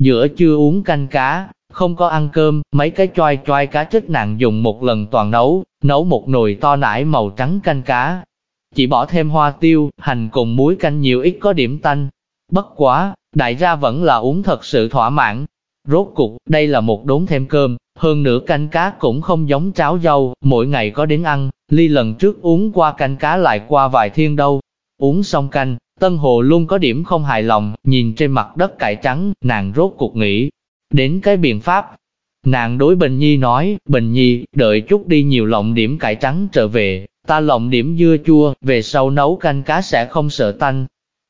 giữa chưa uống canh cá, không có ăn cơm, mấy cái choai choai cá trích nàng dùng một lần toàn nấu, nấu một nồi to nải màu trắng canh cá. Chỉ bỏ thêm hoa tiêu, hành cùng muối canh nhiều ít có điểm tanh. Bất quá, đại gia vẫn là uống thật sự thỏa mãn. Rốt cục, đây là một đốn thêm cơm, hơn nữa canh cá cũng không giống cháo dâu, mỗi ngày có đến ăn, ly lần trước uống qua canh cá lại qua vài thiên đâu. Uống xong canh, Tân Hồ luôn có điểm không hài lòng, nhìn trên mặt đất cải trắng, nàng rốt cuộc nghĩ. Đến cái biện pháp, nàng đối Bình Nhi nói, Bình Nhi, đợi chút đi nhiều lộng điểm cải trắng trở về, ta lộng điểm dưa chua, về sau nấu canh cá sẽ không sợ tanh.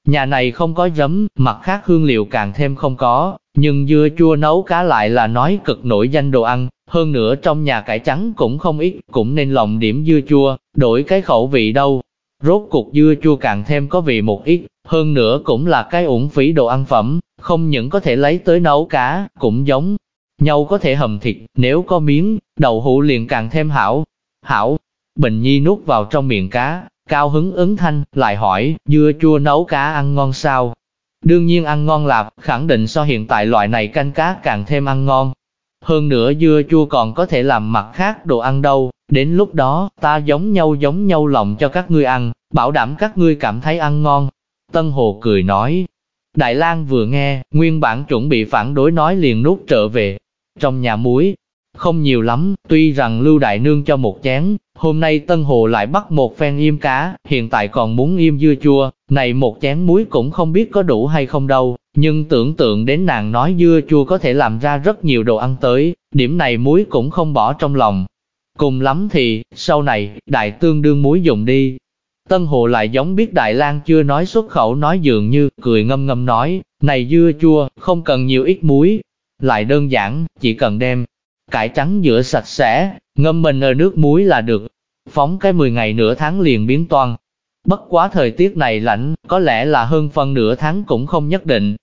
Nhà này không có giấm, mặt khác hương liệu càng thêm không có, nhưng dưa chua nấu cá lại là nói cực nổi danh đồ ăn, hơn nữa trong nhà cải trắng cũng không ít, cũng nên lộng điểm dưa chua, đổi cái khẩu vị đâu. Rốt cuộc dưa chua càng thêm có vị một ít, hơn nữa cũng là cái uổng phí đồ ăn phẩm, không những có thể lấy tới nấu cá, cũng giống nhau có thể hầm thịt, nếu có miếng, đậu hũ liền càng thêm hảo. Hảo, Bình Nhi nuốt vào trong miệng cá, cao hứng ứng thanh, lại hỏi, dưa chua nấu cá ăn ngon sao? Đương nhiên ăn ngon lạp, khẳng định so hiện tại loại này canh cá càng thêm ăn ngon. Hơn nữa dưa chua còn có thể làm mặt khác đồ ăn đâu, đến lúc đó, ta giống nhau giống nhau lòng cho các ngươi ăn, bảo đảm các ngươi cảm thấy ăn ngon. Tân Hồ cười nói, Đại lang vừa nghe, nguyên bản chuẩn bị phản đối nói liền nuốt trở về. Trong nhà muối, không nhiều lắm, tuy rằng Lưu Đại Nương cho một chén, hôm nay Tân Hồ lại bắt một phen im cá, hiện tại còn muốn im dưa chua, này một chén muối cũng không biết có đủ hay không đâu, nhưng tưởng tượng đến nàng nói dưa chua có thể làm ra rất nhiều đồ ăn tới, điểm này muối cũng không bỏ trong lòng. Cùng lắm thì, sau này, đại tương đương muối dùng đi. Tân Hồ lại giống biết Đại lang chưa nói xuất khẩu nói dường như, cười ngâm ngâm nói, này dưa chua, không cần nhiều ít muối, lại đơn giản, chỉ cần đem cải trắng rửa sạch sẽ, ngâm mình ở nước muối là được. Phóng cái 10 ngày nửa tháng liền biến toan. Bất quá thời tiết này lạnh, có lẽ là hơn phân nửa tháng cũng không nhất định.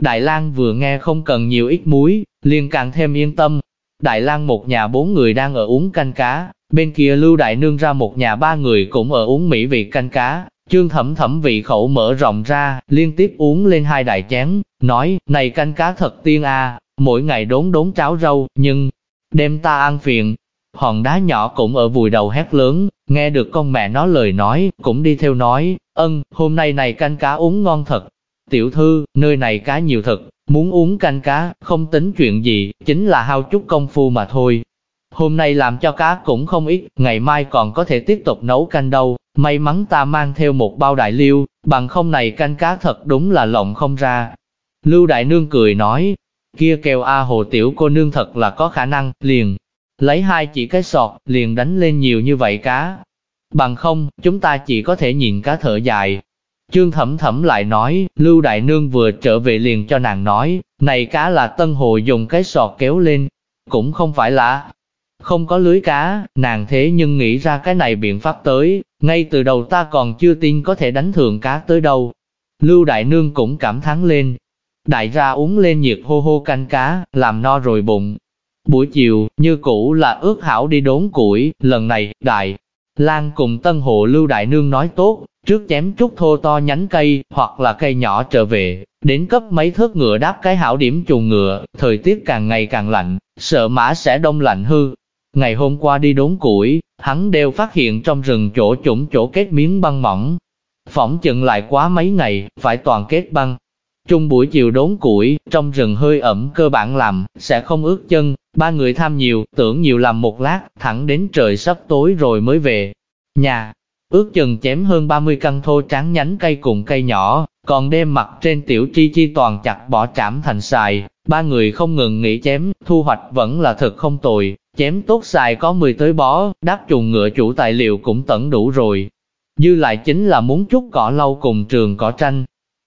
Đại lang vừa nghe không cần nhiều ít muối, liền càng thêm yên tâm. Đại lang một nhà bốn người đang ở uống canh cá, bên kia Lưu Đại Nương ra một nhà ba người cũng ở uống mỹ vị canh cá. Trương thẩm thẩm vị khẩu mở rộng ra, liên tiếp uống lên hai đại chén, nói, này canh cá thật tiên a, mỗi ngày đốn đốn cháo rau, nhưng, đêm ta ăn phiền. Hòn đá nhỏ cũng ở vùi đầu hét lớn, nghe được con mẹ nó lời nói, cũng đi theo nói, ân, hôm nay này canh cá uống ngon thật. Tiểu thư, nơi này cá nhiều thật, muốn uống canh cá, không tính chuyện gì, chính là hao chút công phu mà thôi. Hôm nay làm cho cá cũng không ít, ngày mai còn có thể tiếp tục nấu canh đâu, may mắn ta mang theo một bao đại liêu, bằng không này canh cá thật đúng là lộng không ra. Lưu Đại Nương cười nói, kia kêu A Hồ Tiểu cô nương thật là có khả năng, liền, lấy hai chỉ cái sọt, liền đánh lên nhiều như vậy cá. Bằng không, chúng ta chỉ có thể nhìn cá thở dài. Trương Thẩm Thẩm lại nói, Lưu Đại Nương vừa trở về liền cho nàng nói, này cá là Tân Hồ dùng cái sọt kéo lên, cũng không phải là không có lưới cá, nàng thế nhưng nghĩ ra cái này biện pháp tới, ngay từ đầu ta còn chưa tin có thể đánh thường cá tới đâu. Lưu Đại Nương cũng cảm thán lên, Đại ra uống lên nhiệt hô hô canh cá, làm no rồi bụng. Buổi chiều, như cũ là ước hảo đi đốn củi, lần này, đại. Lan cùng tân hộ lưu đại nương nói tốt, trước chém chút thô to nhánh cây, hoặc là cây nhỏ trở về, đến cấp mấy thớt ngựa đáp cái hảo điểm chuồng ngựa, thời tiết càng ngày càng lạnh, sợ mã sẽ đông lạnh hư. Ngày hôm qua đi đốn củi, hắn đều phát hiện trong rừng chỗ chủng chỗ kết miếng băng mỏng. Phỏng chừng lại quá mấy ngày, phải toàn kết băng, Trung buổi chiều đốn củi, trong rừng hơi ẩm cơ bản làm, sẽ không ướt chân, ba người tham nhiều, tưởng nhiều làm một lát, thẳng đến trời sắp tối rồi mới về. Nhà, ước chừng chém hơn 30 căn thô tráng nhánh cây cùng cây nhỏ, còn đem mặt trên tiểu chi chi toàn chặt bỏ trảm thành xài, ba người không ngừng nghỉ chém, thu hoạch vẫn là thật không tồi, chém tốt xài có 10 tới bó, đáp trùng ngựa chủ tài liệu cũng tận đủ rồi. Dư lại chính là muốn chút cỏ lau cùng trường cỏ tranh,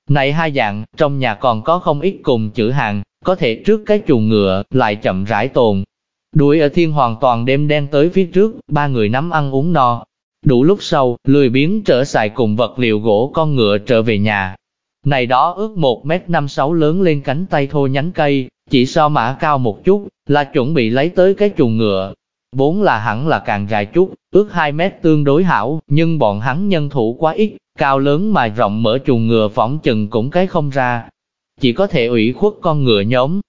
này hai dạng, trong nhà còn có không ít cùng chữ hàng, có thể trước cái chuồng ngựa, lại chậm rãi tồn. Đuổi ở thiên hoàn toàn đêm đen tới phía trước, ba người nắm ăn uống no. Đủ lúc sau, lười biến trở xài cùng vật liệu gỗ con ngựa trở về nhà. Này đó ước một mét năm sáu lớn lên cánh tay thô nhánh cây, chỉ so mã cao một chút, là chuẩn bị lấy tới cái chuồng ngựa. Bốn là hẳn là càng dài chút, ước 2 mét tương đối hảo, nhưng bọn hắn nhân thủ quá ít, Cao lớn mà rộng mở chuồng ngựa phỏng chừng cũng cái không ra. chỉ có thể ủy khuất con ngựa nhóm.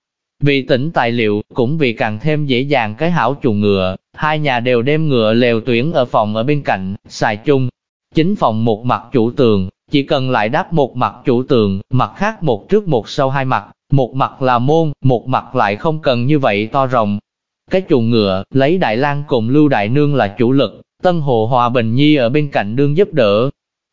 Vì tỉnh tài liệu, cũng vì càng thêm dễ dàng cái hảo chuồng ngựa, hai nhà đều đem ngựa lều tuyển ở phòng ở bên cạnh, xài chung. Chính phòng một mặt chủ tường, chỉ cần lại đáp một mặt chủ tường, mặt khác một trước một sau hai mặt, một mặt là môn, một mặt lại không cần như vậy to rộng. Cái chuồng ngựa, lấy Đại lang cùng Lưu Đại Nương là chủ lực, Tân Hồ Hòa Bình Nhi ở bên cạnh đương giúp đỡ.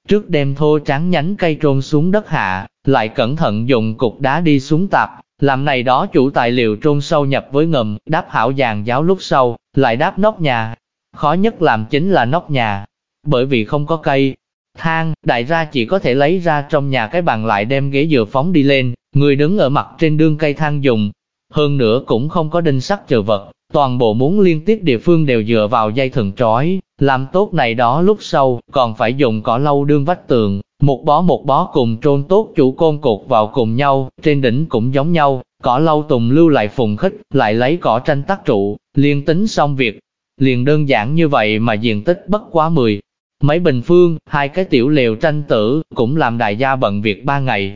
Trước đem thô trắng nhánh cây trôn xuống đất hạ, lại cẩn thận dùng cục đá đi xuống tạp, làm này đó chủ tài liệu trôn sâu nhập với ngầm, đáp hảo giàn giáo lúc sau, lại đáp nóc nhà. Khó nhất làm chính là nóc nhà, bởi vì không có cây, thang, đại ra chỉ có thể lấy ra trong nhà cái bàn lại đem ghế dựa phóng đi lên, người đứng ở mặt trên đương cây thang dùng. Hơn nữa cũng không có đinh sắt chờ vật, toàn bộ muốn liên tiếp địa phương đều dựa vào dây thừng trói, làm tốt này đó lúc sau, còn phải dùng cỏ lau đương vách tường, một bó một bó cùng trôn tốt chủ côn cột vào cùng nhau, trên đỉnh cũng giống nhau, cỏ lau tùng lưu lại phùng khích, lại lấy cỏ tranh tắc trụ, liền tính xong việc. Liền đơn giản như vậy mà diện tích bất quá 10, Mấy bình phương, hai cái tiểu lều tranh tử, cũng làm đại gia bận việc ba ngày.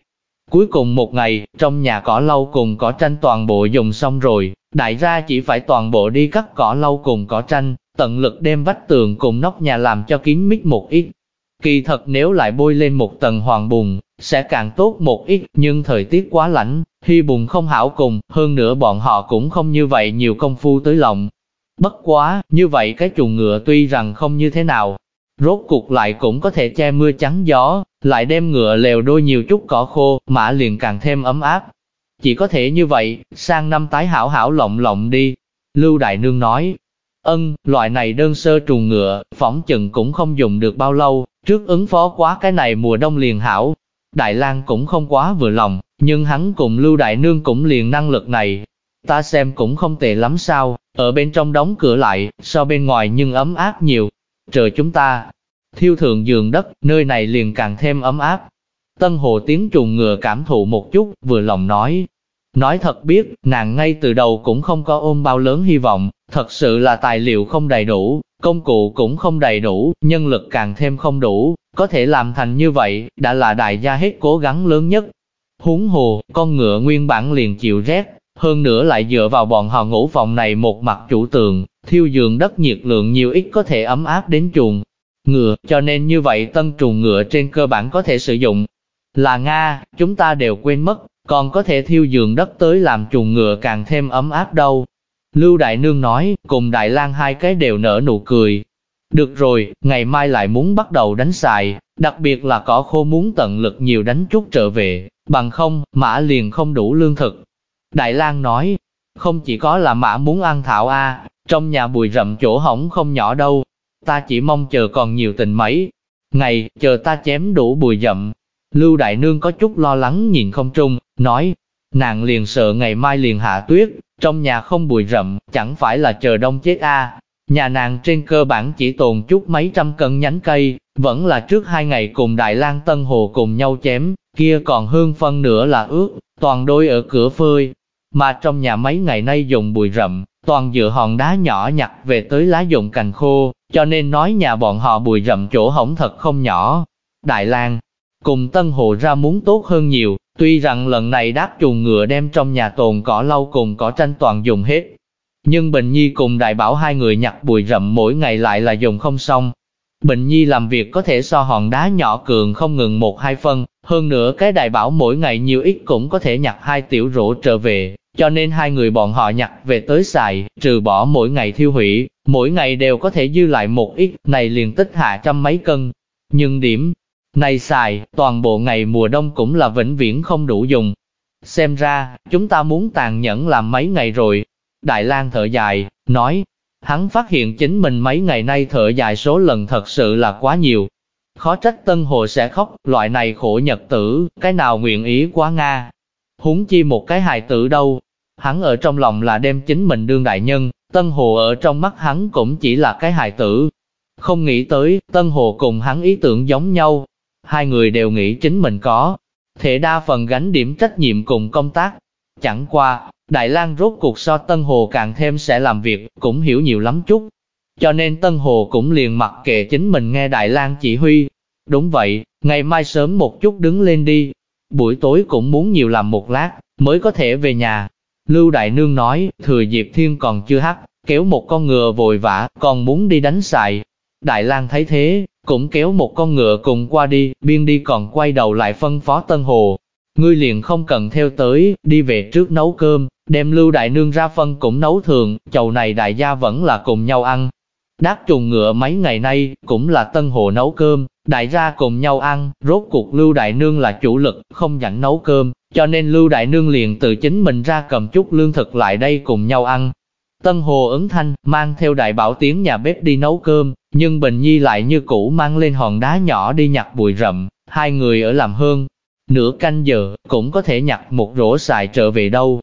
Cuối cùng một ngày, trong nhà cỏ lau cùng cỏ tranh toàn bộ dùng xong rồi, đại gia chỉ phải toàn bộ đi cắt cỏ lau cùng cỏ tranh, tận lực đem vách tường cùng nóc nhà làm cho kín mít một ít. Kỳ thật nếu lại bôi lên một tầng hoàng bùn, sẽ càng tốt một ít, nhưng thời tiết quá lạnh, hy bùn không hảo cùng, hơn nữa bọn họ cũng không như vậy nhiều công phu tới lòng. Bất quá, như vậy cái chuồng ngựa tuy rằng không như thế nào, Rốt cuộc lại cũng có thể che mưa chắn gió, lại đem ngựa lều đôi nhiều chút cỏ khô, mã liền càng thêm ấm áp. Chỉ có thể như vậy, sang năm tái hảo hảo lộng lộng đi. Lưu Đại Nương nói, ân, loại này đơn sơ trùng ngựa, phỏng chừng cũng không dùng được bao lâu, trước ứng phó quá cái này mùa đông liền hảo. Đại lang cũng không quá vừa lòng, nhưng hắn cùng Lưu Đại Nương cũng liền năng lực này. Ta xem cũng không tệ lắm sao, ở bên trong đóng cửa lại, so bên ngoài nhưng ấm áp nhiều, trời chúng ta. Thiêu thượng giường đất, nơi này liền càng thêm ấm áp. Tân hồ tiếng trùng ngựa cảm thụ một chút, vừa lòng nói. Nói thật biết, nàng ngay từ đầu cũng không có ôm bao lớn hy vọng, thật sự là tài liệu không đầy đủ, công cụ cũng không đầy đủ, nhân lực càng thêm không đủ, có thể làm thành như vậy, đã là đại gia hết cố gắng lớn nhất. Huống hồ, con ngựa nguyên bản liền chịu rét, hơn nữa lại dựa vào bọn họ ngủ phòng này một mặt chủ tường, thiêu giường đất nhiệt lượng nhiều ít có thể ấm áp đến chuồng ngựa, cho nên như vậy tân trùng ngựa trên cơ bản có thể sử dụng. Là Nga, chúng ta đều quên mất, còn có thể thiêu giường đất tới làm trùng ngựa càng thêm ấm áp đâu. Lưu Đại Nương nói, cùng Đại lang hai cái đều nở nụ cười. Được rồi, ngày mai lại muốn bắt đầu đánh xài, đặc biệt là cỏ khô muốn tận lực nhiều đánh chút trở về, bằng không, mã liền không đủ lương thực. Đại lang nói, không chỉ có là mã muốn ăn thảo a, trong nhà bùi rậm chỗ hỏng không nhỏ đâu. Ta chỉ mong chờ còn nhiều tình mấy. Ngày, chờ ta chém đủ bùi rậm. Lưu Đại Nương có chút lo lắng nhìn không trung, nói, nàng liền sợ ngày mai liền hạ tuyết, trong nhà không bùi rậm, chẳng phải là chờ đông chết a. Nhà nàng trên cơ bản chỉ tồn chút mấy trăm cân nhánh cây, vẫn là trước hai ngày cùng Đại lang Tân Hồ cùng nhau chém, kia còn hương phân nữa là ướt, toàn đôi ở cửa phơi. Mà trong nhà mấy ngày nay dùng bùi rậm, toàn dựa hòn đá nhỏ nhặt về tới lá dụng cành khô, cho nên nói nhà bọn họ bùi rậm chỗ hỏng thật không nhỏ. Đại lang cùng Tân Hồ ra muốn tốt hơn nhiều, tuy rằng lần này đáp chuồng ngựa đem trong nhà tồn cỏ lau cùng cỏ tranh toàn dùng hết. Nhưng Bình Nhi cùng Đại Bảo hai người nhặt bụi rậm mỗi ngày lại là dùng không xong. Bình Nhi làm việc có thể so hòn đá nhỏ cường không ngừng một hai phân, hơn nữa cái Đại Bảo mỗi ngày nhiều ít cũng có thể nhặt hai tiểu rổ trở về, cho nên hai người bọn họ nhặt về tới xài, trừ bỏ mỗi ngày thiêu hủy, mỗi ngày đều có thể dư lại một ít, này liền tích hạ trăm mấy cân. Nhưng điểm này xài, toàn bộ ngày mùa đông cũng là vĩnh viễn không đủ dùng. Xem ra, chúng ta muốn tàn nhẫn làm mấy ngày rồi. Đại lang thở dài, nói, hắn phát hiện chính mình mấy ngày nay thở dài số lần thật sự là quá nhiều. Khó trách Tân Hồ sẽ khóc, loại này khổ nhật tử, cái nào nguyện ý quá Nga. Húng chi một cái hài tử đâu, Hắn ở trong lòng là đem chính mình đương đại nhân, Tân Hồ ở trong mắt hắn cũng chỉ là cái hài tử. Không nghĩ tới, Tân Hồ cùng hắn ý tưởng giống nhau. Hai người đều nghĩ chính mình có, thể đa phần gánh điểm trách nhiệm cùng công tác. Chẳng qua, Đại lang rốt cuộc so Tân Hồ càng thêm sẽ làm việc, cũng hiểu nhiều lắm chút. Cho nên Tân Hồ cũng liền mặc kệ chính mình nghe Đại lang chỉ huy. Đúng vậy, ngày mai sớm một chút đứng lên đi. buổi tối cũng muốn nhiều làm một lát, mới có thể về nhà. Lưu Đại Nương nói, thừa dịp thiên còn chưa hắt, kéo một con ngựa vội vã, còn muốn đi đánh xài. Đại lang thấy thế, cũng kéo một con ngựa cùng qua đi, biên đi còn quay đầu lại phân phó Tân Hồ. Ngươi liền không cần theo tới, đi về trước nấu cơm, đem lưu đại nương ra phân cũng nấu thường, chầu này đại gia vẫn là cùng nhau ăn. Đát trùng ngựa mấy ngày nay, cũng là Tân Hồ nấu cơm, đại gia cùng nhau ăn, rốt cuộc lưu đại nương là chủ lực, không dặn nấu cơm, cho nên lưu đại nương liền tự chính mình ra cầm chút lương thực lại đây cùng nhau ăn. Tân Hồ ứng thanh, mang theo đại bảo tiếng nhà bếp đi nấu cơm, nhưng Bình Nhi lại như cũ mang lên hòn đá nhỏ đi nhặt bụi rậm, hai người ở làm hương. Nửa canh giờ, cũng có thể nhặt một rổ xài trở về đâu.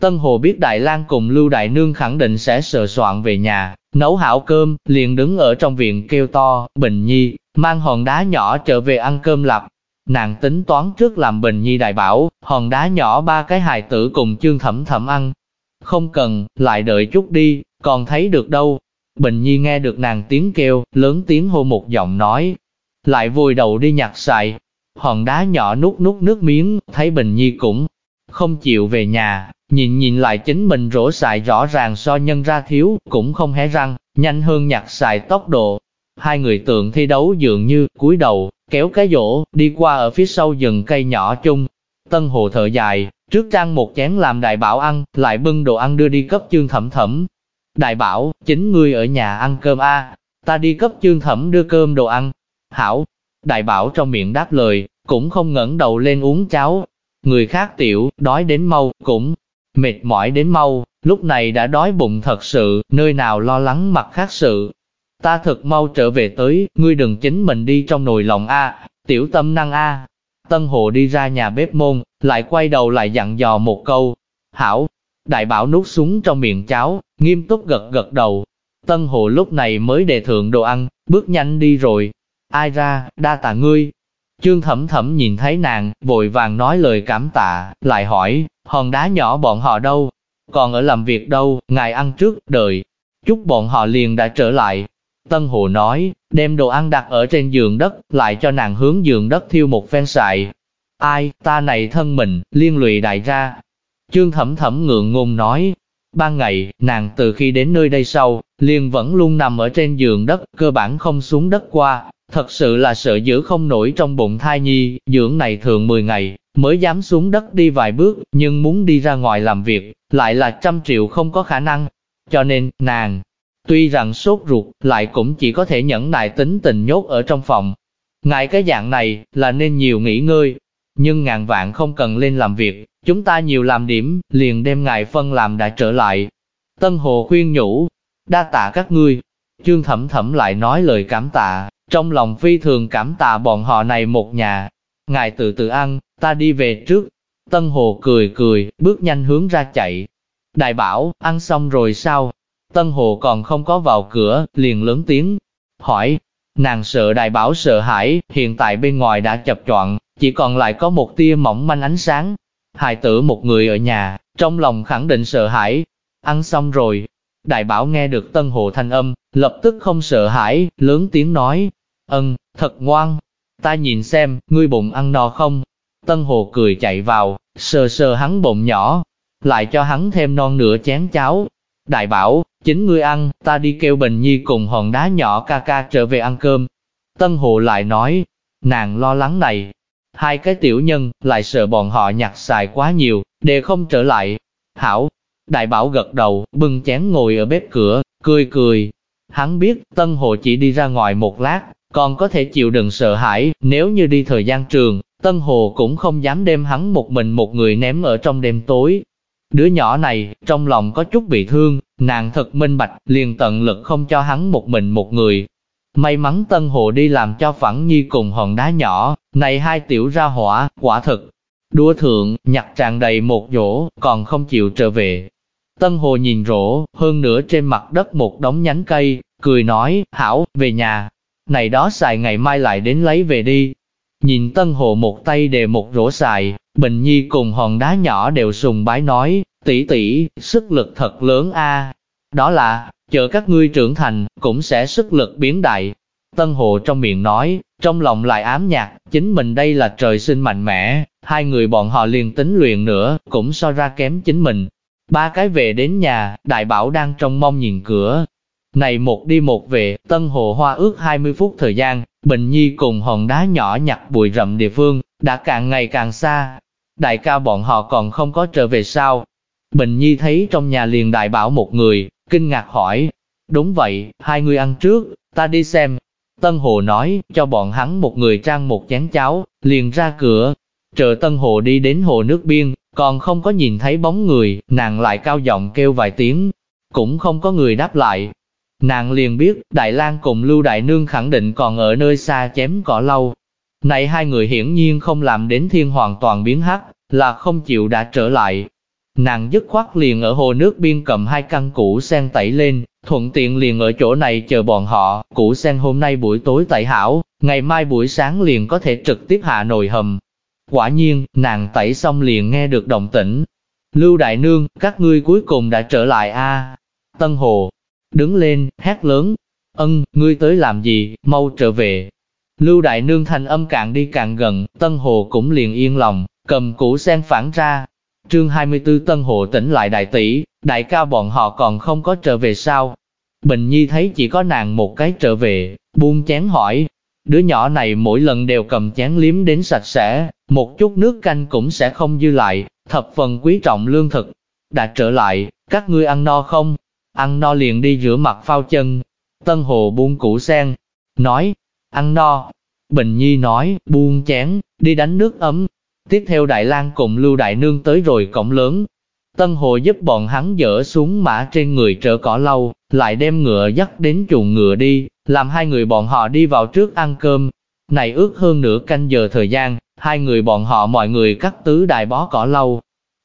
Tân Hồ biết Đại lang cùng Lưu Đại Nương khẳng định sẽ sờ soạn về nhà, nấu hảo cơm, liền đứng ở trong viện kêu to, Bình Nhi, mang hòn đá nhỏ trở về ăn cơm lặp. Nàng tính toán trước làm Bình Nhi đại bảo, hòn đá nhỏ ba cái hài tử cùng chương thẩm thẩm ăn, không cần, lại đợi chút đi, còn thấy được đâu. Bình Nhi nghe được nàng tiếng kêu, lớn tiếng hô một giọng nói, lại vùi đầu đi nhặt xài. Hòn đá nhỏ nút nút nước miếng, thấy Bình Nhi cũng không chịu về nhà, nhìn nhìn lại chính mình rổ xài rõ ràng so nhân ra thiếu, cũng không hé răng, nhanh hơn nhặt xài tốc độ. Hai người tượng thi đấu dường như, cúi đầu, kéo cái rổ, đi qua ở phía sau rừng cây nhỏ chung. Tân hồ thở dài, Trước trang một chén làm đại bảo ăn, lại bưng đồ ăn đưa đi cấp chương thẩm thẩm. Đại bảo, chính ngươi ở nhà ăn cơm a ta đi cấp chương thẩm đưa cơm đồ ăn. Hảo, đại bảo trong miệng đáp lời, cũng không ngẩng đầu lên uống cháo. Người khác tiểu, đói đến mau, cũng mệt mỏi đến mau, lúc này đã đói bụng thật sự, nơi nào lo lắng mặt khác sự. Ta thật mau trở về tới, ngươi đừng chính mình đi trong nồi lòng A, tiểu tâm năng A, Tân Hồ đi ra nhà bếp môn, lại quay đầu lại dặn dò một câu. Hảo, đại bảo nuốt súng trong miệng cháo, nghiêm túc gật gật đầu. Tân Hồ lúc này mới đề thượng đồ ăn, bước nhanh đi rồi. Ai ra, đa tạ ngươi. Trương Thẩm Thẩm nhìn thấy nàng, vội vàng nói lời cảm tạ, lại hỏi, hòn đá nhỏ bọn họ đâu? Còn ở làm việc đâu, ngài ăn trước, đợi. Chúc bọn họ liền đã trở lại, Tân Hồ nói, đem đồ ăn đặt ở trên giường đất, lại cho nàng hướng giường đất thiêu một phen sại. Ai, ta này thân mình, liên lụy đại ra. Trương Thẩm Thẩm ngượng ngùng nói, ban ngày, nàng từ khi đến nơi đây sau, liền vẫn luôn nằm ở trên giường đất, cơ bản không xuống đất qua, thật sự là sợ giữ không nổi trong bụng thai nhi, dưỡng này thường 10 ngày, mới dám xuống đất đi vài bước, nhưng muốn đi ra ngoài làm việc, lại là trăm triệu không có khả năng. Cho nên, nàng, Tuy rằng sốt ruột, lại cũng chỉ có thể nhẫn nại tính tình nhốt ở trong phòng. Ngài cái dạng này, là nên nhiều nghỉ ngơi. Nhưng ngàn vạn không cần lên làm việc, chúng ta nhiều làm điểm, liền đem ngài phân làm đã trở lại. Tân Hồ khuyên nhủ, đa tạ các ngươi. Trương Thẩm Thẩm lại nói lời cảm tạ, trong lòng phi thường cảm tạ bọn họ này một nhà. Ngài tự tự ăn, ta đi về trước. Tân Hồ cười cười, bước nhanh hướng ra chạy. Đại bảo, ăn xong rồi sao? Tân Hồ còn không có vào cửa, liền lớn tiếng, hỏi, nàng sợ đại bảo sợ hãi, hiện tại bên ngoài đã chập choạng, chỉ còn lại có một tia mỏng manh ánh sáng. Hài tử một người ở nhà, trong lòng khẳng định sợ hãi. Ăn xong rồi, đại bảo nghe được Tân Hồ thanh âm, lập tức không sợ hãi, lớn tiếng nói, ân, thật ngoan, ta nhìn xem, ngươi bụng ăn no không? Tân Hồ cười chạy vào, sờ sờ hắn bụng nhỏ, lại cho hắn thêm non nửa chén cháo. Đại bảo, Chính ngươi ăn, ta đi kêu Bình Nhi cùng hòn đá nhỏ ca ca trở về ăn cơm. Tân Hồ lại nói, nàng lo lắng này. Hai cái tiểu nhân, lại sợ bọn họ nhặt xài quá nhiều, để không trở lại. Hảo, đại bảo gật đầu, bưng chén ngồi ở bếp cửa, cười cười. Hắn biết, Tân Hồ chỉ đi ra ngoài một lát, còn có thể chịu đựng sợ hãi, nếu như đi thời gian trường, Tân Hồ cũng không dám đem hắn một mình một người ném ở trong đêm tối, Đứa nhỏ này, trong lòng có chút bị thương, nàng thật minh bạch, liền tận lực không cho hắn một mình một người. May mắn Tân Hồ đi làm cho Phẳng Nhi cùng hòn đá nhỏ, này hai tiểu ra hỏa, quả thực. Đua thượng, nhặt tràn đầy một rổ, còn không chịu trở về. Tân Hồ nhìn rổ, hơn nữa trên mặt đất một đống nhánh cây, cười nói, hảo, về nhà. Này đó xài ngày mai lại đến lấy về đi. Nhìn Tân Hồ một tay đề một rổ xài, Bình Nhi cùng hòn đá nhỏ đều sùng bái nói, tỷ tỷ, sức lực thật lớn a. Đó là, chờ các ngươi trưởng thành, cũng sẽ sức lực biến đại. Tân Hồ trong miệng nói, trong lòng lại ám nhạc, chính mình đây là trời sinh mạnh mẽ, hai người bọn họ liền tính luyện nữa, cũng so ra kém chính mình. Ba cái về đến nhà, đại bảo đang trong mong nhìn cửa. Này một đi một về, Tân Hồ Hoa ước 20 phút thời gian, Bình Nhi cùng hòn đá nhỏ nhặt bụi rậm địa phương, đã càng ngày càng xa. Đại ca bọn họ còn không có trở về sao? Bình Nhi thấy trong nhà liền đại bảo một người, kinh ngạc hỏi. Đúng vậy, hai người ăn trước, ta đi xem. Tân Hồ nói, cho bọn hắn một người trang một chén cháo, liền ra cửa. Chờ Tân Hồ đi đến hồ nước biên, còn không có nhìn thấy bóng người, nàng lại cao giọng kêu vài tiếng. Cũng không có người đáp lại, Nàng liền biết, Đại lang cùng Lưu Đại Nương khẳng định còn ở nơi xa chém cỏ lâu. Này hai người hiển nhiên không làm đến thiên hoàn toàn biến hắc, là không chịu đã trở lại. Nàng dứt khoát liền ở hồ nước biên cầm hai căn củ sen tẩy lên, thuận tiện liền ở chỗ này chờ bọn họ, củ sen hôm nay buổi tối tẩy hảo, ngày mai buổi sáng liền có thể trực tiếp hạ nồi hầm. Quả nhiên, nàng tẩy xong liền nghe được động tĩnh. Lưu Đại Nương, các ngươi cuối cùng đã trở lại a Tân Hồ, đứng lên, hét lớn, ân, ngươi tới làm gì, mau trở về. Lưu Đại Nương thành âm càng đi càng gần, Tân Hồ cũng liền yên lòng, cầm củ sen phản ra. Trương 24 Tân Hồ tỉnh lại đại tỷ, đại ca bọn họ còn không có trở về sao. Bình Nhi thấy chỉ có nàng một cái trở về, buông chén hỏi. Đứa nhỏ này mỗi lần đều cầm chén liếm đến sạch sẽ, một chút nước canh cũng sẽ không dư lại, thập phần quý trọng lương thực. Đã trở lại, các ngươi ăn no không? ăn no liền đi rửa mặt phao chân. Tân Hồ buông củ sen, nói, ăn no. Bình Nhi nói, buông chén, đi đánh nước ấm. Tiếp theo Đại lang cùng Lưu Đại Nương tới rồi cổng lớn. Tân Hồ giúp bọn hắn dỡ xuống mã trên người trở cỏ lâu, lại đem ngựa dắt đến chuồng ngựa đi, làm hai người bọn họ đi vào trước ăn cơm. Này ước hơn nửa canh giờ thời gian, hai người bọn họ mọi người cắt tứ đại bó cỏ lâu,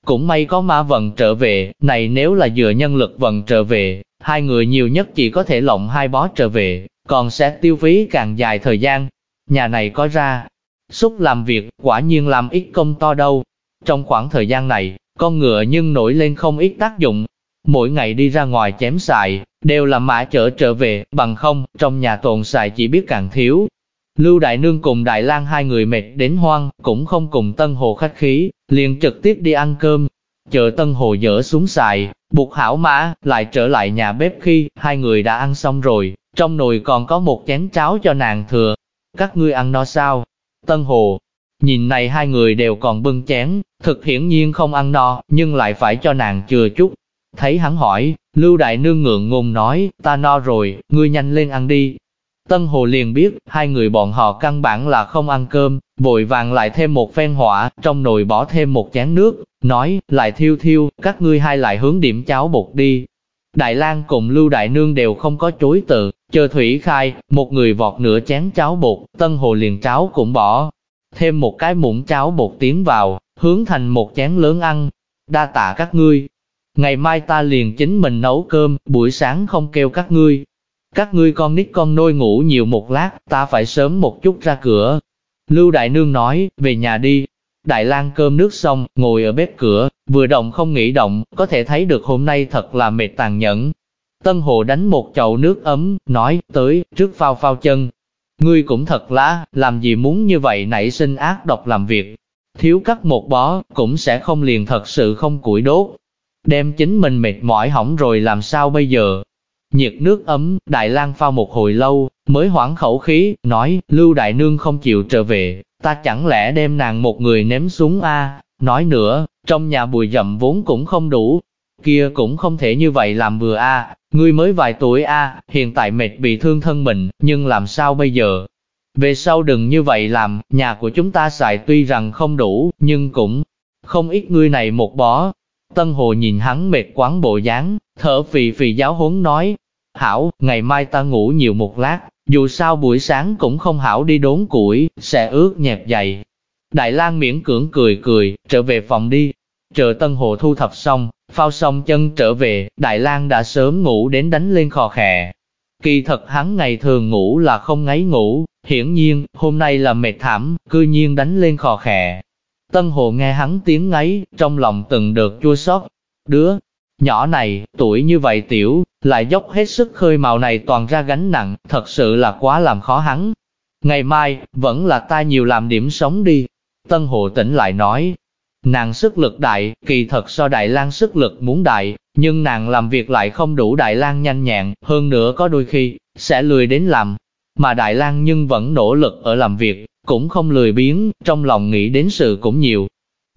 cũng may có mã vận trở về, này nếu là dựa nhân lực vận trở về, hai người nhiều nhất chỉ có thể lộng hai bó trở về, còn sẽ tiêu phí càng dài thời gian. Nhà này có ra, xúc làm việc, quả nhiên làm ít công to đâu. Trong khoảng thời gian này, con ngựa nhưng nổi lên không ít tác dụng. Mỗi ngày đi ra ngoài chém xài, đều là mã chở trở về, bằng không, trong nhà tồn xài chỉ biết càng thiếu, Lưu Đại Nương cùng Đại lang hai người mệt đến hoang, cũng không cùng Tân Hồ khách khí, liền trực tiếp đi ăn cơm. Chờ Tân Hồ dỡ xuống xài, buộc hảo mã, lại trở lại nhà bếp khi hai người đã ăn xong rồi, trong nồi còn có một chén cháo cho nàng thừa. Các ngươi ăn no sao? Tân Hồ, nhìn này hai người đều còn bưng chén, thực hiển nhiên không ăn no, nhưng lại phải cho nàng chừa chút. Thấy hắn hỏi, Lưu Đại Nương ngượng ngùng nói, ta no rồi, ngươi nhanh lên ăn đi, Tân Hồ liền biết, hai người bọn họ căn bản là không ăn cơm, vội vàng lại thêm một phen hỏa, trong nồi bỏ thêm một chén nước, nói, lại thiêu thiêu, các ngươi hai lại hướng điểm cháo bột đi. Đại lang cùng Lưu Đại Nương đều không có chối từ, chờ Thủy khai, một người vọt nửa chén cháo bột, Tân Hồ liền cháo cũng bỏ, thêm một cái muỗng cháo bột tiến vào, hướng thành một chén lớn ăn, đa tạ các ngươi. Ngày mai ta liền chính mình nấu cơm, buổi sáng không kêu các ngươi, các ngươi con nít con nôi ngủ nhiều một lát, ta phải sớm một chút ra cửa. Lưu Đại Nương nói, về nhà đi. Đại lang cơm nước xong, ngồi ở bếp cửa, vừa động không nghĩ động, có thể thấy được hôm nay thật là mệt tàn nhẫn. Tân Hồ đánh một chậu nước ấm, nói, tới, trước phao phao chân. Ngươi cũng thật lá, làm gì muốn như vậy nảy sinh ác độc làm việc. Thiếu cắt một bó, cũng sẽ không liền thật sự không củi đốt. Đem chính mình mệt mỏi hỏng rồi làm sao bây giờ, Nhiệt nước ấm, Đại lang phao một hồi lâu, mới hoảng khẩu khí, nói, Lưu Đại Nương không chịu trở về, ta chẳng lẽ đem nàng một người ném xuống a? Nói nữa, trong nhà bùi dậm vốn cũng không đủ, kia cũng không thể như vậy làm vừa a. Ngươi mới vài tuổi a, hiện tại mệt bị thương thân mình, nhưng làm sao bây giờ? Về sau đừng như vậy làm, nhà của chúng ta xài tuy rằng không đủ, nhưng cũng không ít ngươi này một bó. Tân Hồ nhìn hắn mệt quán bộ dáng, thở phì phì giáo huấn nói, Hảo, ngày mai ta ngủ nhiều một lát, dù sao buổi sáng cũng không hảo đi đốn củi, sẽ ướt nhẹp dày. Đại lang miễn cưỡng cười cười, trở về phòng đi. Chờ Tân Hồ thu thập xong, phao xong chân trở về, Đại lang đã sớm ngủ đến đánh lên khò khè. Kỳ thật hắn ngày thường ngủ là không ngáy ngủ, hiển nhiên, hôm nay là mệt thảm, cư nhiên đánh lên khò khè. Tân Hồ nghe hắn tiếng ngáy, trong lòng từng đợt chua xót. Đứa nhỏ này, tuổi như vậy tiểu, lại dốc hết sức khơi màu này toàn ra gánh nặng, thật sự là quá làm khó hắn. Ngày mai, vẫn là ta nhiều làm điểm sống đi. Tân Hồ tỉnh lại nói, nàng sức lực đại, kỳ thật so Đại lang sức lực muốn đại, nhưng nàng làm việc lại không đủ Đại lang nhanh nhẹn, hơn nữa có đôi khi, sẽ lười đến làm. Mà Đại lang nhưng vẫn nỗ lực ở làm việc, cũng không lười biếng, trong lòng nghĩ đến sự cũng nhiều.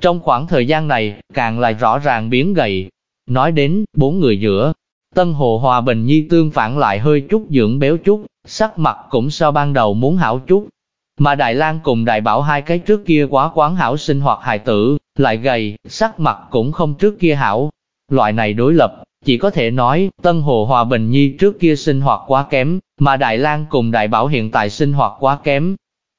Trong khoảng thời gian này, càng lại rõ ràng biến gầy. Nói đến, bốn người giữa, Tân Hồ Hòa Bình Nhi tương phản lại hơi chút dưỡng béo chút, sắc mặt cũng so ban đầu muốn hảo chút. Mà Đại lang cùng Đại Bảo hai cái trước kia quá quán hảo sinh hoạt hài tử, lại gầy, sắc mặt cũng không trước kia hảo. Loại này đối lập, chỉ có thể nói, Tân Hồ Hòa Bình Nhi trước kia sinh hoạt quá kém, mà Đại lang cùng Đại Bảo hiện tại sinh hoạt quá kém.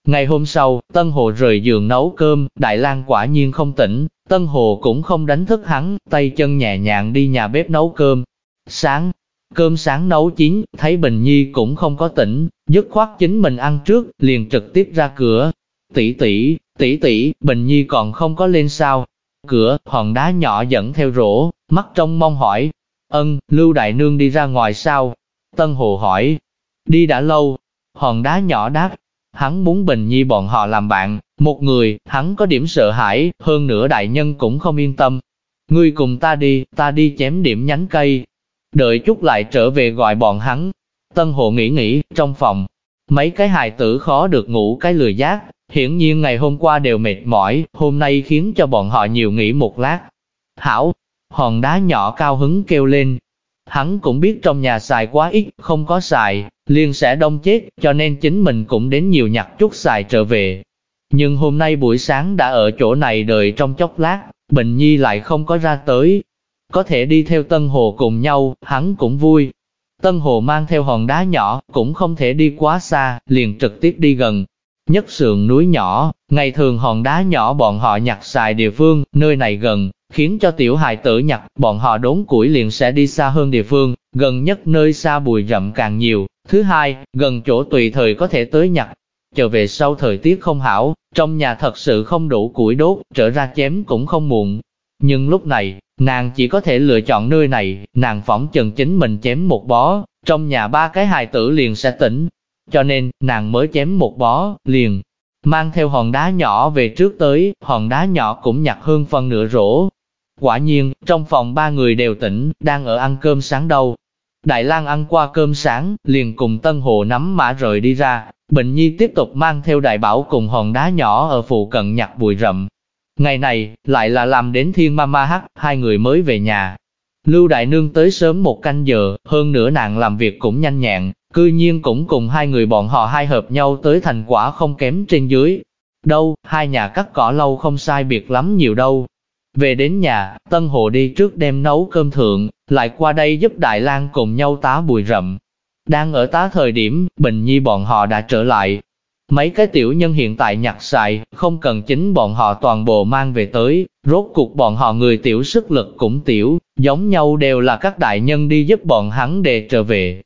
Ngày hôm sau, Tân Hồ rời giường nấu cơm, Đại lang quả nhiên không tỉnh, Tân Hồ cũng không đánh thức hắn, tay chân nhẹ nhàng đi nhà bếp nấu cơm. Sáng, cơm sáng nấu chín, thấy Bình Nhi cũng không có tỉnh, dứt khoát chính mình ăn trước, liền trực tiếp ra cửa. Tỷ tỷ, tỷ tỷ, Bình Nhi còn không có lên sao? Cửa, hòn đá nhỏ dẫn theo rổ, mắt trong mong hỏi. Ân, Lưu Đại Nương đi ra ngoài sao? Tân Hồ hỏi. Đi đã lâu. Hòn đá nhỏ đáp. Hắn muốn Bình Nhi bọn họ làm bạn, một người, hắn có điểm sợ hãi, hơn nữa đại nhân cũng không yên tâm. Ngươi cùng ta đi, ta đi chém điểm nhánh cây, đợi chút lại trở về gọi bọn hắn. Tân hộ nghĩ nghĩ, trong phòng, mấy cái hài tử khó được ngủ cái lười giác, hiển nhiên ngày hôm qua đều mệt mỏi, hôm nay khiến cho bọn họ nhiều nghỉ một lát. Hảo, hòn đá nhỏ cao hứng kêu lên. Hắn cũng biết trong nhà xài quá ít, không có xài, liền sẽ đông chết, cho nên chính mình cũng đến nhiều nhặt chút xài trở về. Nhưng hôm nay buổi sáng đã ở chỗ này đợi trong chốc lát, Bình Nhi lại không có ra tới, có thể đi theo Tân Hồ cùng nhau, hắn cũng vui. Tân Hồ mang theo hòn đá nhỏ, cũng không thể đi quá xa, liền trực tiếp đi gần. Nhất sườn núi nhỏ, ngày thường hòn đá nhỏ bọn họ nhặt xài địa phương, nơi này gần, khiến cho tiểu hài tử nhặt, bọn họ đốn củi liền sẽ đi xa hơn địa phương, gần nhất nơi xa bụi rậm càng nhiều. Thứ hai, gần chỗ tùy thời có thể tới nhặt. Trở về sau thời tiết không hảo, trong nhà thật sự không đủ củi đốt, trở ra chém cũng không muộn. Nhưng lúc này, Nàng chỉ có thể lựa chọn nơi này, nàng phỏng chừng chính mình chém một bó, trong nhà ba cái hài tử liền sẽ tỉnh. Cho nên, nàng mới chém một bó, liền, mang theo hòn đá nhỏ về trước tới, hòn đá nhỏ cũng nhặt hơn phần nửa rổ. Quả nhiên, trong phòng ba người đều tỉnh, đang ở ăn cơm sáng đâu. Đại lang ăn qua cơm sáng, liền cùng Tân Hồ nắm mã rời đi ra, Bình Nhi tiếp tục mang theo đại bảo cùng hòn đá nhỏ ở phụ cận nhặt bụi rậm, Ngày này, lại là làm đến thiên ma ma hắc, hai người mới về nhà. Lưu Đại Nương tới sớm một canh giờ, hơn nữa nàng làm việc cũng nhanh nhẹn, cư nhiên cũng cùng hai người bọn họ hai hợp nhau tới thành quả không kém trên dưới. Đâu, hai nhà cắt cỏ lâu không sai biệt lắm nhiều đâu. Về đến nhà, Tân Hồ đi trước đem nấu cơm thượng, lại qua đây giúp Đại lang cùng nhau tá bùi rậm. Đang ở tá thời điểm, Bình Nhi bọn họ đã trở lại, Mấy cái tiểu nhân hiện tại nhặt xài, không cần chính bọn họ toàn bộ mang về tới, rốt cuộc bọn họ người tiểu sức lực cũng tiểu, giống nhau đều là các đại nhân đi giúp bọn hắn để trở về.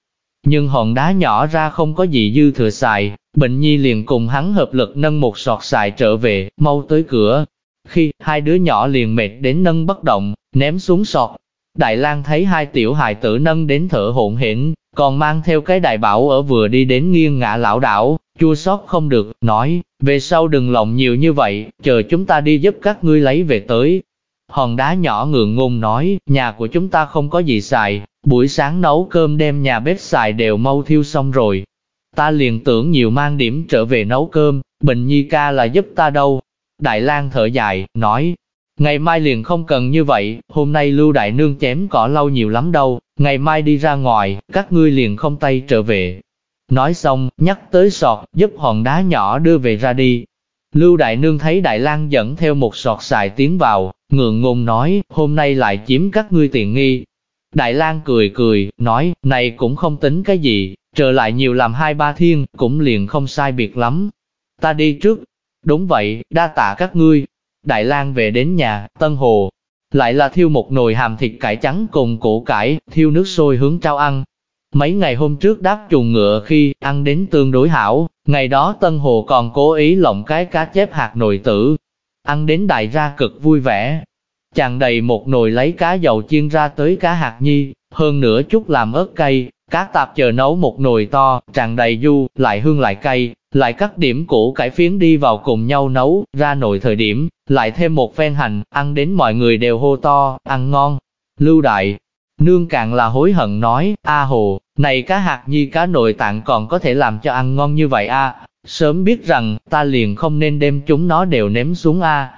Nhưng hòn đá nhỏ ra không có gì dư thừa xài, Bình Nhi liền cùng hắn hợp lực nâng một sọt xài trở về, mau tới cửa. Khi hai đứa nhỏ liền mệt đến nâng bất động, ném xuống sọt. Đại lang thấy hai tiểu hài tử nâng đến thở hỗn hển, còn mang theo cái đại bảo ở vừa đi đến nghiêng ngã lão đảo, chua xót không được, nói, về sau đừng lòng nhiều như vậy, chờ chúng ta đi giúp các ngươi lấy về tới. Hòn đá nhỏ ngượng ngùng nói, nhà của chúng ta không có gì xài, buổi sáng nấu cơm đem nhà bếp xài đều mau thiêu xong rồi. Ta liền tưởng nhiều mang điểm trở về nấu cơm, Bình Nhi ca là giúp ta đâu. Đại lang thở dài, nói, ngày mai liền không cần như vậy, hôm nay lưu đại nương chém cỏ lâu nhiều lắm đâu, ngày mai đi ra ngoài, các ngươi liền không tay trở về, Nói xong, nhắc tới sọt, giúp hòn đá nhỏ đưa về ra đi. Lưu Đại Nương thấy Đại lang dẫn theo một sọt xài tiến vào, ngượng ngùng nói, hôm nay lại chiếm các ngươi tiện nghi. Đại lang cười cười, nói, này cũng không tính cái gì, trở lại nhiều làm hai ba thiên, cũng liền không sai biệt lắm. Ta đi trước. Đúng vậy, đa tạ các ngươi. Đại lang về đến nhà, Tân Hồ, lại là thiêu một nồi hàm thịt cải trắng cùng củ cải, thiêu nước sôi hướng trao ăn. Mấy ngày hôm trước đáp trùng ngựa khi ăn đến tương đối hảo, ngày đó Tân Hồ còn cố ý lộng cái cá chép hạt nồi tử. Ăn đến đại ra cực vui vẻ. Chàng đầy một nồi lấy cá dầu chiên ra tới cá hạt nhi, hơn nữa chút làm ớt cay, Cá tạp chờ nấu một nồi to, tràn đầy du, lại hương lại cay, lại cắt điểm củ cải phiến đi vào cùng nhau nấu, ra nồi thời điểm, lại thêm một phen hành, ăn đến mọi người đều hô to, ăn ngon. Lưu đại, nương càng là hối hận nói, a hồ, này cá hạt nhi cá nội tạng còn có thể làm cho ăn ngon như vậy a sớm biết rằng, ta liền không nên đem chúng nó đều ném xuống a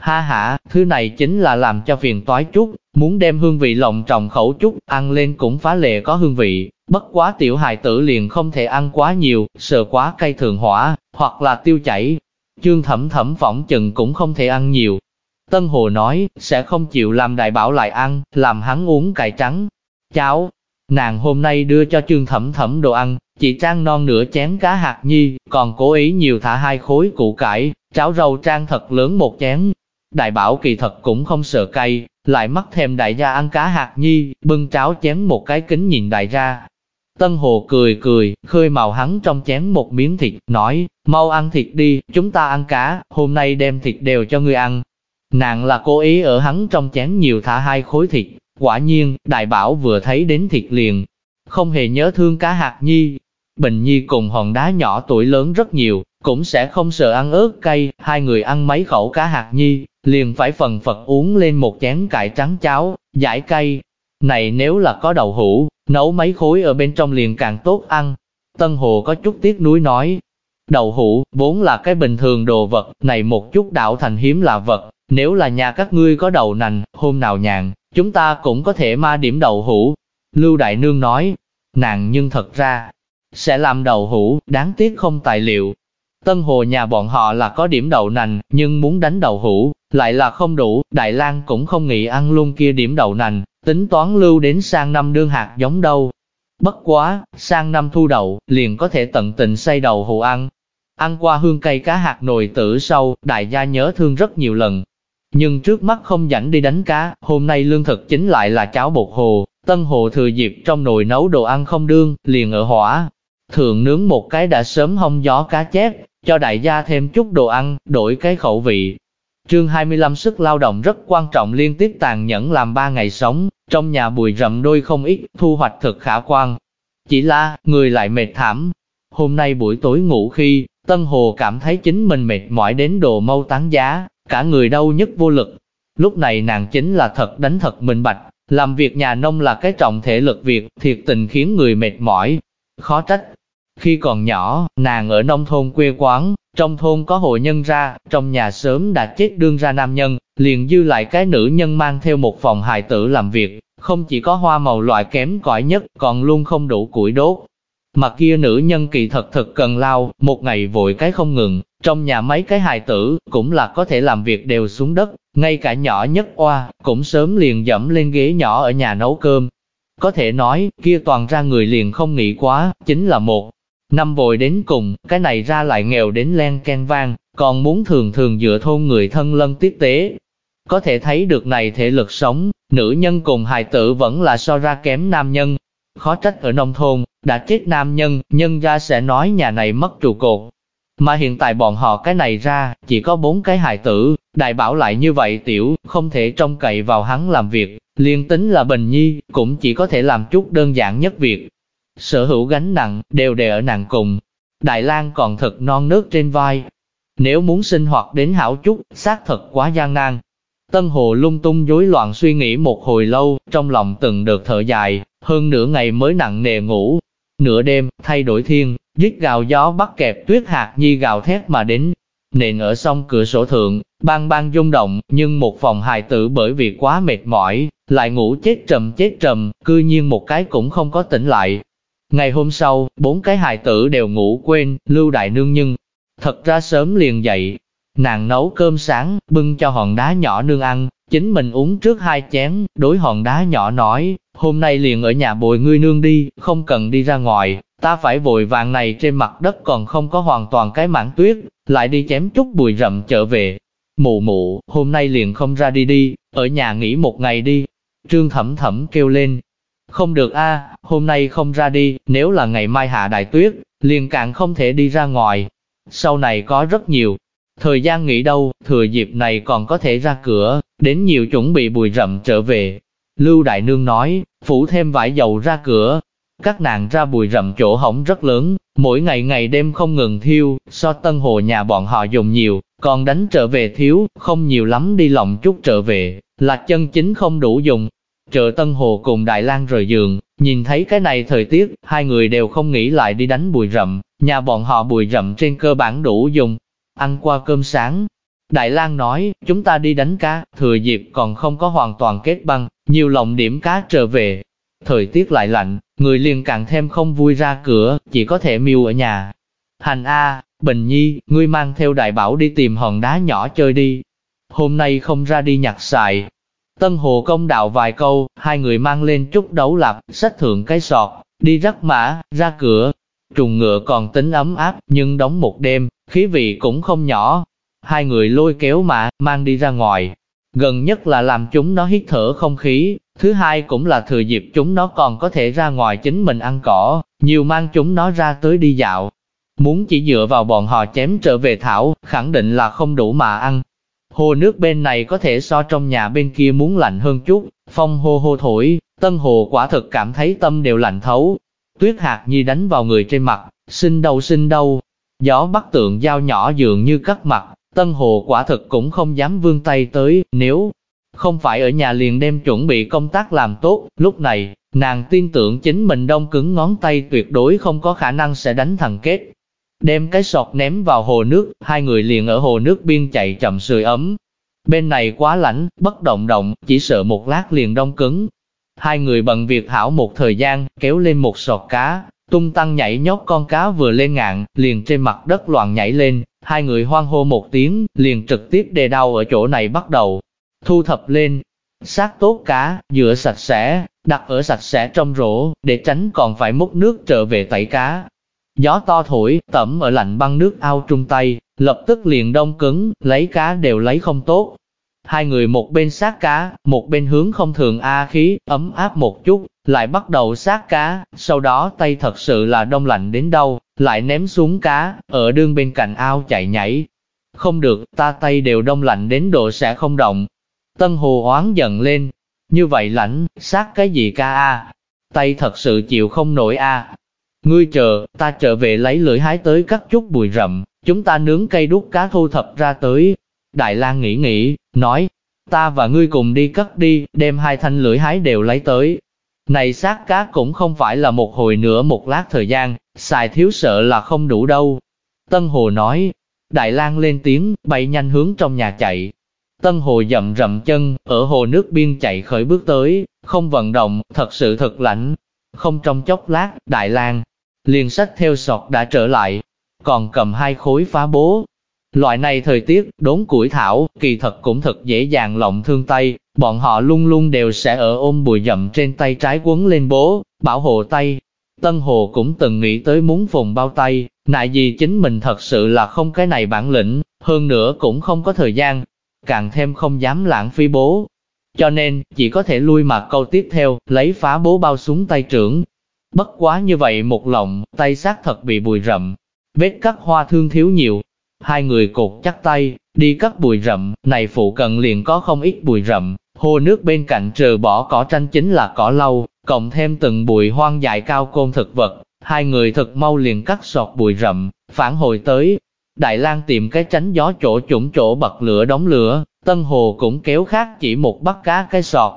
Ha ha, thứ này chính là làm cho phiền toái chút, muốn đem hương vị lộng trọng khẩu chút, ăn lên cũng phá lệ có hương vị, bất quá tiểu hài tử liền không thể ăn quá nhiều, sợ quá cay thường hỏa, hoặc là tiêu chảy. Chương thẩm thẩm phỏng chừng cũng không thể ăn nhiều. Tân Hồ nói, sẽ không chịu làm đại bảo lại ăn, làm hắn uống cải trắng, cháo. Nàng hôm nay đưa cho chương thẩm thẩm đồ ăn, chỉ trang non nửa chén cá hạt nhi, còn cố ý nhiều thả hai khối củ cải, cháo rau trang thật lớn một chén, Đại bảo kỳ thật cũng không sợ cay, lại mắc thêm đại gia ăn cá hạt nhi, bưng cháo chén một cái kính nhìn đại gia. Tân Hồ cười cười, khơi màu hắn trong chén một miếng thịt, nói, mau ăn thịt đi, chúng ta ăn cá, hôm nay đem thịt đều cho ngươi ăn. Nàng là cố ý ở hắn trong chén nhiều thả hai khối thịt, quả nhiên, đại bảo vừa thấy đến thịt liền, không hề nhớ thương cá hạt nhi. Bình Nhi cùng hòn đá nhỏ tuổi lớn rất nhiều, cũng sẽ không sợ ăn ớt cay, hai người ăn mấy khẩu cá hạt nhi, liền phải phần phật uống lên một chén cải trắng cháo, giải cay. Này nếu là có đậu hũ, nấu mấy khối ở bên trong liền càng tốt ăn. Tân Hồ có chút tiếc nuối nói, đậu hũ, vốn là cái bình thường đồ vật, này một chút đảo thành hiếm là vật, nếu là nhà các ngươi có đậu nành, hôm nào nhàn, chúng ta cũng có thể ma điểm đậu hũ. Lưu Đại Nương nói, nàng nhưng thật ra, sẽ làm đậu hũ, đáng tiếc không tài liệu, Tân Hồ nhà bọn họ là có điểm đậu nành, nhưng muốn đánh đậu hũ, lại là không đủ, Đại lang cũng không nghĩ ăn luôn kia điểm đậu nành, tính toán lưu đến sang năm đương hạt giống đâu. Bất quá, sang năm thu đậu, liền có thể tận tình xây đầu hũ ăn. Ăn qua hương cây cá hạt nồi tử sâu, đại gia nhớ thương rất nhiều lần. Nhưng trước mắt không rảnh đi đánh cá, hôm nay lương thực chính lại là cháo bột hồ, tân hồ thừa dịp trong nồi nấu đồ ăn không đương, liền ở hỏa. Thường nướng một cái đã sớm hông gió cá chép, cho đại gia thêm chút đồ ăn, đổi cái khẩu vị. Chương 25 sức lao động rất quan trọng liên tiếp tàn nhẫn làm 3 ngày sống, trong nhà bùi rậm đôi không ít, thu hoạch thực khả quan. Chỉ là, người lại mệt thảm. Hôm nay buổi tối ngủ khi, Tân Hồ cảm thấy chính mình mệt mỏi đến độ mau tán giá, cả người đau nhất vô lực. Lúc này nàng chính là thật đánh thật minh bạch, làm việc nhà nông là cái trọng thể lực việc, thiệt tình khiến người mệt mỏi. Khó trách, khi còn nhỏ, nàng ở nông thôn quê quán, trong thôn có hộ nhân ra, trong nhà sớm đã chết đương ra nam nhân, liền dư lại cái nữ nhân mang theo một phòng hài tử làm việc, không chỉ có hoa màu loại kém cỏi nhất, còn luôn không đủ củi đốt. Mà kia nữ nhân kỳ thật thật cần lao, một ngày vội cái không ngừng, trong nhà mấy cái hài tử, cũng là có thể làm việc đều xuống đất, ngay cả nhỏ nhất oa, cũng sớm liền dẫm lên ghế nhỏ ở nhà nấu cơm. Có thể nói, kia toàn ra người liền không nghĩ quá, chính là một Năm vội đến cùng, cái này ra lại nghèo đến len ken vang, còn muốn thường thường dựa thôn người thân lân tiếp tế. Có thể thấy được này thể lực sống, nữ nhân cùng hài tử vẫn là so ra kém nam nhân. Khó trách ở nông thôn, đã chết nam nhân, nhân ra sẽ nói nhà này mất trụ cột. Mà hiện tại bọn họ cái này ra, chỉ có bốn cái hài tử, đại bảo lại như vậy tiểu, không thể trông cậy vào hắn làm việc, liên tính là bình nhi, cũng chỉ có thể làm chút đơn giản nhất việc, sở hữu gánh nặng, đều đè ở nàng cùng. Đại lang còn thật non nước trên vai. Nếu muốn sinh hoạt đến hảo chút, xác thật quá gian nan. Tân Hồ lung tung rối loạn suy nghĩ một hồi lâu, trong lòng từng được thở dài, hơn nửa ngày mới nặng nề ngủ. Nửa đêm, thay đổi thiên, dứt gào gió bắt kẹp tuyết hạt nhi gào thét mà đến. Nền ở song cửa sổ thượng, bang bang rung động, nhưng một phòng hài tử bởi vì quá mệt mỏi, lại ngủ chết trầm chết trầm, cư nhiên một cái cũng không có tỉnh lại, Ngày hôm sau, bốn cái hài tử đều ngủ quên, lưu đại nương nhưng, thật ra sớm liền dậy, nàng nấu cơm sáng, bưng cho hòn đá nhỏ nương ăn, chính mình uống trước hai chén, đối hòn đá nhỏ nói, hôm nay liền ở nhà bồi ngươi nương đi, không cần đi ra ngoài, ta phải vội vàng này trên mặt đất còn không có hoàn toàn cái mảng tuyết, lại đi chém chút bụi rậm trở về. Mụ mụ, hôm nay liền không ra đi đi, ở nhà nghỉ một ngày đi. Trương thẩm thẩm kêu lên, không được a, hôm nay không ra đi, nếu là ngày mai hạ đại tuyết, liền càng không thể đi ra ngoài. Sau này có rất nhiều thời gian nghỉ đâu, thừa dịp này còn có thể ra cửa, đến nhiều chuẩn bị bùi rậm trở về. Lưu Đại Nương nói, phủ thêm vải dầu ra cửa. các nàng ra bùi rậm chỗ hỏng rất lớn, mỗi ngày ngày đêm không ngừng thiêu, so tân hồ nhà bọn họ dùng nhiều, còn đánh trở về thiếu, không nhiều lắm đi lòng chút trở về, là chân chính không đủ dùng. Trợ Tân Hồ cùng Đại lang rời giường, nhìn thấy cái này thời tiết, hai người đều không nghĩ lại đi đánh bùi rậm, nhà bọn họ bùi rậm trên cơ bản đủ dùng. Ăn qua cơm sáng, Đại lang nói, chúng ta đi đánh cá, thừa dịp còn không có hoàn toàn kết băng, nhiều lòng điểm cá trở về. Thời tiết lại lạnh, người liền càng thêm không vui ra cửa, chỉ có thể miêu ở nhà. Hành A, Bình Nhi, ngươi mang theo đại bảo đi tìm hòn đá nhỏ chơi đi. Hôm nay không ra đi nhặt xài. Tân Hồ công đạo vài câu, hai người mang lên chút đấu lạp, sách thượng cái sọt, đi rắc mã, ra cửa. Trùng ngựa còn tính ấm áp, nhưng đóng một đêm, khí vị cũng không nhỏ. Hai người lôi kéo mã, mang đi ra ngoài. Gần nhất là làm chúng nó hít thở không khí, thứ hai cũng là thừa dịp chúng nó còn có thể ra ngoài chính mình ăn cỏ, nhiều mang chúng nó ra tới đi dạo, Muốn chỉ dựa vào bọn họ chém trở về thảo, khẳng định là không đủ mà ăn. Hồ nước bên này có thể so trong nhà bên kia muốn lạnh hơn chút, phong hô hô thổi, tân hồ quả thực cảm thấy tâm đều lạnh thấu. Tuyết hạt nhi đánh vào người trên mặt, sinh đâu sinh đâu. Gió bắt tượng dao nhỏ dường như cắt mặt, tân hồ quả thực cũng không dám vươn tay tới, nếu không phải ở nhà liền đem chuẩn bị công tác làm tốt, lúc này, nàng tin tưởng chính mình đông cứng ngón tay tuyệt đối không có khả năng sẽ đánh thằng kết đem cái sọt ném vào hồ nước, hai người liền ở hồ nước biên chạy chậm sưởi ấm. Bên này quá lạnh, bất động động, chỉ sợ một lát liền đông cứng. Hai người bận việc hảo một thời gian, kéo lên một sọt cá, tung tăng nhảy nhót con cá vừa lên ngạn, liền trên mặt đất loạn nhảy lên, hai người hoang hô một tiếng, liền trực tiếp đề đau ở chỗ này bắt đầu. Thu thập lên, sát tốt cá, rửa sạch sẽ, đặt ở sạch sẽ trong rổ, để tránh còn phải múc nước trở về tẩy cá. Gió to thổi, tẩm ở lạnh băng nước ao trung tay, lập tức liền đông cứng, lấy cá đều lấy không tốt. Hai người một bên sát cá, một bên hướng không thường A khí, ấm áp một chút, lại bắt đầu sát cá, sau đó tay thật sự là đông lạnh đến đâu, lại ném xuống cá, ở đương bên cạnh ao chạy nhảy. Không được, ta tay đều đông lạnh đến độ sẽ không động. Tân Hồ oán giận lên, như vậy lạnh, sát cái gì ca a? Tay thật sự chịu không nổi a, Ngươi chờ, ta trở về lấy lưỡi hái tới cắt chút bụi rậm, chúng ta nướng cây đút cá thu thập ra tới. Đại lang nghĩ nghĩ, nói, ta và ngươi cùng đi cắt đi, đem hai thanh lưỡi hái đều lấy tới. Này sát cá cũng không phải là một hồi nữa một lát thời gian, xài thiếu sợ là không đủ đâu. Tân Hồ nói, Đại lang lên tiếng, bay nhanh hướng trong nhà chạy. Tân Hồ dậm rậm chân, ở hồ nước biên chạy khởi bước tới, không vận động, thật sự thật lạnh. Không trong chốc lát, Đại lang liền sách theo sọt đã trở lại, còn cầm hai khối phá bố. Loại này thời tiết, đốn củi thảo, kỳ thật cũng thật dễ dàng lộng thương tay, bọn họ luôn luôn đều sẽ ở ôm bụi dậm trên tay trái quấn lên bố, bảo hộ tay. Tân Hồ cũng từng nghĩ tới muốn phùng bao tay, nại gì chính mình thật sự là không cái này bản lĩnh, hơn nữa cũng không có thời gian, càng thêm không dám lãng phí bố. Cho nên, chỉ có thể lui mặt câu tiếp theo, lấy phá bố bao xuống tay trưởng, Bất quá như vậy một lòng, tay xác thật bị bụi rậm, vết cắt hoa thương thiếu nhiều. Hai người cột chắc tay, đi cắt bụi rậm, này phụ cận liền có không ít bụi rậm, hồ nước bên cạnh trừ bỏ cỏ tranh chính là cỏ lau, cộng thêm từng bụi hoang dại cao côn thực vật, hai người thật mau liền cắt sọt bụi rậm, phản hồi tới. Đại lang tìm cái tránh gió chỗ chủng chỗ bật lửa đóng lửa, Tân Hồ cũng kéo khác chỉ một bắt cá cái sọt.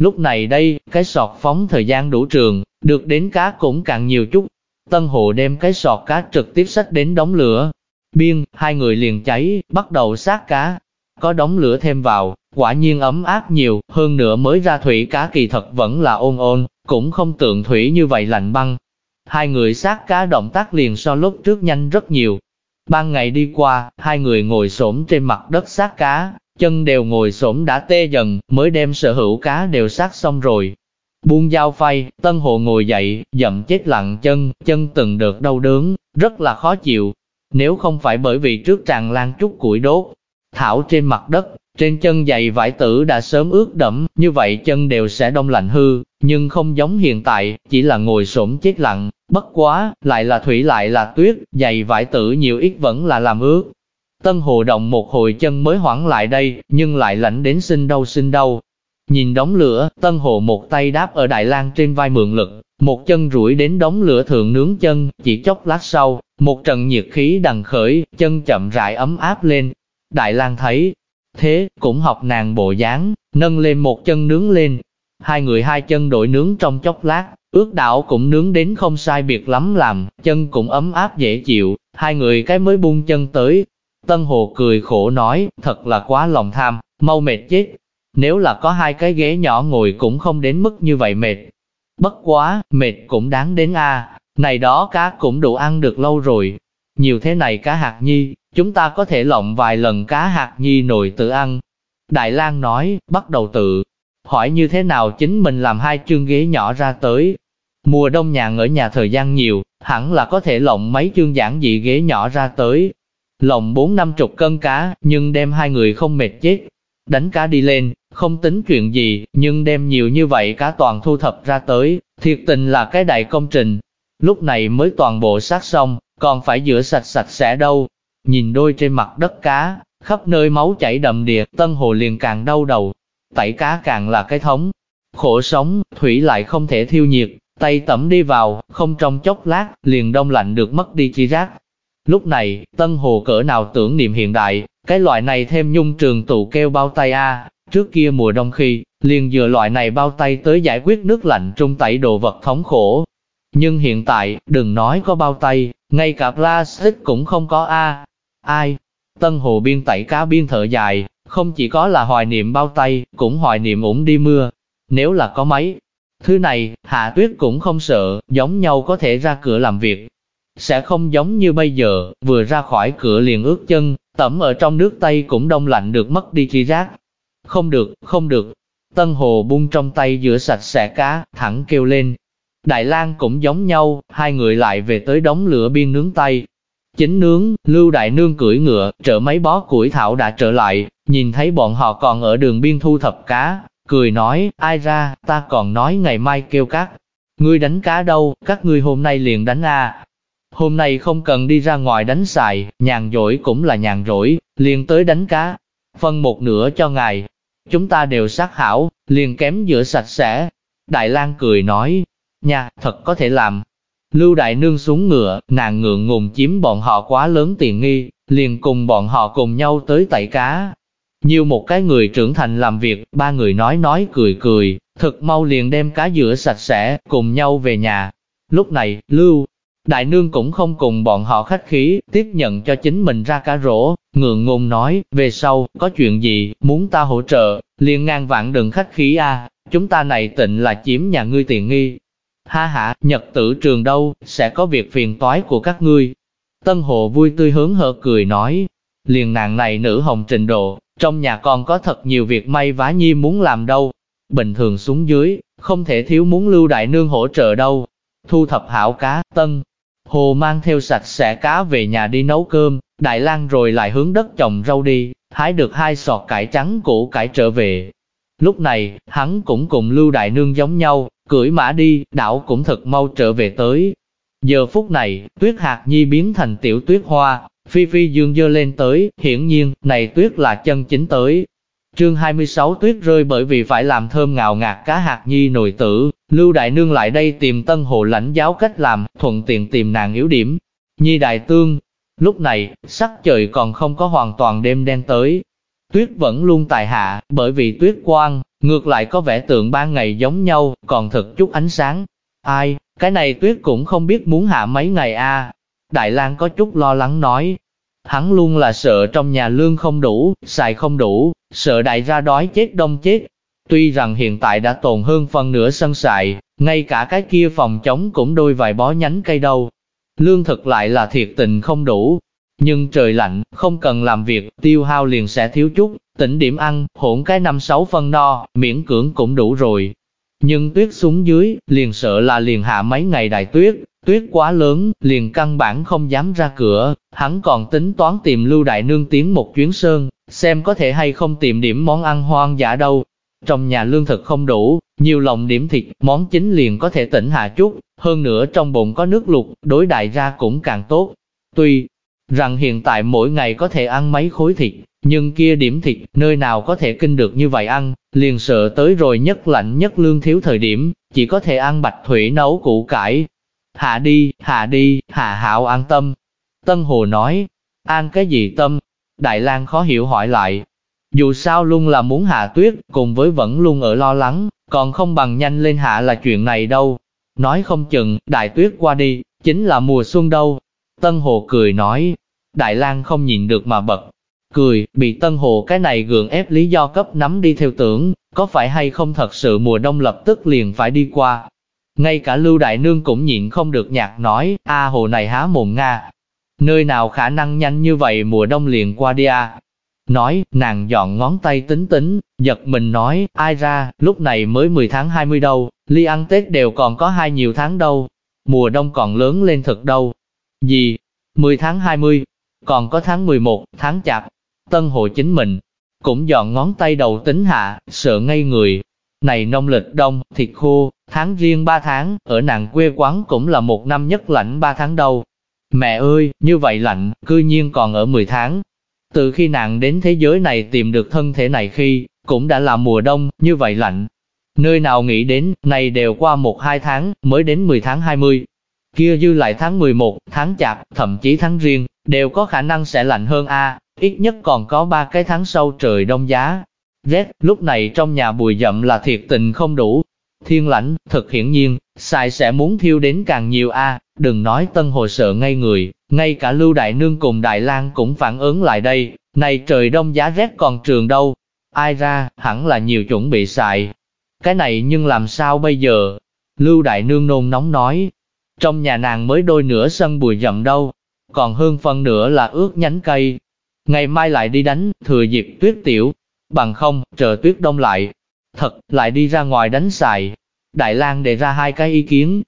Lúc này đây, cái sọt phóng thời gian đủ trường, được đến cá cũng càng nhiều chút. Tân Hồ đem cái sọt cá trực tiếp xách đến đóng lửa. Biên, hai người liền cháy, bắt đầu sát cá. Có đóng lửa thêm vào, quả nhiên ấm áp nhiều, hơn nữa mới ra thủy cá kỳ thật vẫn là ôn ôn, cũng không tượng thủy như vậy lạnh băng. Hai người sát cá động tác liền so lúc trước nhanh rất nhiều. Ban ngày đi qua, hai người ngồi xổm trên mặt đất sát cá, chân đều ngồi xổm đã tê dần, mới đem sở hữu cá đều sát xong rồi. Buông dao phay, tân hồ ngồi dậy, dậm chết lặng chân, chân từng được đau đớn, rất là khó chịu. Nếu không phải bởi vì trước tràn lan chút củi đốt, thảo trên mặt đất, trên chân giày vải tử đã sớm ướt đẫm, như vậy chân đều sẽ đông lạnh hư, nhưng không giống hiện tại, chỉ là ngồi xổm chết lặng, bất quá, lại là thủy lại là tuyết, giày vải tử nhiều ít vẫn là làm ướt. Tân hồ động một hồi chân mới hoảng lại đây, nhưng lại lạnh đến sinh đau sinh đau, Nhìn đống lửa, Tân Hồ một tay đáp ở Đại lang trên vai mượn lực, một chân rủi đến đống lửa thượng nướng chân, chỉ chốc lát sau, một trận nhiệt khí đằng khởi, chân chậm rãi ấm áp lên. Đại lang thấy, thế, cũng học nàng bộ dáng, nâng lên một chân nướng lên. Hai người hai chân đổi nướng trong chốc lát, ước đảo cũng nướng đến không sai biệt lắm làm, chân cũng ấm áp dễ chịu, hai người cái mới buông chân tới. Tân Hồ cười khổ nói, thật là quá lòng tham, mau mệt chết. Nếu là có hai cái ghế nhỏ ngồi cũng không đến mức như vậy mệt. Bất quá, mệt cũng đáng đến a này đó cá cũng đủ ăn được lâu rồi. Nhiều thế này cá hạt nhi, chúng ta có thể lộng vài lần cá hạt nhi nồi tự ăn. Đại lang nói, bắt đầu tự hỏi như thế nào chính mình làm hai chương ghế nhỏ ra tới. Mùa đông nhàn ở nhà thời gian nhiều, hẳn là có thể lộng mấy chương giản dị ghế nhỏ ra tới. Lộng bốn năm chục cân cá, nhưng đem hai người không mệt chết. Đánh cá đi lên, không tính chuyện gì, nhưng đem nhiều như vậy cá toàn thu thập ra tới, thiệt tình là cái đại công trình. Lúc này mới toàn bộ sát xong, còn phải rửa sạch sạch sẽ đâu. Nhìn đôi trên mặt đất cá, khắp nơi máu chảy đầm đìa, Tân Hồ liền càng đau đầu. Tẩy cá càng là cái thống. Khổ sống, thủy lại không thể thiêu nhiệt, tay tẩm đi vào, không trong chốc lát, liền đông lạnh được mất đi chi rác. Lúc này, Tân Hồ cỡ nào tưởng niệm hiện đại, cái loại này thêm nhung trường tụ keo bao tay a trước kia mùa đông khi, liền dựa loại này bao tay tới giải quyết nước lạnh trung tẩy đồ vật thống khổ. Nhưng hiện tại, đừng nói có bao tay, ngay cả plastic cũng không có a Ai? Tân Hồ biên tẩy cá biên thở dài, không chỉ có là hoài niệm bao tay, cũng hoài niệm ủng đi mưa. Nếu là có mấy, thứ này, Hạ Tuyết cũng không sợ, giống nhau có thể ra cửa làm việc. Sẽ không giống như bây giờ, vừa ra khỏi cửa liền ướt chân, tẩm ở trong nước tay cũng đông lạnh được mất đi chi rác. Không được, không được. Tân Hồ bung trong tay rửa sạch sẽ cá, thẳng kêu lên. Đại lang cũng giống nhau, hai người lại về tới đống lửa biên nướng tay, Chính nướng, Lưu Đại Nương cưỡi ngựa, trợ mấy bó củi thảo đã trở lại, nhìn thấy bọn họ còn ở đường biên thu thập cá, cười nói, ai ra, ta còn nói ngày mai kêu các. Ngươi đánh cá đâu, các ngươi hôm nay liền đánh a. Hôm nay không cần đi ra ngoài đánh xài, nhàn rỗi cũng là nhàn rỗi, liền tới đánh cá. Phân một nửa cho ngài. Chúng ta đều sát hảo, liền kém giữa sạch sẽ. Đại lang cười nói, nha, thật có thể làm, Lưu Đại Nương xuống ngựa, nàng ngượng ngùng chiếm bọn họ quá lớn tiền nghi, liền cùng bọn họ cùng nhau tới tẩy cá. Nhiều một cái người trưởng thành làm việc, ba người nói nói cười cười, thật mau liền đem cá rửa sạch sẽ, cùng nhau về nhà. Lúc này, Lưu Đại Nương cũng không cùng bọn họ khách khí, tiếp nhận cho chính mình ra cả rổ, ngượng ngùng nói, về sau, có chuyện gì, muốn ta hỗ trợ, liền ngang vạn đừng khách khí a chúng ta này tịnh là chiếm nhà ngươi tiền nghi, Ha ha, nhật tử trường đâu, sẽ có việc phiền toái của các ngươi. Tân Hồ vui tươi hướng hở cười nói, liền nàng này nữ hồng trình độ, trong nhà còn có thật nhiều việc may vá nhi muốn làm đâu. Bình thường xuống dưới, không thể thiếu muốn lưu đại nương hỗ trợ đâu. Thu thập hảo cá, Tân Hồ mang theo sạch sẽ cá về nhà đi nấu cơm, Đại lang rồi lại hướng đất trồng rau đi, hái được hai sọt cải trắng củ cải trở về. Lúc này, hắn cũng cùng Lưu Đại Nương giống nhau, cưỡi mã đi, đảo cũng thật mau trở về tới. Giờ phút này, tuyết hạt nhi biến thành tiểu tuyết hoa, phi phi dương dơ lên tới, hiển nhiên, này tuyết là chân chính tới. Chương 26 tuyết rơi bởi vì phải làm thơm ngào ngạt cá hạt nhi nồi tử, Lưu Đại Nương lại đây tìm tân hồ lãnh giáo cách làm, thuận tiện tìm nàng yếu điểm. Nhi Đại Tương, lúc này, sắc trời còn không có hoàn toàn đêm đen tới. Tuyết vẫn luôn tài hạ, bởi vì tuyết quang, Ngược lại có vẻ tượng ban ngày giống nhau, còn thật chút ánh sáng. Ai, cái này tuyết cũng không biết muốn hạ mấy ngày a. Đại lang có chút lo lắng nói. Hắn luôn là sợ trong nhà lương không đủ, xài không đủ, sợ đại ra đói chết đông chết. Tuy rằng hiện tại đã tồn hơn phần nửa sân xài, ngay cả cái kia phòng chống cũng đôi vài bó nhánh cây đâu. Lương thực lại là thiệt tình không đủ, nhưng trời lạnh, không cần làm việc, tiêu hao liền sẽ thiếu chút, tỉnh điểm ăn, hỗn cái năm sáu phân no, miễn cưỡng cũng đủ rồi. Nhưng tuyết xuống dưới, liền sợ là liền hạ mấy ngày đại tuyết, tuyết quá lớn, liền căn bản không dám ra cửa, hắn còn tính toán tìm Lưu Đại Nương tiến một chuyến sơn, xem có thể hay không tìm điểm món ăn hoang dã đâu. Trong nhà lương thực không đủ, nhiều lòng điểm thịt, món chính liền có thể tỉnh hạ chút, hơn nữa trong bụng có nước lục, đối đại ra cũng càng tốt. Tuy rằng hiện tại mỗi ngày có thể ăn mấy khối thịt, nhưng kia điểm thịt, nơi nào có thể kinh được như vậy ăn, liền sợ tới rồi nhất lạnh nhất lương thiếu thời điểm, chỉ có thể ăn bạch thủy nấu củ cải. Hạ đi, hạ đi, hạ hạo an tâm. Tân Hồ nói, an cái gì tâm? Đại lang khó hiểu hỏi lại. Dù sao luôn là muốn hạ tuyết, cùng với vẫn luôn ở lo lắng, còn không bằng nhanh lên hạ là chuyện này đâu. Nói không chừng, đại tuyết qua đi, chính là mùa xuân đâu. Tân Hồ cười nói, Đại lang không nhìn được mà bật. Cười, bị Tân Hồ cái này gượng ép lý do cấp nắm đi theo tưởng, có phải hay không thật sự mùa đông lập tức liền phải đi qua. Ngay cả Lưu Đại Nương cũng nhịn không được nhạc nói, a hồ này há mồm Nga. Nơi nào khả năng nhanh như vậy mùa đông liền qua đi à? Nói, nàng dọn ngón tay tính tính, giật mình nói, ai ra, lúc này mới 10 tháng 20 đâu, ly ăn Tết đều còn có hai nhiều tháng đâu, mùa đông còn lớn lên thật đâu. Gì? 10 tháng 20, còn có tháng 11, tháng chạp. Tân hộ chính mình, cũng dọn ngón tay đầu tính hạ, sợ ngây người. Này nông lịch đông, thịt khô, tháng riêng 3 tháng, ở nàng quê quán cũng là một năm nhất lạnh 3 tháng đầu Mẹ ơi, như vậy lạnh, cư nhiên còn ở 10 tháng. Từ khi nàng đến thế giới này tìm được thân thể này khi, cũng đã là mùa đông, như vậy lạnh. Nơi nào nghĩ đến, này đều qua 1-2 tháng, mới đến 10 tháng 20. Kia dư lại tháng 11, tháng chạp, thậm chí tháng riêng, đều có khả năng sẽ lạnh hơn a ít nhất còn có ba cái tháng sâu trời đông giá. Rét, lúc này trong nhà bùi dậm là thiệt tình không đủ. Thiên lãnh, thật hiển nhiên, xài sẽ muốn thiêu đến càng nhiều a đừng nói tân hồ sợ ngay người, ngay cả Lưu Đại Nương cùng Đại lang cũng phản ứng lại đây, này trời đông giá rét còn trường đâu, ai ra, hẳn là nhiều chuẩn bị xài. Cái này nhưng làm sao bây giờ? Lưu Đại Nương nôn nóng nói, trong nhà nàng mới đôi nửa sân bùi dậm đâu, còn hơn phần nửa là ướt nhánh cây. Ngày mai lại đi đánh, thừa dịp tuyết tiểu, bằng không, chờ tuyết đông lại. Thật, lại đi ra ngoài đánh xài. Đại lang đề ra hai cái ý kiến.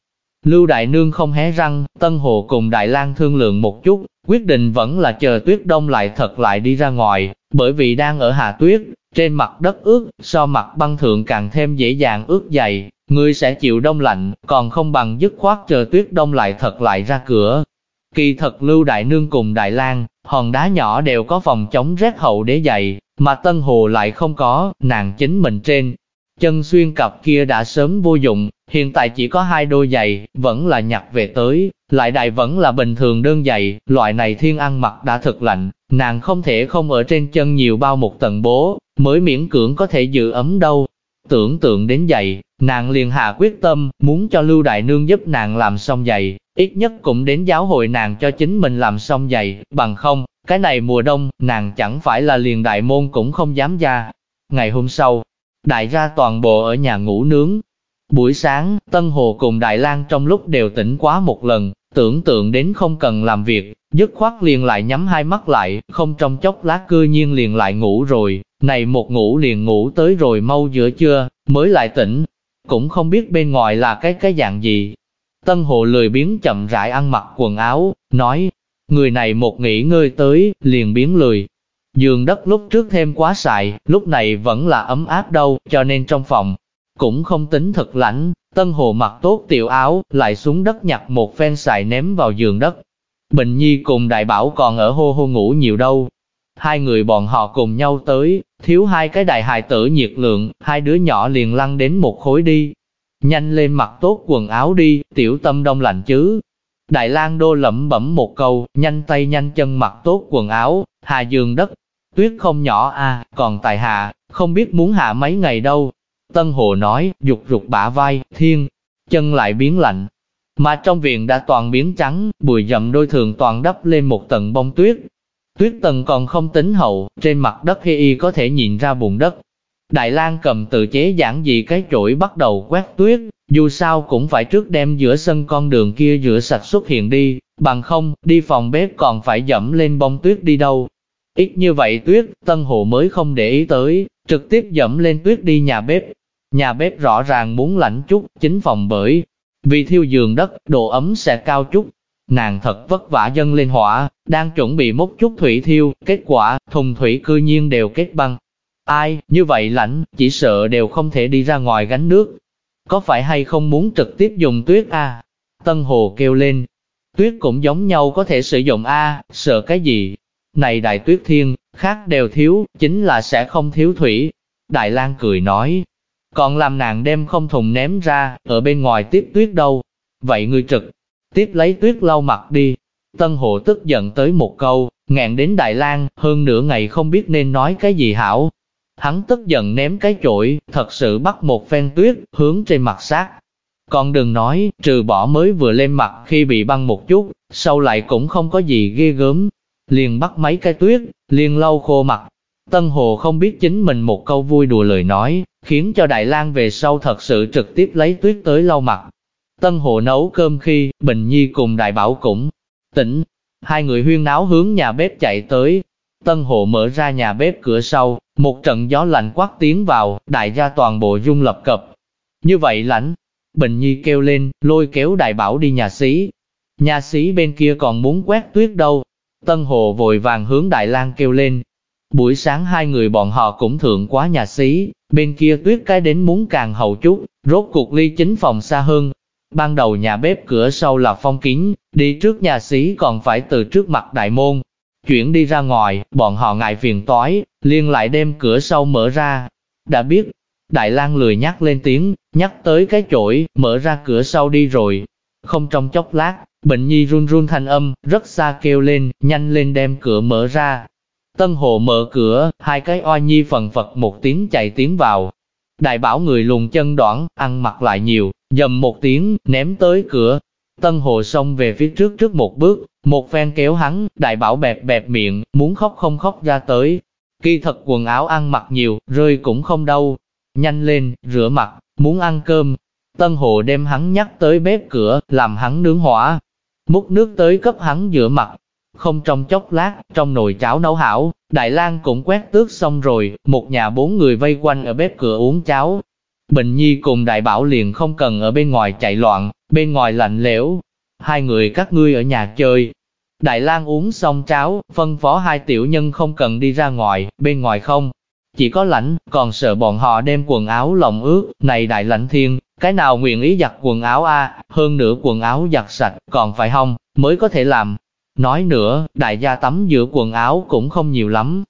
Lưu Đại Nương không hé răng, Tân Hồ cùng Đại lang thương lượng một chút, quyết định vẫn là chờ tuyết đông lại thật lại đi ra ngoài, bởi vì đang ở hạ tuyết, trên mặt đất ướt, so mặt băng thượng càng thêm dễ dàng ướt dày, người sẽ chịu đông lạnh, còn không bằng dứt khoát chờ tuyết đông lại thật lại ra cửa, Kỳ thật Lưu Đại Nương cùng Đại lang hòn đá nhỏ đều có phòng chống rét hậu đế dày, mà Tân Hồ lại không có, nàng chính mình trên. Chân xuyên cặp kia đã sớm vô dụng, hiện tại chỉ có hai đôi giày, vẫn là nhặt về tới, lại đại vẫn là bình thường đơn giày, loại này thiên ăn mặc đã thật lạnh, nàng không thể không ở trên chân nhiều bao một tầng bố, mới miễn cưỡng có thể giữ ấm đâu. Tưởng tượng đến giày, nàng liền hạ quyết tâm, muốn cho Lưu Đại Nương giúp nàng làm xong giày, ít nhất cũng đến giáo hội nàng cho chính mình làm xong giày, bằng không, cái này mùa đông, nàng chẳng phải là liền đại môn cũng không dám ra. Ngày hôm sau, đại ra toàn bộ ở nhà ngủ nướng. Buổi sáng, Tân Hồ cùng Đại lang trong lúc đều tỉnh quá một lần, tưởng tượng đến không cần làm việc, dứt khoát liền lại nhắm hai mắt lại, không trong chốc lát cư nhiên liền lại ngủ rồi, này một ngủ liền ngủ tới rồi mau giữa trưa, mới lại tỉnh, cũng không biết bên ngoài là cái cái dạng gì, Tân hộ lười biến chậm rãi ăn mặc quần áo, nói, người này một nghỉ ngơi tới, liền biến lười. Giường đất lúc trước thêm quá xài, lúc này vẫn là ấm áp đâu, cho nên trong phòng, cũng không tính thật lạnh, tân hồ mặc tốt tiểu áo, lại xuống đất nhặt một phen xài ném vào giường đất. Bình Nhi cùng đại bảo còn ở hô hô ngủ nhiều đâu. Hai người bọn họ cùng nhau tới, thiếu hai cái đại hài tử nhiệt lượng, hai đứa nhỏ liền lăn đến một khối đi, Nhanh lên mặc tốt quần áo đi, tiểu tâm đông lạnh chứ. Đại lang đô lẩm bẩm một câu, nhanh tay nhanh chân mặc tốt quần áo, hạ giường đất. Tuyết không nhỏ à, còn tại hạ, không biết muốn hạ mấy ngày đâu. Tân Hồ nói, dục rụt bả vai, thiên, chân lại biến lạnh. Mà trong viện đã toàn biến trắng, bụi dậm đôi thường toàn đắp lên một tầng bông tuyết. Tuyết tầng còn không tính hậu, trên mặt đất khi y có thể nhìn ra bùn đất, Đại lang cầm tự chế giản dị cái chổi bắt đầu quét tuyết, dù sao cũng phải trước đem giữa sân con đường kia rửa sạch xuất hiện đi, bằng không, đi phòng bếp còn phải dẫm lên bông tuyết đi đâu. Ít như vậy tuyết, Tân Hồ mới không để ý tới, trực tiếp dẫm lên tuyết đi nhà bếp. Nhà bếp rõ ràng muốn lạnh chút, chính phòng bởi, vì thiêu giường đất, độ ấm sẽ cao chút. Nàng thật vất vả dâng lên hỏa, đang chuẩn bị múc chút thủy thiêu, kết quả, thùng thủy cư nhiên đều kết băng. Ai, như vậy lạnh, chỉ sợ đều không thể đi ra ngoài gánh nước. Có phải hay không muốn trực tiếp dùng tuyết a? Tân Hồ kêu lên. tuyết cũng giống nhau có thể sử dụng A, sợ cái gì? Này đại tuyết thiên, khác đều thiếu, chính là sẽ không thiếu thủy. Đại lang cười nói, còn làm nàng đem không thùng ném ra, ở bên ngoài tiếp tuyết đâu. Vậy ngươi trực, tiếp lấy tuyết lau mặt đi. Tân hồ tức giận tới một câu, ngẹn đến Đại lang hơn nửa ngày không biết nên nói cái gì hảo. Hắn tức giận ném cái chổi, thật sự bắt một phen tuyết, hướng trên mặt sát. Còn đừng nói, trừ bỏ mới vừa lên mặt khi bị băng một chút, sau lại cũng không có gì ghê gớm. Liền bắt mấy cái tuyết, liền lau khô mặt. Tân Hồ không biết chính mình một câu vui đùa lời nói, khiến cho Đại lang về sau thật sự trực tiếp lấy tuyết tới lau mặt. Tân Hồ nấu cơm khi, Bình Nhi cùng Đại Bảo cũng tỉnh. Hai người huyên náo hướng nhà bếp chạy tới. Tân hộ mở ra nhà bếp cửa sau, một trận gió lạnh quát tiến vào, đại gia toàn bộ dung lập cập. Như vậy lãnh, Bình Nhi kêu lên, lôi kéo đại bảo đi nhà xí. Nhà xí bên kia còn muốn quét tuyết đâu. Tân hộ vội vàng hướng Đại lang kêu lên. Buổi sáng hai người bọn họ cũng thượng quá nhà xí, bên kia tuyết cái đến muốn càng hậu chút, rốt cuộc ly chính phòng xa hơn. Ban đầu nhà bếp cửa sau là phong kín, đi trước nhà xí còn phải từ trước mặt đại môn. Chuyển đi ra ngoài, bọn họ ngại phiền toái, liền lại đem cửa sau mở ra. Đã biết, Đại lang lười nhắc lên tiếng, nhắc tới cái chổi, mở ra cửa sau đi rồi. Không trong chốc lát, bệnh nhi run run thanh âm, rất xa kêu lên, nhanh lên đem cửa mở ra. Tân hồ mở cửa, hai cái oa nhi phần phật một tiếng chạy tiến vào. Đại bảo người lùn chân đoạn, ăn mặc lại nhiều, dầm một tiếng, ném tới cửa. Tân hồ xông về phía trước trước một bước, một phen kéo hắn, đại bảo bẹp bẹp miệng, muốn khóc không khóc ra tới. Kỳ thật quần áo ăn mặc nhiều, rơi cũng không đâu, Nhanh lên, rửa mặt, muốn ăn cơm. Tân Hồ đem hắn nhắc tới bếp cửa, làm hắn nướng hỏa. Múc nước tới cấp hắn rửa mặt. Không trong chốc lát, trong nồi cháo nấu hảo, Đại lang cũng quét tước xong rồi, một nhà bốn người vây quanh ở bếp cửa uống cháo. Bình Nhi cùng Đại Bảo liền không cần ở bên ngoài chạy loạn, bên ngoài lạnh lẽo. Hai người các ngươi ở nhà chơi. Đại lang uống xong cháo, phân phó hai tiểu nhân không cần đi ra ngoài, bên ngoài không, chỉ có lạnh còn sợ bọn họ đem quần áo lòng ướt, này đại lạnh thiên, cái nào nguyện ý giặt quần áo a hơn nữa quần áo giặt sạch, còn phải không, mới có thể làm. Nói nữa, đại gia tắm giữa quần áo cũng không nhiều lắm.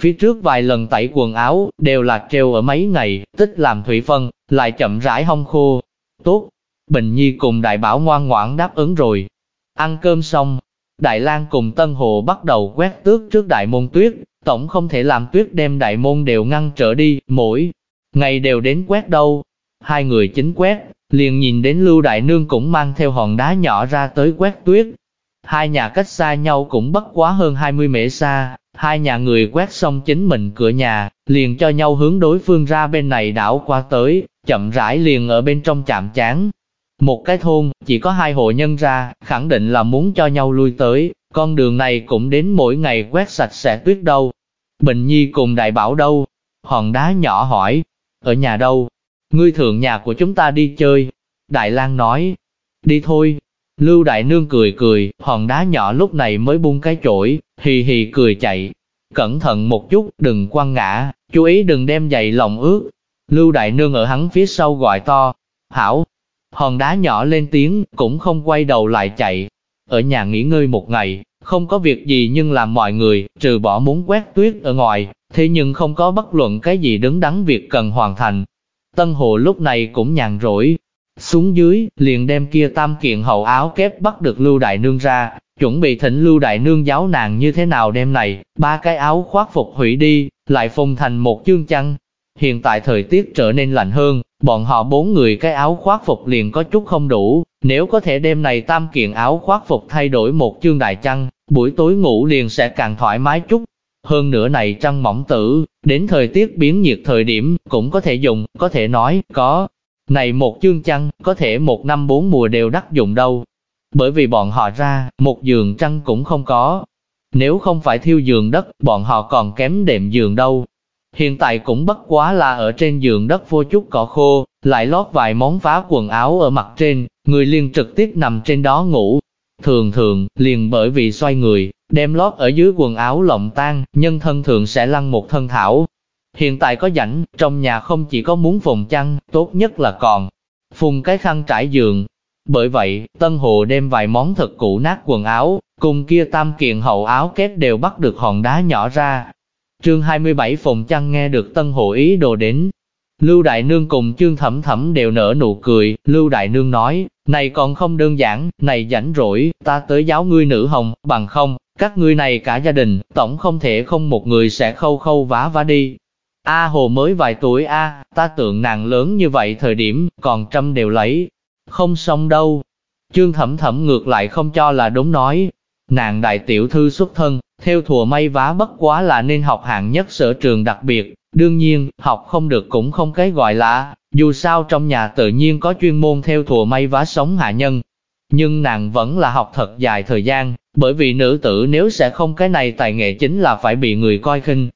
Phía trước vài lần tẩy quần áo, đều là treo ở mấy ngày, tích làm thủy phân, lại chậm rãi hong khô. Tốt, Bình Nhi cùng đại bảo ngoan ngoãn đáp ứng rồi. Ăn cơm xong, Đại lang cùng Tân Hồ bắt đầu quét tước trước đại môn tuyết, tổng không thể làm tuyết đem đại môn đều ngăn trở đi, mỗi ngày đều đến quét đâu. Hai người chính quét, liền nhìn đến Lưu Đại Nương cũng mang theo hòn đá nhỏ ra tới quét tuyết. Hai nhà cách xa nhau cũng bất quá hơn 20 mễ xa, hai nhà người quét xong chính mình cửa nhà, liền cho nhau hướng đối phương ra bên này đảo qua tới, chậm rãi liền ở bên trong chạm chán. Một cái thôn, chỉ có hai hộ nhân ra, khẳng định là muốn cho nhau lui tới, con đường này cũng đến mỗi ngày quét sạch sẽ tuyết đâu. Bình Nhi cùng đại bảo đâu? Hòn đá nhỏ hỏi, ở nhà đâu? Ngươi thượng nhà của chúng ta đi chơi. Đại lang nói, đi thôi. Lưu Đại Nương cười cười, hòn đá nhỏ lúc này mới buông cái chổi, hì hì cười chạy. Cẩn thận một chút, đừng quăng ngã, chú ý đừng đem giày lòng ướt. Lưu Đại Nương ở hắn phía sau gọi to, hảo. Hòn đá nhỏ lên tiếng, cũng không quay đầu lại chạy. Ở nhà nghỉ ngơi một ngày, không có việc gì nhưng làm mọi người, trừ bỏ muốn quét tuyết ở ngoài, thế nhưng không có bất luận cái gì đứng đắn việc cần hoàn thành. Tân Hồ lúc này cũng nhàn rỗi, xuống dưới, liền đem kia tam kiện hậu áo kép bắt được Lưu Đại Nương ra, chuẩn bị thỉnh Lưu Đại Nương giáo nàng như thế nào đem này, ba cái áo khoác phục hủy đi, lại phùng thành một chương chăn. Hiện tại thời tiết trở nên lạnh hơn, bọn họ bốn người cái áo khoác phục liền có chút không đủ, nếu có thể đêm này tam kiện áo khoác phục thay đổi một chương đại chăn, buổi tối ngủ liền sẽ càng thoải mái chút. Hơn nữa này trăng mỏng tử, đến thời tiết biến nhiệt thời điểm, cũng có thể dùng, có thể nói, có. Này một chương chăn, có thể một năm bốn mùa đều đắc dụng đâu. Bởi vì bọn họ ra, một giường trăng cũng không có. Nếu không phải thiêu giường đất, bọn họ còn kém đệm giường đâu. Hiện tại cũng bất quá là ở trên giường đất vô chút cỏ khô, lại lót vài món phá quần áo ở mặt trên, người liền trực tiếp nằm trên đó ngủ, Thường thường, liền bởi vì xoay người, đem lót ở dưới quần áo lộng tan, nhân thân thường sẽ lăn một thân thảo. Hiện tại có rảnh, trong nhà không chỉ có muốn phùng chăn, tốt nhất là còn phùng cái khăn trải giường. Bởi vậy, Tân Hồ đem vài món thật cũ nát quần áo, cùng kia tam kiện hậu áo kép đều bắt được hòn đá nhỏ ra. Chương 27 Phùng Chăn nghe được Tân hộ ý đồ đến. Lưu Đại Nương cùng Trương Thẩm Thẩm đều nở nụ cười, Lưu Đại Nương nói, này còn không đơn giản, này rảnh rỗi, ta tới giáo ngươi nữ hồng, bằng không, các ngươi này cả gia đình, tổng không thể không một người sẽ khâu khâu vá vá đi. A Hồ mới vài tuổi A, ta tưởng nàng lớn như vậy thời điểm, còn trăm đều lấy, không xong đâu. Trương Thẩm Thẩm ngược lại không cho là đúng nói, nàng đại tiểu thư xuất thân, theo thùa may vá bất quá là nên học hạng nhất sở trường đặc biệt, đương nhiên, học không được cũng không cái gọi là, dù sao trong nhà tự nhiên có chuyên môn theo thùa may vá sống hạ nhân. Nhưng nàng vẫn là học thật dài thời gian, bởi vì nữ tử nếu sẽ không cái này tài nghệ chính là phải bị người coi khinh.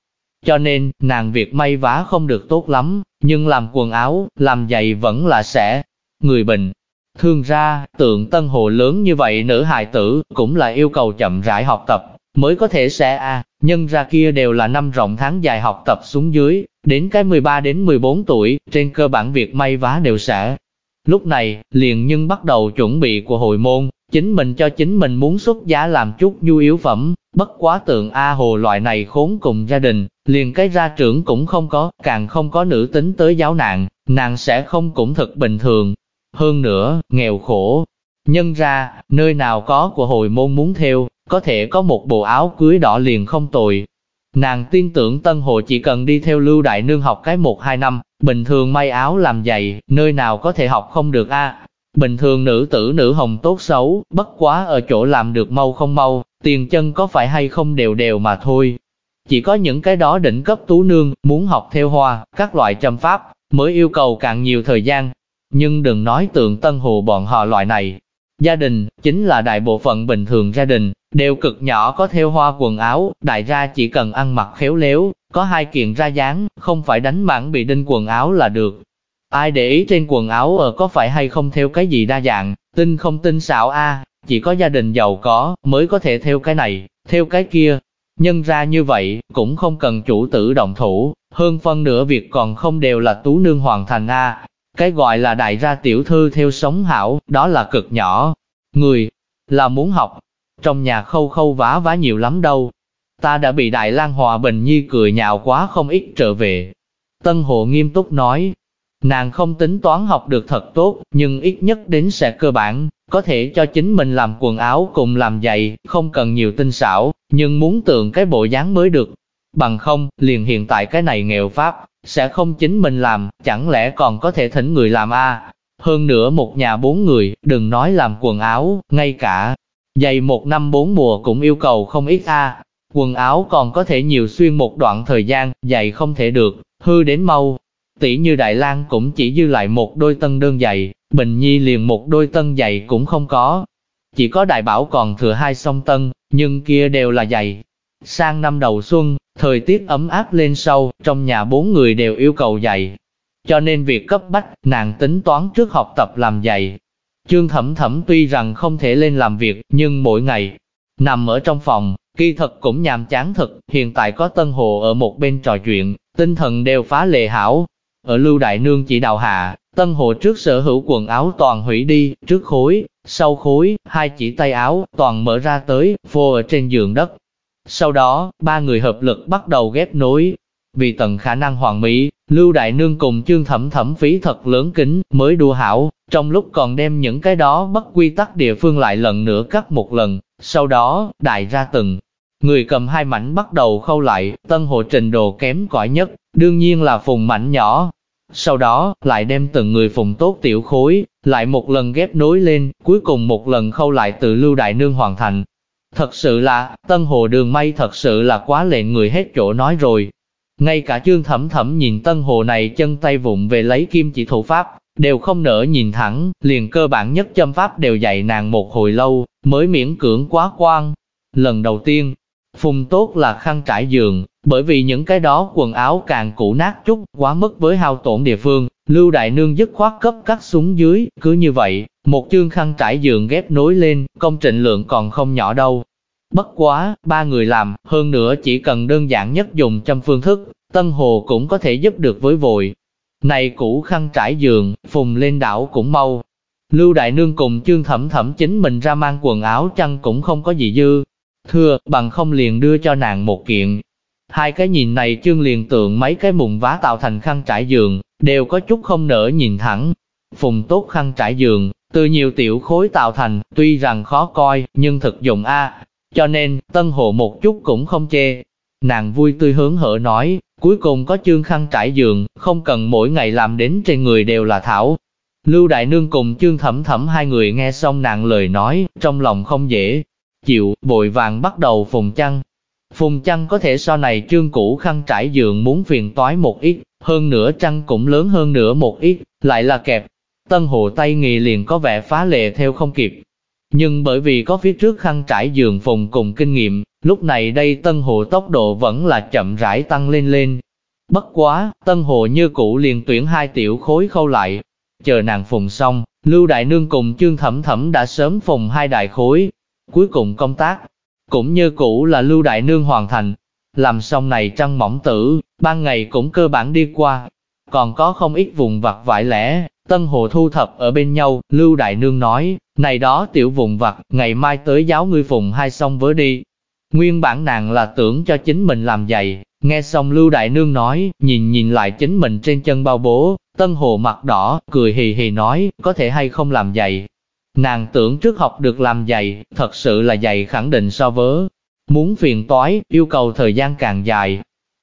Cho nên, nàng việc may vá không được tốt lắm, nhưng làm quần áo, làm giày vẫn là sẽ. Người bình, thường ra, tượng tân hồ lớn như vậy nữ hài tử, cũng là yêu cầu chậm rãi học tập, mới có thể sẽ a à, nhân ra kia đều là năm rộng tháng dài học tập xuống dưới, đến cái 13 đến 14 tuổi, trên cơ bản việc may vá đều sẽ. Lúc này, liền nhân bắt đầu chuẩn bị của hồi môn, chính mình cho chính mình muốn xuất giá làm chút nhu yếu phẩm, bất quá tượng A Hồ loại này khốn cùng gia đình, liền cái ra trưởng cũng không có, càng không có nữ tính tới giáo nạn, nàng sẽ không cũng thật bình thường. Hơn nữa, nghèo khổ, nhân ra, nơi nào có của hồi môn muốn theo, có thể có một bộ áo cưới đỏ liền không tồi. Nàng tin tưởng Tân Hồ chỉ cần đi theo Lưu Đại Nương học cái một hai năm, bình thường may áo làm giày, nơi nào có thể học không được a Bình thường nữ tử nữ hồng tốt xấu, bất quá ở chỗ làm được mau không mau, tiền chân có phải hay không đều đều mà thôi. Chỉ có những cái đó đỉnh cấp tú nương, muốn học theo hoa, các loại châm pháp, mới yêu cầu càng nhiều thời gian. Nhưng đừng nói tượng tân hồ bọn họ loại này. Gia đình, chính là đại bộ phận bình thường gia đình, đều cực nhỏ có theo hoa quần áo, đại gia chỉ cần ăn mặc khéo léo, có hai kiện ra dáng, không phải đánh mảng bị đinh quần áo là được. Ai để ý trên quần áo ở có phải hay không theo cái gì đa dạng, tin không tin xạo a chỉ có gia đình giàu có, mới có thể theo cái này, theo cái kia. Nhân ra như vậy, cũng không cần chủ tử động thủ, hơn phân nửa việc còn không đều là tú nương hoàn thành a cái gọi là đại gia tiểu thư theo sống hảo, đó là cực nhỏ. Người, là muốn học, trong nhà khâu khâu vá vá nhiều lắm đâu. Ta đã bị Đại lang Hòa Bình Nhi cười nhạo quá không ít trở về. Tân Hồ nghiêm túc nói, nàng không tính toán học được thật tốt, nhưng ít nhất đến sẽ cơ bản, có thể cho chính mình làm quần áo cùng làm giày, không cần nhiều tinh xảo, nhưng muốn tượng cái bộ dáng mới được. Bằng không, liền hiện tại cái này nghèo pháp, sẽ không chính mình làm, chẳng lẽ còn có thể thỉnh người làm a Hơn nữa một nhà bốn người, đừng nói làm quần áo, ngay cả Giày một năm bốn mùa cũng yêu cầu không ít a. Quần áo còn có thể nhiều xuyên một đoạn thời gian, giày không thể được, hư đến mau. Tỷ như Đại lang cũng chỉ dư lại một đôi tân đơn giày, Bình Nhi liền một đôi tân giày cũng không có. Chỉ có Đại Bảo còn thừa hai song tân, nhưng kia đều là giày. Sang năm đầu xuân, thời tiết ấm áp lên sâu, trong nhà bốn người đều yêu cầu giày. Cho nên việc cấp bách, nàng tính toán trước học tập làm giày, Trương Thẩm Thẩm tuy rằng không thể lên làm việc, nhưng mỗi ngày, nằm ở trong phòng, kỳ thật cũng nhàm chán thật, hiện tại có Tân Hồ ở một bên trò chuyện, tinh thần đều phá lệ hảo. Ở Lưu Đại Nương chỉ đạo hạ, Tân Hồ trước sở hữu quần áo toàn hủy đi, trước khối, sau khối, hai chỉ tay áo, toàn mở ra tới, phô ở trên giường đất. Sau đó, ba người hợp lực bắt đầu ghép nối. Vì tận khả năng hoàn mỹ, Lưu Đại Nương cùng chương thẩm thẩm phí thật lớn kính, mới đua hảo, trong lúc còn đem những cái đó bất quy tắc địa phương lại lần nữa cắt một lần, sau đó, đại ra từng. Người cầm hai mảnh bắt đầu khâu lại, tân hộ trình đồ kém cỏi nhất, đương nhiên là phùng mảnh nhỏ. Sau đó, lại đem từng người phùng tốt tiểu khối, lại một lần ghép nối lên, cuối cùng một lần khâu lại từ lưu đại nương hoàn thành. Thật sự là, tân hồ đường may thật sự là quá lệnh người hết chỗ nói rồi. Ngay cả chương thẩm thẩm nhìn tân hồ này chân tay vụng về lấy kim chỉ thủ pháp, đều không nỡ nhìn thẳng, liền cơ bản nhất châm pháp đều dạy nàng một hồi lâu, mới miễn cưỡng quá quan. Lần đầu tiên, phùng tốt là khăn trải giường, bởi vì những cái đó quần áo càng cũ nát chút, quá mức với hao tổn địa phương, Lưu Đại Nương dứt khoát cấp cắt xuống dưới, cứ như vậy, một chương khăn trải giường ghép nối lên, công trình lượng còn không nhỏ đâu. Bất quá, ba người làm, hơn nữa chỉ cần đơn giản nhất dùng trăm phương thức, Tân Hồ cũng có thể giúp được với vội, này cũ khăn trải giường, phùng lên đảo cũng mau. Lưu Đại Nương cùng chương thẩm thẩm chính mình ra mang quần áo chăng cũng không có gì dư. Thưa, bằng không liền đưa cho nàng một kiện. Hai cái nhìn này chương liền tượng mấy cái mùng vá tạo thành khăn trải giường, đều có chút không nỡ nhìn thẳng. Phùng tốt khăn trải giường, từ nhiều tiểu khối tạo thành, tuy rằng khó coi, nhưng thực dụng A. Cho nên, tân hộ một chút cũng không chê. Nàng vui tươi hướng hở nói, cuối cùng có chương khăn trải giường, không cần mỗi ngày làm đến trên người đều là thảo. Lưu Đại Nương cùng chương thẩm thẩm hai người nghe xong nàng lời nói, trong lòng không dễ. Chịu, vội vàng bắt đầu phùng chăn. Phùng chăn có thể so này chương cũ khăn trải giường muốn phiền toái một ít, hơn nữa trăng cũng lớn hơn nữa một ít, lại là kẹp. Tân hồ tay nghề liền có vẻ phá lệ theo không kịp. Nhưng bởi vì có phía trước khăn trải giường phùng cùng kinh nghiệm, lúc này đây tân hồ tốc độ vẫn là chậm rãi tăng lên lên. Bất quá, tân hồ như cũ liền tuyển hai tiểu khối khâu lại. Chờ nàng phùng xong, Lưu Đại Nương cùng Trương Thẩm Thẩm đã sớm phùng hai đại khối. Cuối cùng công tác, cũng như cũ là Lưu Đại Nương hoàn thành. Làm xong này trăng mỏng tử, ban ngày cũng cơ bản đi qua. Còn có không ít vùng vặt vải lẻ, Tân Hồ thu thập ở bên nhau, Lưu Đại Nương nói, này đó tiểu vùng vặt, ngày mai tới giáo ngươi vùng hai xong vớ đi. Nguyên bản nàng là tưởng cho chính mình làm giày, nghe xong Lưu Đại Nương nói, nhìn nhìn lại chính mình trên chân bao bố, Tân Hồ mặt đỏ, cười hì hì nói, có thể hay không làm giày. Nàng tưởng trước học được làm giày, thật sự là giày khẳng định so với muốn phiền toái, yêu cầu thời gian càng dài.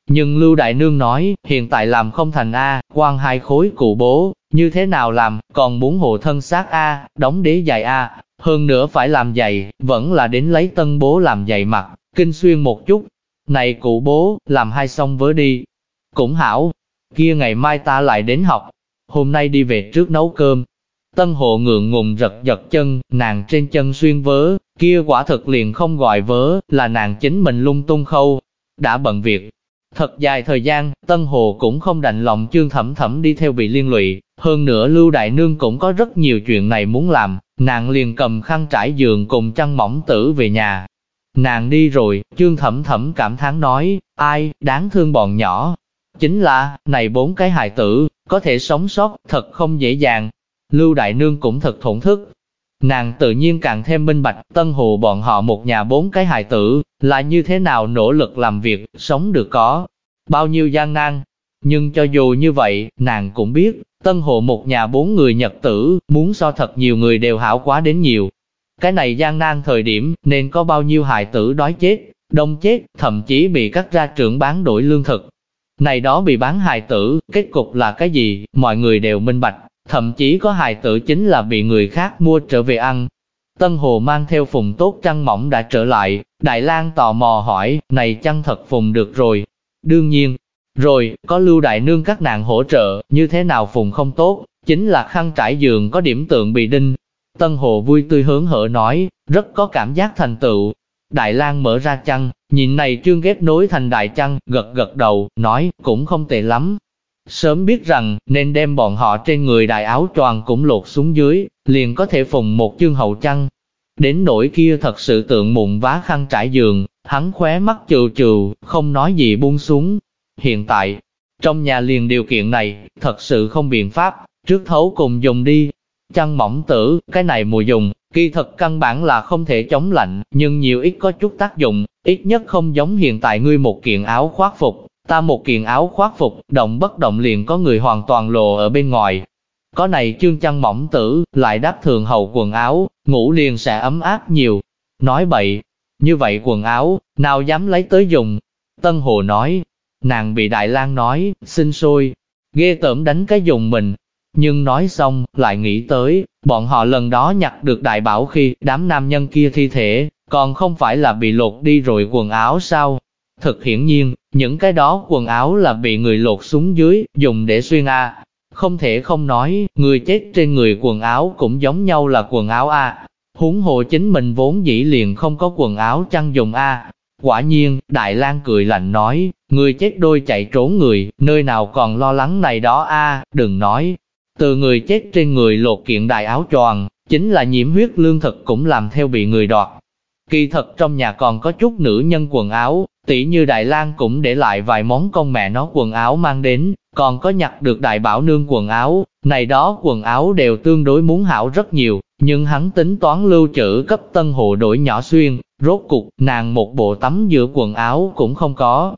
Nhưng Lưu Đại Nương nói, hiện tại làm không thành A, quan hai khối cụ bố, như thế nào làm, còn muốn hộ thân xác A, đóng đế dày A, hơn nữa phải làm giày, vẫn là đến lấy tân bố làm giày mặc, kinh xuyên một chút. Này cụ bố, làm hai xong vớ đi. Cũng hảo, kia ngày mai ta lại đến học, hôm nay đi về trước nấu cơm. Tân hộ ngượng ngùng giật giật chân, nàng trên chân xuyên vớ, kia quả thực liền không gọi vớ, là nàng chính mình lung tung khâu. Đã bận việc, Thật dài thời gian, Tân Hồ cũng không đành lòng chương thẩm thẩm đi theo bị liên lụy, hơn nữa Lưu Đại Nương cũng có rất nhiều chuyện này muốn làm, nàng liền cầm khăn trải giường cùng chăn mỏng tử về nhà. Nàng đi rồi, chương thẩm thẩm cảm thán nói, ai, đáng thương bọn nhỏ. Chính là, này bốn cái hài tử, có thể sống sót, thật không dễ dàng. Lưu Đại Nương cũng thật thổn thức, Nàng tự nhiên càng thêm minh bạch, tân hồ bọn họ một nhà bốn cái hài tử, là như thế nào nỗ lực làm việc, sống được có, bao nhiêu gian nan. Nhưng cho dù như vậy, nàng cũng biết, tân hồ một nhà bốn người nhật tử, muốn so thật nhiều người đều hảo quá đến nhiều. Cái này gian nan thời điểm, nên có bao nhiêu hài tử đói chết, đông chết, thậm chí bị cắt ra trưởng bán đổi lương thực. Này đó bị bán hài tử, kết cục là cái gì, mọi người đều minh bạch. Thậm chí có hài tử chính là bị người khác mua trở về ăn. Tân Hồ mang theo phùng tốt trăng mỏng đã trở lại, Đại lang tò mò hỏi, này chăng thật phùng được rồi. Đương nhiên, rồi, có lưu đại nương các nàng hỗ trợ, như thế nào phùng không tốt, chính là khăn trải giường có điểm tượng bị đinh. Tân Hồ vui tươi hướng hở nói, rất có cảm giác thành tựu. Đại lang mở ra chăn, nhìn này trương ghép nối thành đại chăn, gật gật đầu, nói, cũng không tệ lắm, Sớm biết rằng, nên đem bọn họ trên người đại áo choàng cũng lột xuống dưới, liền có thể phùng một chương hậu chăn. Đến nỗi kia thật sự tượng mụn vá khăn trải giường, hắn khóe mắt trừ trừ, không nói gì buông xuống. Hiện tại, trong nhà liền điều kiện này, thật sự không biện pháp, trước thấu cùng dùng đi. Chăn mỏng tử, cái này mùa dùng, kỳ thật căn bản là không thể chống lạnh, nhưng nhiều ít có chút tác dụng, ít nhất không giống hiện tại ngươi một kiện áo khoác phục, Ta một kiện áo khoác phục, động bất động liền có người hoàn toàn lộ ở bên ngoài. Có này chương chăn mỏng tử, lại đắp thường hầu quần áo, ngủ liền sẽ ấm áp nhiều. Nói bậy, như vậy quần áo, nào dám lấy tới dùng. Tân Hồ nói, nàng bị Đại lang nói, xin xôi, ghê tởm đánh cái dùng mình. Nhưng nói xong, lại nghĩ tới, bọn họ lần đó nhặt được đại bảo khi đám nam nhân kia thi thể, còn không phải là bị lột đi rồi quần áo sao? Thực hiển nhiên, những cái đó quần áo là bị người lột xuống dưới, dùng để xuyên A. Không thể không nói, người chết trên người quần áo cũng giống nhau là quần áo A. Huống hồ chính mình vốn dĩ liền không có quần áo chăn dùng A. Quả nhiên, Đại lang cười lạnh nói, người chết đôi chạy trốn người, nơi nào còn lo lắng này đó A, đừng nói. Từ người chết trên người lột kiện đại áo choàng, chính là nhiễm huyết lương thực cũng làm theo bị người đoạt. Kỳ thật trong nhà còn có chút nữ nhân quần áo, tỷ như Đại lang cũng để lại vài món con mẹ nó quần áo mang đến, còn có nhặt được đại bảo nương quần áo, này đó quần áo đều tương đối muốn hảo rất nhiều, nhưng hắn tính toán lưu trữ cấp tân hộ đổi nhỏ xuyên, rốt cục, nàng một bộ tắm giữa quần áo cũng không có.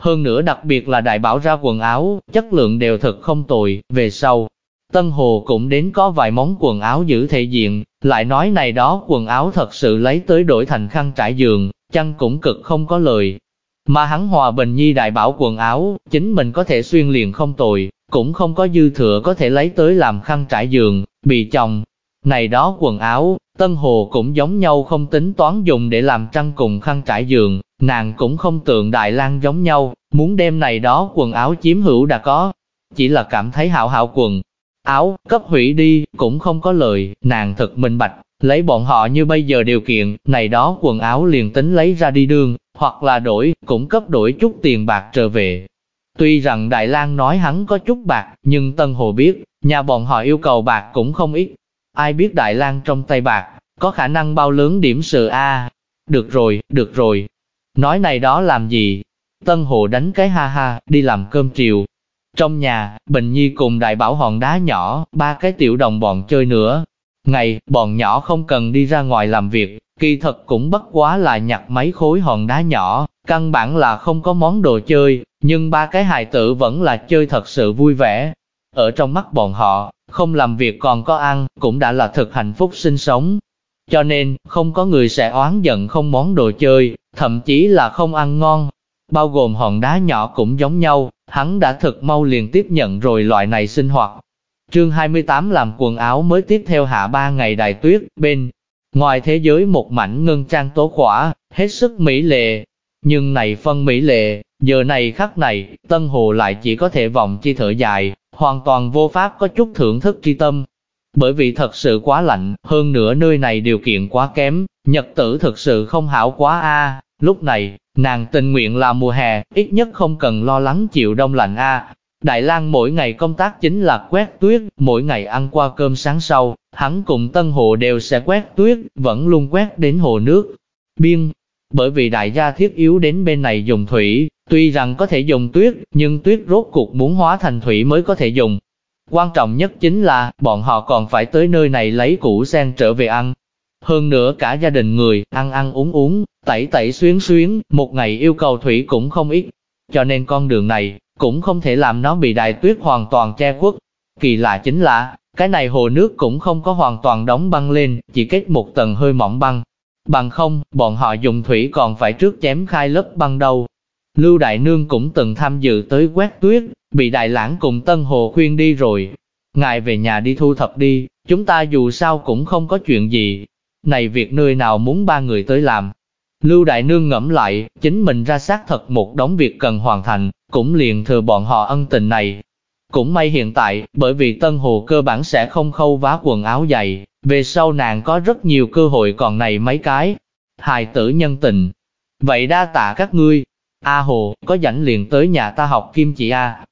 Hơn nữa đặc biệt là đại bảo ra quần áo, chất lượng đều thật không tồi, về sau. Tân Hồ cũng đến có vài món quần áo giữ thể diện, lại nói này đó quần áo thật sự lấy tới đổi thành khăn trải giường, chăn cũng cực không có lời, mà hắn hòa bình nhi đại bảo quần áo, chính mình có thể xuyên liền không tồi, cũng không có dư thừa có thể lấy tới làm khăn trải giường, bị chồng. Này đó quần áo, Tân Hồ cũng giống nhau không tính toán dùng để làm trăng cùng khăn trải giường, nàng cũng không tượng Đại lang giống nhau, muốn đem này đó quần áo chiếm hữu đã có. Chỉ là cảm thấy hảo hảo quần, áo, cấp hủy đi, cũng không có lời, nàng thật minh bạch, lấy bọn họ như bây giờ điều kiện, này đó quần áo liền tính lấy ra đi đường, hoặc là đổi, cũng cấp đổi chút tiền bạc trở về. Tuy rằng Đại lang nói hắn có chút bạc, nhưng Tân Hồ biết, nhà bọn họ yêu cầu bạc cũng không ít. Ai biết Đại lang trong tay bạc, có khả năng bao lớn điểm sự a Được rồi, được rồi. Nói này đó làm gì? Tân Hồ đánh cái ha ha, đi làm cơm chiều. Trong nhà, Bình Nhi cùng Đại Bảo hòn đá nhỏ, ba cái tiểu đồng bọn chơi nữa. Ngày, bọn nhỏ không cần đi ra ngoài làm việc, Kỳ thật cũng bất quá là nhặt mấy khối hòn đá nhỏ, căn bản là không có món đồ chơi, nhưng ba cái hài tử vẫn là chơi thật sự vui vẻ. Ở trong mắt bọn họ, không làm việc còn có ăn, cũng đã là thực hạnh phúc sinh sống. Cho nên, không có người sẽ oán giận không món đồ chơi, thậm chí là không ăn ngon. Bao gồm hòn đá nhỏ cũng giống nhau, hắn đã thực mau liền tiếp nhận rồi loại này sinh hoạt. Chương 28 làm quần áo mới tiếp theo hạ ba ngày đại tuyết, bên Ngoài thế giới một mảnh ngân trang tố khỏa, hết sức mỹ lệ. Nhưng này phân mỹ lệ, giờ này khắc này, Tân Hồ lại chỉ có thể vọng chi thở dài, hoàn toàn vô pháp có chút thưởng thức chi tâm. Bởi vì thật sự quá lạnh, hơn nữa nơi này điều kiện quá kém, nhật tử thật sự không hảo quá a. Lúc này, nàng tình nguyện là mùa hè, ít nhất không cần lo lắng chịu đông lạnh a. Đại lang mỗi ngày công tác chính là quét tuyết, mỗi ngày ăn qua cơm sáng sau, hắn cùng Tân Hồ đều sẽ quét tuyết, vẫn luôn quét đến hồ nước. Biên, bởi vì đại gia thiết yếu đến bên này dùng thủy, tuy rằng có thể dùng tuyết, nhưng tuyết rốt cuộc muốn hóa thành thủy mới có thể dùng. Quan trọng nhất chính là, bọn họ còn phải tới nơi này lấy củ sen trở về ăn. Hơn nữa cả gia đình người, ăn ăn uống uống, tẩy tẩy xuyến xuyến, một ngày yêu cầu thủy cũng không ít. Cho nên con đường này, cũng không thể làm nó bị đại tuyết hoàn toàn che khuất. Kỳ lạ chính là, cái này hồ nước cũng không có hoàn toàn đóng băng lên, chỉ kết một tầng hơi mỏng băng. Bằng không, bọn họ dùng thủy còn phải trước chém khai lớp băng đầu. Lưu Đại Nương cũng từng tham dự tới quét tuyết, bị Đại Lãng cùng Tân Hồ khuyên đi rồi. Ngài về nhà đi thu thập đi, chúng ta dù sao cũng không có chuyện gì. Này việc nơi nào muốn ba người tới làm. Lưu Đại Nương ngẫm lại, chính mình ra xác thật một đống việc cần hoàn thành, cũng liền thừa bọn họ ân tình này. Cũng may hiện tại, bởi vì Tân Hồ cơ bản sẽ không khâu vá quần áo dày, về sau nàng có rất nhiều cơ hội còn này mấy cái. Hài tử nhân tình. Vậy đa tạ các ngươi. A Hồ, có rảnh liền tới nhà ta học kim chỉ A.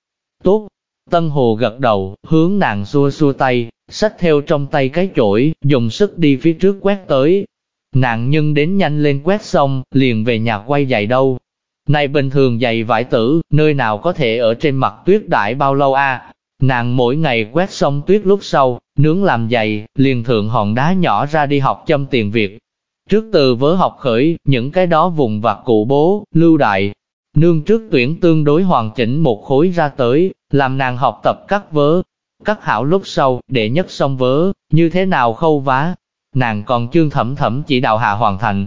Tốt. Tân Hồ gật đầu, hướng nàng xua xua tay, xách theo trong tay cái chổi, dùng sức đi phía trước quét tới. Nàng nhân đến nhanh lên quét xong, liền về nhà quay giày đâu, này bình thường giày vải tử, nơi nào có thể ở trên mặt tuyết đại bao lâu a? Nàng mỗi ngày quét xong tuyết lúc sau, nướng làm giày, liền thượng hòn đá nhỏ ra đi học châm tiền việc Trước từ vớ học khởi, những cái đó vùng vặt cụ bố, lưu đại, nương trước tuyển tương đối hoàn chỉnh một khối ra tới, làm nàng học tập cắt vớ. Cắt hảo lúc sau, để nhất xong vớ, như thế nào khâu vá. Nàng còn chương thẩm thẩm chỉ đạo hạ hoàn thành,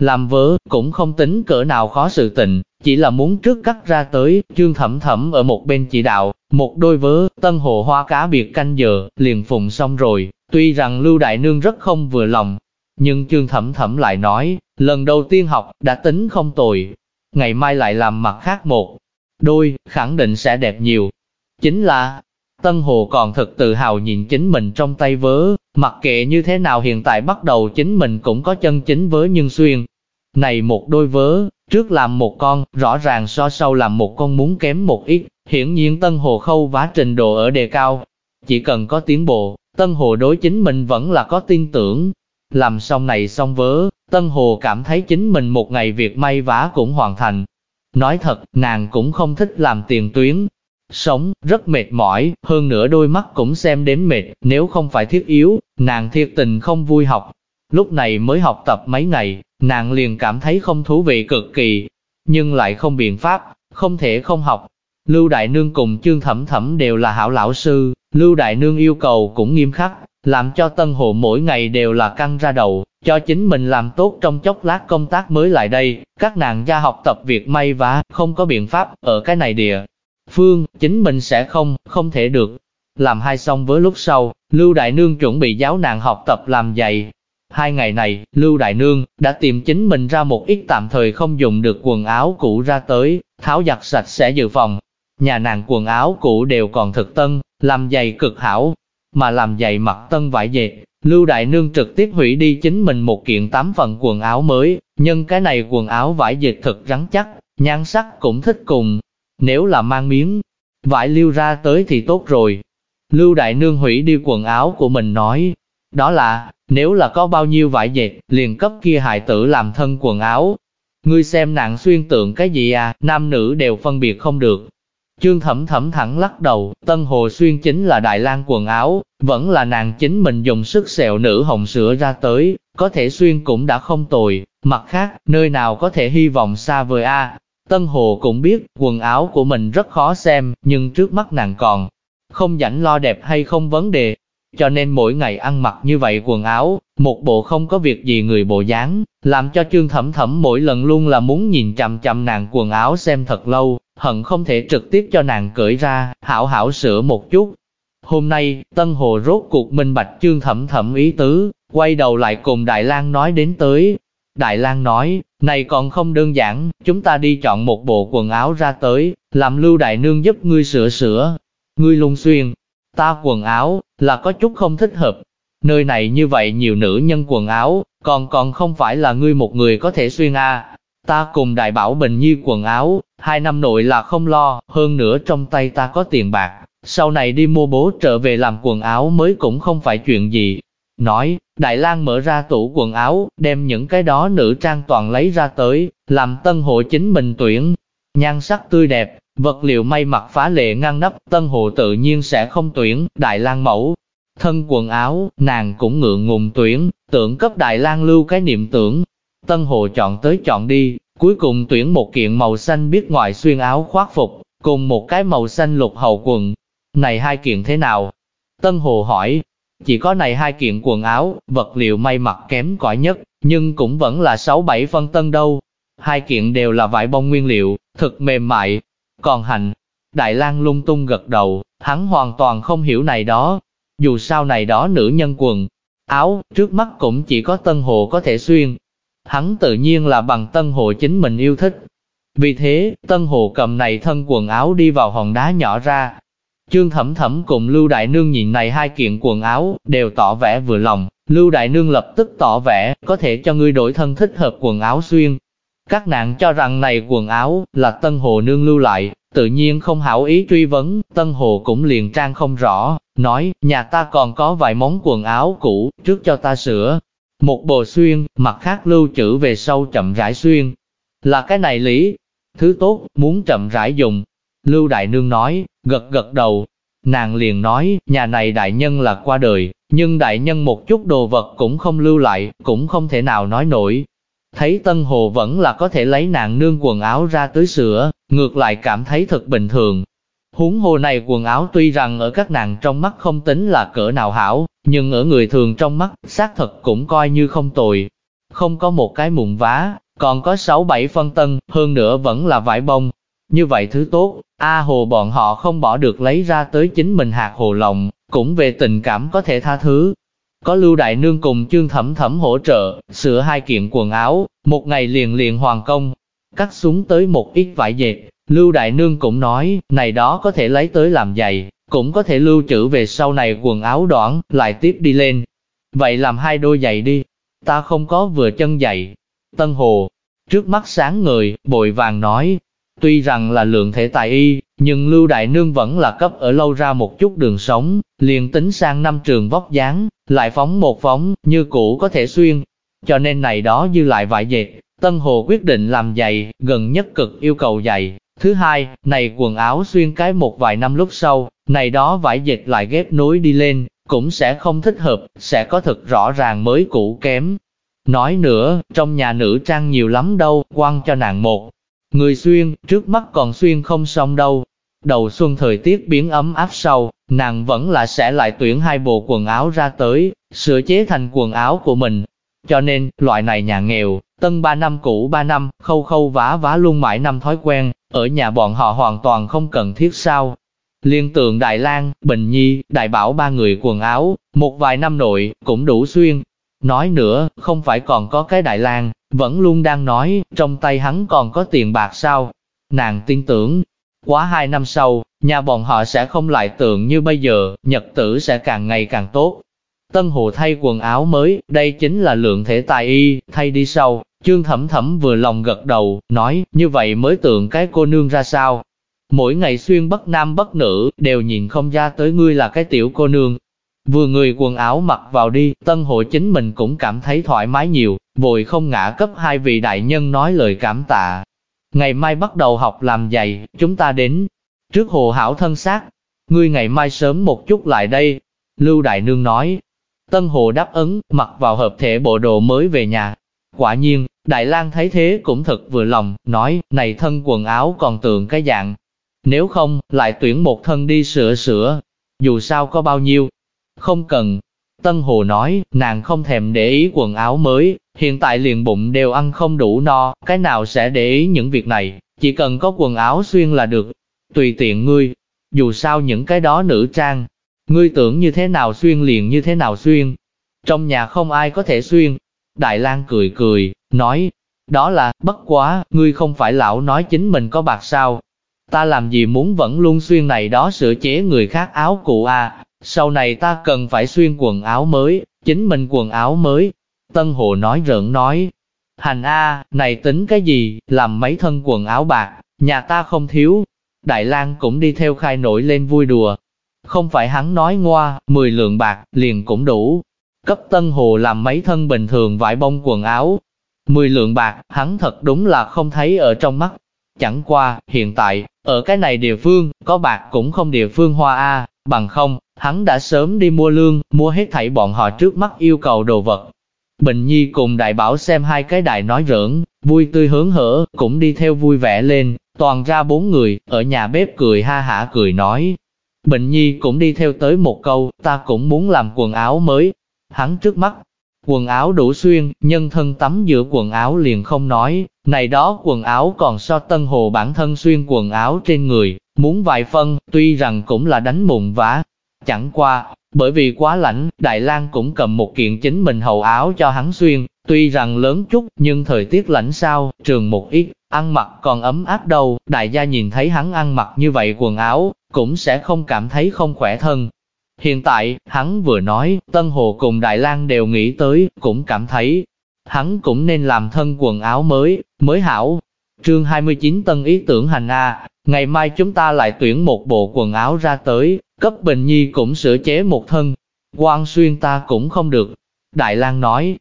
làm vớ, cũng không tính cỡ nào khó sự tình, chỉ là muốn trước cắt ra tới, chương thẩm thẩm ở một bên chỉ đạo, một đôi vớ, tân hồ hoa cá biệt canh giờ, liền phụng xong rồi, tuy rằng Lưu Đại Nương rất không vừa lòng, nhưng chương thẩm thẩm lại nói, lần đầu tiên học, đã tính không tồi, ngày mai lại làm mặt khác một đôi, khẳng định sẽ đẹp nhiều. Chính là, Tân Hồ còn thật tự hào nhìn chính mình trong tay vớ, mặc kệ như thế nào hiện tại bắt đầu chính mình cũng có chân chính vớ nhưng xuyên. Này một đôi vớ, trước làm một con, rõ ràng so sau làm một con muốn kém một ít, hiển nhiên Tân Hồ khâu vá trình độ ở đề cao. Chỉ cần có tiến bộ, Tân Hồ đối chính mình vẫn là có tin tưởng. Làm xong này xong vớ, Tân Hồ cảm thấy chính mình một ngày việc may vá cũng hoàn thành. Nói thật, nàng cũng không thích làm tiền tuyến. Sống, rất mệt mỏi, hơn nữa đôi mắt cũng xem đến mệt, nếu không phải thiết yếu, nàng thiệt tình không vui học. Lúc này mới học tập mấy ngày, nàng liền cảm thấy không thú vị cực kỳ, nhưng lại không biện pháp, không thể không học. Lưu Đại Nương cùng Trương Thẩm Thẩm đều là hảo lão sư, Lưu Đại Nương yêu cầu cũng nghiêm khắc, làm cho Tân Hộ mỗi ngày đều là căng ra đầu, cho chính mình làm tốt trong chốc lát công tác mới lại đây, các nàng gia học tập việc may vá, không có biện pháp, ở cái này địa. Phương, chính mình sẽ không, không thể được. Làm hai xong với lúc sau, Lưu Đại Nương chuẩn bị giáo nàng học tập làm giày. Hai ngày này, Lưu Đại Nương đã tìm chính mình ra một ít tạm thời không dùng được quần áo cũ ra tới, tháo giặt sạch sẽ dự phòng. Nhà nàng quần áo cũ đều còn thực tân, làm giày cực hảo, mà làm giày mặc tân vải dệt, Lưu Đại Nương trực tiếp hủy đi chính mình một kiện tám phần quần áo mới, nhưng cái này quần áo vải dệt thật rắn chắc, nhan sắc cũng thích cùng. Nếu là mang miếng vải lưu ra tới thì tốt rồi. Lưu Đại Nương hủy đi quần áo của mình nói, đó là, nếu là có bao nhiêu vải dệt, liền cấp kia hại tử làm thân quần áo. Ngươi xem nàng xuyên tượng cái gì à, nam nữ đều phân biệt không được, Trương Thẩm Thẩm thẳng lắc đầu, Tân Hồ Xuyên chính là Đại lang quần áo, vẫn là nàng chính mình dùng sức sẹo nữ hồng sữa ra tới, có thể xuyên cũng đã không tồi, mặt khác, nơi nào có thể hy vọng xa vời a. Tân Hồ cũng biết, quần áo của mình rất khó xem, nhưng trước mắt nàng còn không rảnh lo đẹp hay không vấn đề, cho nên mỗi ngày ăn mặc như vậy quần áo, một bộ không có việc gì người bộ dáng, làm cho Trương Thẩm Thẩm mỗi lần luôn là muốn nhìn chằm chằm nàng quần áo xem thật lâu, hận không thể trực tiếp cho nàng cởi ra, hảo hảo sửa một chút. Hôm nay, Tân Hồ rốt cuộc minh bạch Trương Thẩm Thẩm ý tứ, quay đầu lại cùng Đại lang nói đến tới. Đại lang nói, này còn không đơn giản, chúng ta đi chọn một bộ quần áo ra tới, làm lưu đại nương giúp ngươi sửa sửa. Ngươi lung xuyên, ta quần áo, là có chút không thích hợp. Nơi này như vậy nhiều nữ nhân quần áo, còn còn không phải là ngươi một người có thể xuyên à? Ta cùng đại bảo Bình Nhi quần áo, hai năm nội là không lo, hơn nữa trong tay ta có tiền bạc, sau này đi mua bố trở về làm quần áo mới cũng không phải chuyện gì. Nói, Đại lang mở ra tủ quần áo, đem những cái đó nữ trang toàn lấy ra tới, làm tân hộ chính mình tuyển. Nhan sắc tươi đẹp, vật liệu may mặc phá lệ ngăn nắp, tân hộ tự nhiên sẽ không tuyển, Đại lang mẫu. Thân quần áo, nàng cũng ngượng ngùng tuyển, tưởng cấp Đại lang lưu cái niệm tưởng, Tân Hộ chọn tới chọn đi, cuối cùng tuyển một kiện màu xanh biết ngoại xuyên áo khoác phục, cùng một cái màu xanh lục hậu quần. Này hai kiện thế nào? Tân Hồ hỏi, chỉ có này hai kiện quần áo, vật liệu may mặc kém cỏi nhất, nhưng cũng vẫn là 6-7 phân tân đâu. Hai kiện đều là vải bông nguyên liệu, thực mềm mại. Còn hành, Đại lang lung tung gật đầu, hắn hoàn toàn không hiểu này đó. Dù sao này đó nữ nhân quần, áo, trước mắt cũng chỉ có Tân Hồ có thể xuyên, hắn tự nhiên là bằng Tân Hồ chính mình yêu thích. Vì thế, Tân Hồ cầm này thân quần áo đi vào hòn đá nhỏ ra. Trương Thẩm Thẩm cùng Lưu Đại Nương nhìn này hai kiện quần áo, đều tỏ vẻ vừa lòng. Lưu Đại Nương lập tức tỏ vẻ, có thể cho ngươi đổi thân thích hợp quần áo xuyên. Các nạn cho rằng này quần áo, là Tân Hồ Nương lưu lại, tự nhiên không hảo ý truy vấn, Tân Hồ cũng liền trang không rõ, nói, nhà ta còn có vài món quần áo cũ, trước cho ta sửa, một bộ xuyên, mặt khác lưu trữ về sau chậm rãi xuyên. Là cái này lý. Thứ tốt, muốn chậm rãi dùng. Lưu Đại Nương nói, gật gật đầu. Nàng liền nói, nhà này đại nhân là qua đời, nhưng đại nhân một chút đồ vật cũng không lưu lại, cũng không thể nào nói nổi. Thấy Tân Hồ vẫn là có thể lấy nàng nương quần áo ra tới sửa, ngược lại cảm thấy thật bình thường, Huống hồ này quần áo tuy rằng ở các nàng trong mắt không tính là cỡ nào hảo, nhưng ở người thường trong mắt, xác thật cũng coi như không tồi. Không có một cái mụn vá, còn có 6-7 phân tân, hơn nữa vẫn là vải bông. Như vậy thứ tốt, A hồ bọn họ không bỏ được lấy ra tới chính mình hạt hồ lòng, cũng về tình cảm có thể tha thứ. Có Lưu Đại Nương cùng Trương Thẩm Thẩm hỗ trợ, sửa hai kiện quần áo, một ngày liền liền hoàn công, cắt xuống tới một ít vải dệt, Lưu Đại Nương cũng nói, này đó có thể lấy tới làm giày, cũng có thể lưu trữ về sau này quần áo đoạn, lại tiếp đi lên. Vậy làm hai đôi giày đi, ta không có vừa chân giày. Tân Hồ, trước mắt sáng người, bội vàng nói, tuy rằng là lượng thể tài y, nhưng Lưu Đại Nương vẫn là cấp ở lâu ra một chút đường sống, liền tính sang năm trường vóc dáng, lại phóng một phóng, như cũ có thể xuyên. Cho nên này đó như lại vải dệt, Tân Hồ quyết định làm giày, gần nhất cực yêu cầu giày. Thứ hai, này quần áo xuyên cái một vài năm lúc sau, này đó vải dệt lại ghép nối đi lên, cũng sẽ không thích hợp, sẽ có thật rõ ràng mới cũ kém. Nói nữa, trong nhà nữ trang nhiều lắm đâu, quăng cho nàng một. Người xuyên, trước mắt còn xuyên không xong đâu. Đầu xuân thời tiết biến ấm áp sau, nàng vẫn là sẽ lại tuyển hai bộ quần áo ra tới, sửa chế thành quần áo của mình. Cho nên, loại này nhà nghèo, tân ba năm cũ ba năm, khâu khâu vá vá luôn mãi năm thói quen, ở nhà bọn họ hoàn toàn không cần thiết sao. Liên tượng Đại lang Bình Nhi, Đại Bảo ba người quần áo, một vài năm nội, cũng đủ xuyên. Nói nữa, không phải còn có cái Đại lang vẫn luôn đang nói, trong tay hắn còn có tiền bạc sao. Nàng tin tưởng, quá hai năm sau, nhà bọn họ sẽ không lại tượng như bây giờ, nhật tử sẽ càng ngày càng tốt. Tân Hồ thay quần áo mới, đây chính là lượng thể tài y, thay đi sau, chương thẩm thẩm vừa lòng gật đầu, nói, như vậy mới tượng cái cô nương ra sao. Mỗi ngày xuyên bất nam bất nữ, đều nhìn không ra tới ngươi là cái tiểu cô nương. Vừa người quần áo mặc vào đi, tân hộ chính mình cũng cảm thấy thoải mái nhiều, vội không ngã cấp hai vị đại nhân nói lời cảm tạ. Ngày mai bắt đầu học làm giày, chúng ta đến. Trước hồ hảo thân xác, ngươi ngày mai sớm một chút lại đây. Lưu Đại Nương nói, Tân Hồ đáp ứng, mặc vào hợp thể bộ đồ mới về nhà. Quả nhiên, Đại lang thấy thế cũng thật vừa lòng, nói, này thân quần áo còn tượng cái dạng. Nếu không, lại tuyển một thân đi sửa sửa. Dù sao có bao nhiêu. Không cần. Tân Hồ nói, nàng không thèm để ý quần áo mới, hiện tại liền bụng đều ăn không đủ no, cái nào sẽ để ý những việc này, chỉ cần có quần áo xuyên là được. Tùy tiện ngươi, dù sao những cái đó nữ trang, Ngươi tưởng như thế nào xuyên liền như thế nào xuyên. Trong nhà không ai có thể xuyên. Đại lang cười cười, nói, đó là, bất quá, ngươi không phải lão nói chính mình có bạc sao. Ta làm gì muốn vẫn luôn xuyên này đó sửa chế người khác áo cụ à, sau này ta cần phải xuyên quần áo mới, chính mình quần áo mới. Tân Hồ nói rợn nói, hành a, này tính cái gì, làm mấy thân quần áo bạc, nhà ta không thiếu. Đại lang cũng đi theo khai nổi lên vui đùa, không phải hắn nói ngoa, 10 lượng bạc, liền cũng đủ. Cấp Tân Hồ làm mấy thân bình thường vải bông quần áo. 10 lượng bạc, hắn thật đúng là không thấy ở trong mắt. Chẳng qua, hiện tại, ở cái này địa phương, có bạc cũng không địa phương hoa A, bằng không, hắn đã sớm đi mua lương, mua hết thảy bọn họ trước mắt yêu cầu đồ vật. Bình Nhi cùng đại bảo xem hai cái đại nói rỡn, vui tươi hướng hở, cũng đi theo vui vẻ lên, toàn ra bốn người, ở nhà bếp cười ha hả cười nói, bình Nhi cũng đi theo tới một câu, ta cũng muốn làm quần áo mới. Hắn trước mắt, quần áo đủ xuyên, nhân thân tắm giữa quần áo liền không nói, này đó quần áo còn so tân hồ bản thân xuyên quần áo trên người, muốn vài phân, tuy rằng cũng là đánh mụn vá. Chẳng qua, bởi vì quá lạnh, Đại lang cũng cầm một kiện chính mình hậu áo cho hắn xuyên, tuy rằng lớn chút, nhưng thời tiết lạnh sao, trường một ít, ăn mặc còn ấm áp đâu, đại gia nhìn thấy hắn ăn mặc như vậy quần áo, cũng sẽ không cảm thấy không khỏe thân. Hiện tại, hắn vừa nói, Tân Hồ cùng Đại lang đều nghĩ tới, cũng cảm thấy, hắn cũng nên làm thân quần áo mới, mới hảo. Chương 29 Tân ý tưởng hành A, ngày mai chúng ta lại tuyển một bộ quần áo ra tới, cấp Bình Nhi cũng sửa chế một thân. quan xuyên ta cũng không được. Đại lang nói,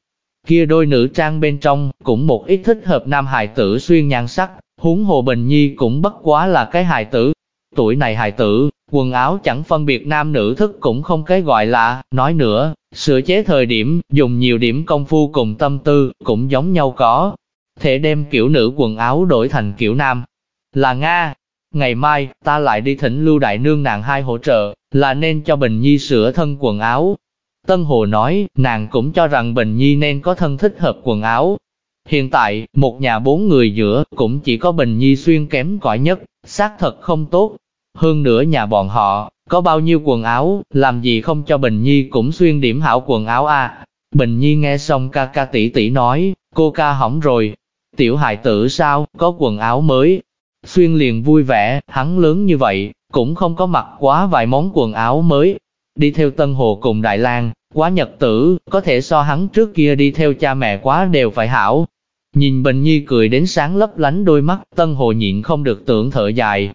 kia đôi nữ trang bên trong, cũng một ít thích hợp nam hài tử xuyên nhan sắc, huống hồ Bình Nhi cũng bất quá là cái hài tử, Tuổi này hài tử, quần áo chẳng phân biệt nam nữ thức cũng không cái gọi là, nói nữa, sửa chế thời điểm, dùng nhiều điểm công phu cùng tâm tư, cũng giống nhau có. Thể đem kiểu nữ quần áo đổi thành kiểu nam. Là Nga, ngày mai, ta lại đi thỉnh Lưu Đại Nương nàng hai hỗ trợ, là nên cho Bình Nhi sửa thân quần áo. Tân Hồ nói, nàng cũng cho rằng Bình Nhi nên có thân thích hợp quần áo. Hiện tại, một nhà bốn người giữa, cũng chỉ có Bình Nhi xuyên kém cỏi nhất, xác thật không tốt, hơn nữa nhà bọn họ, có bao nhiêu quần áo, làm gì không cho Bình Nhi cũng xuyên điểm hảo quần áo a Bình Nhi nghe xong ca ca tỷ tỷ nói, cô ca hỏng rồi. Tiểu hài tử sao, có quần áo mới. Xuyên liền vui vẻ, hắn lớn như vậy, cũng không có mặc quá vài món quần áo mới. Đi theo Tân Hồ cùng Đại lang quá nhật tử, có thể so hắn trước kia đi theo cha mẹ quá đều phải hảo. Nhìn Bình Nhi cười đến sáng lấp lánh đôi mắt, Tân Hồ nhịn không được tưởng thở dài,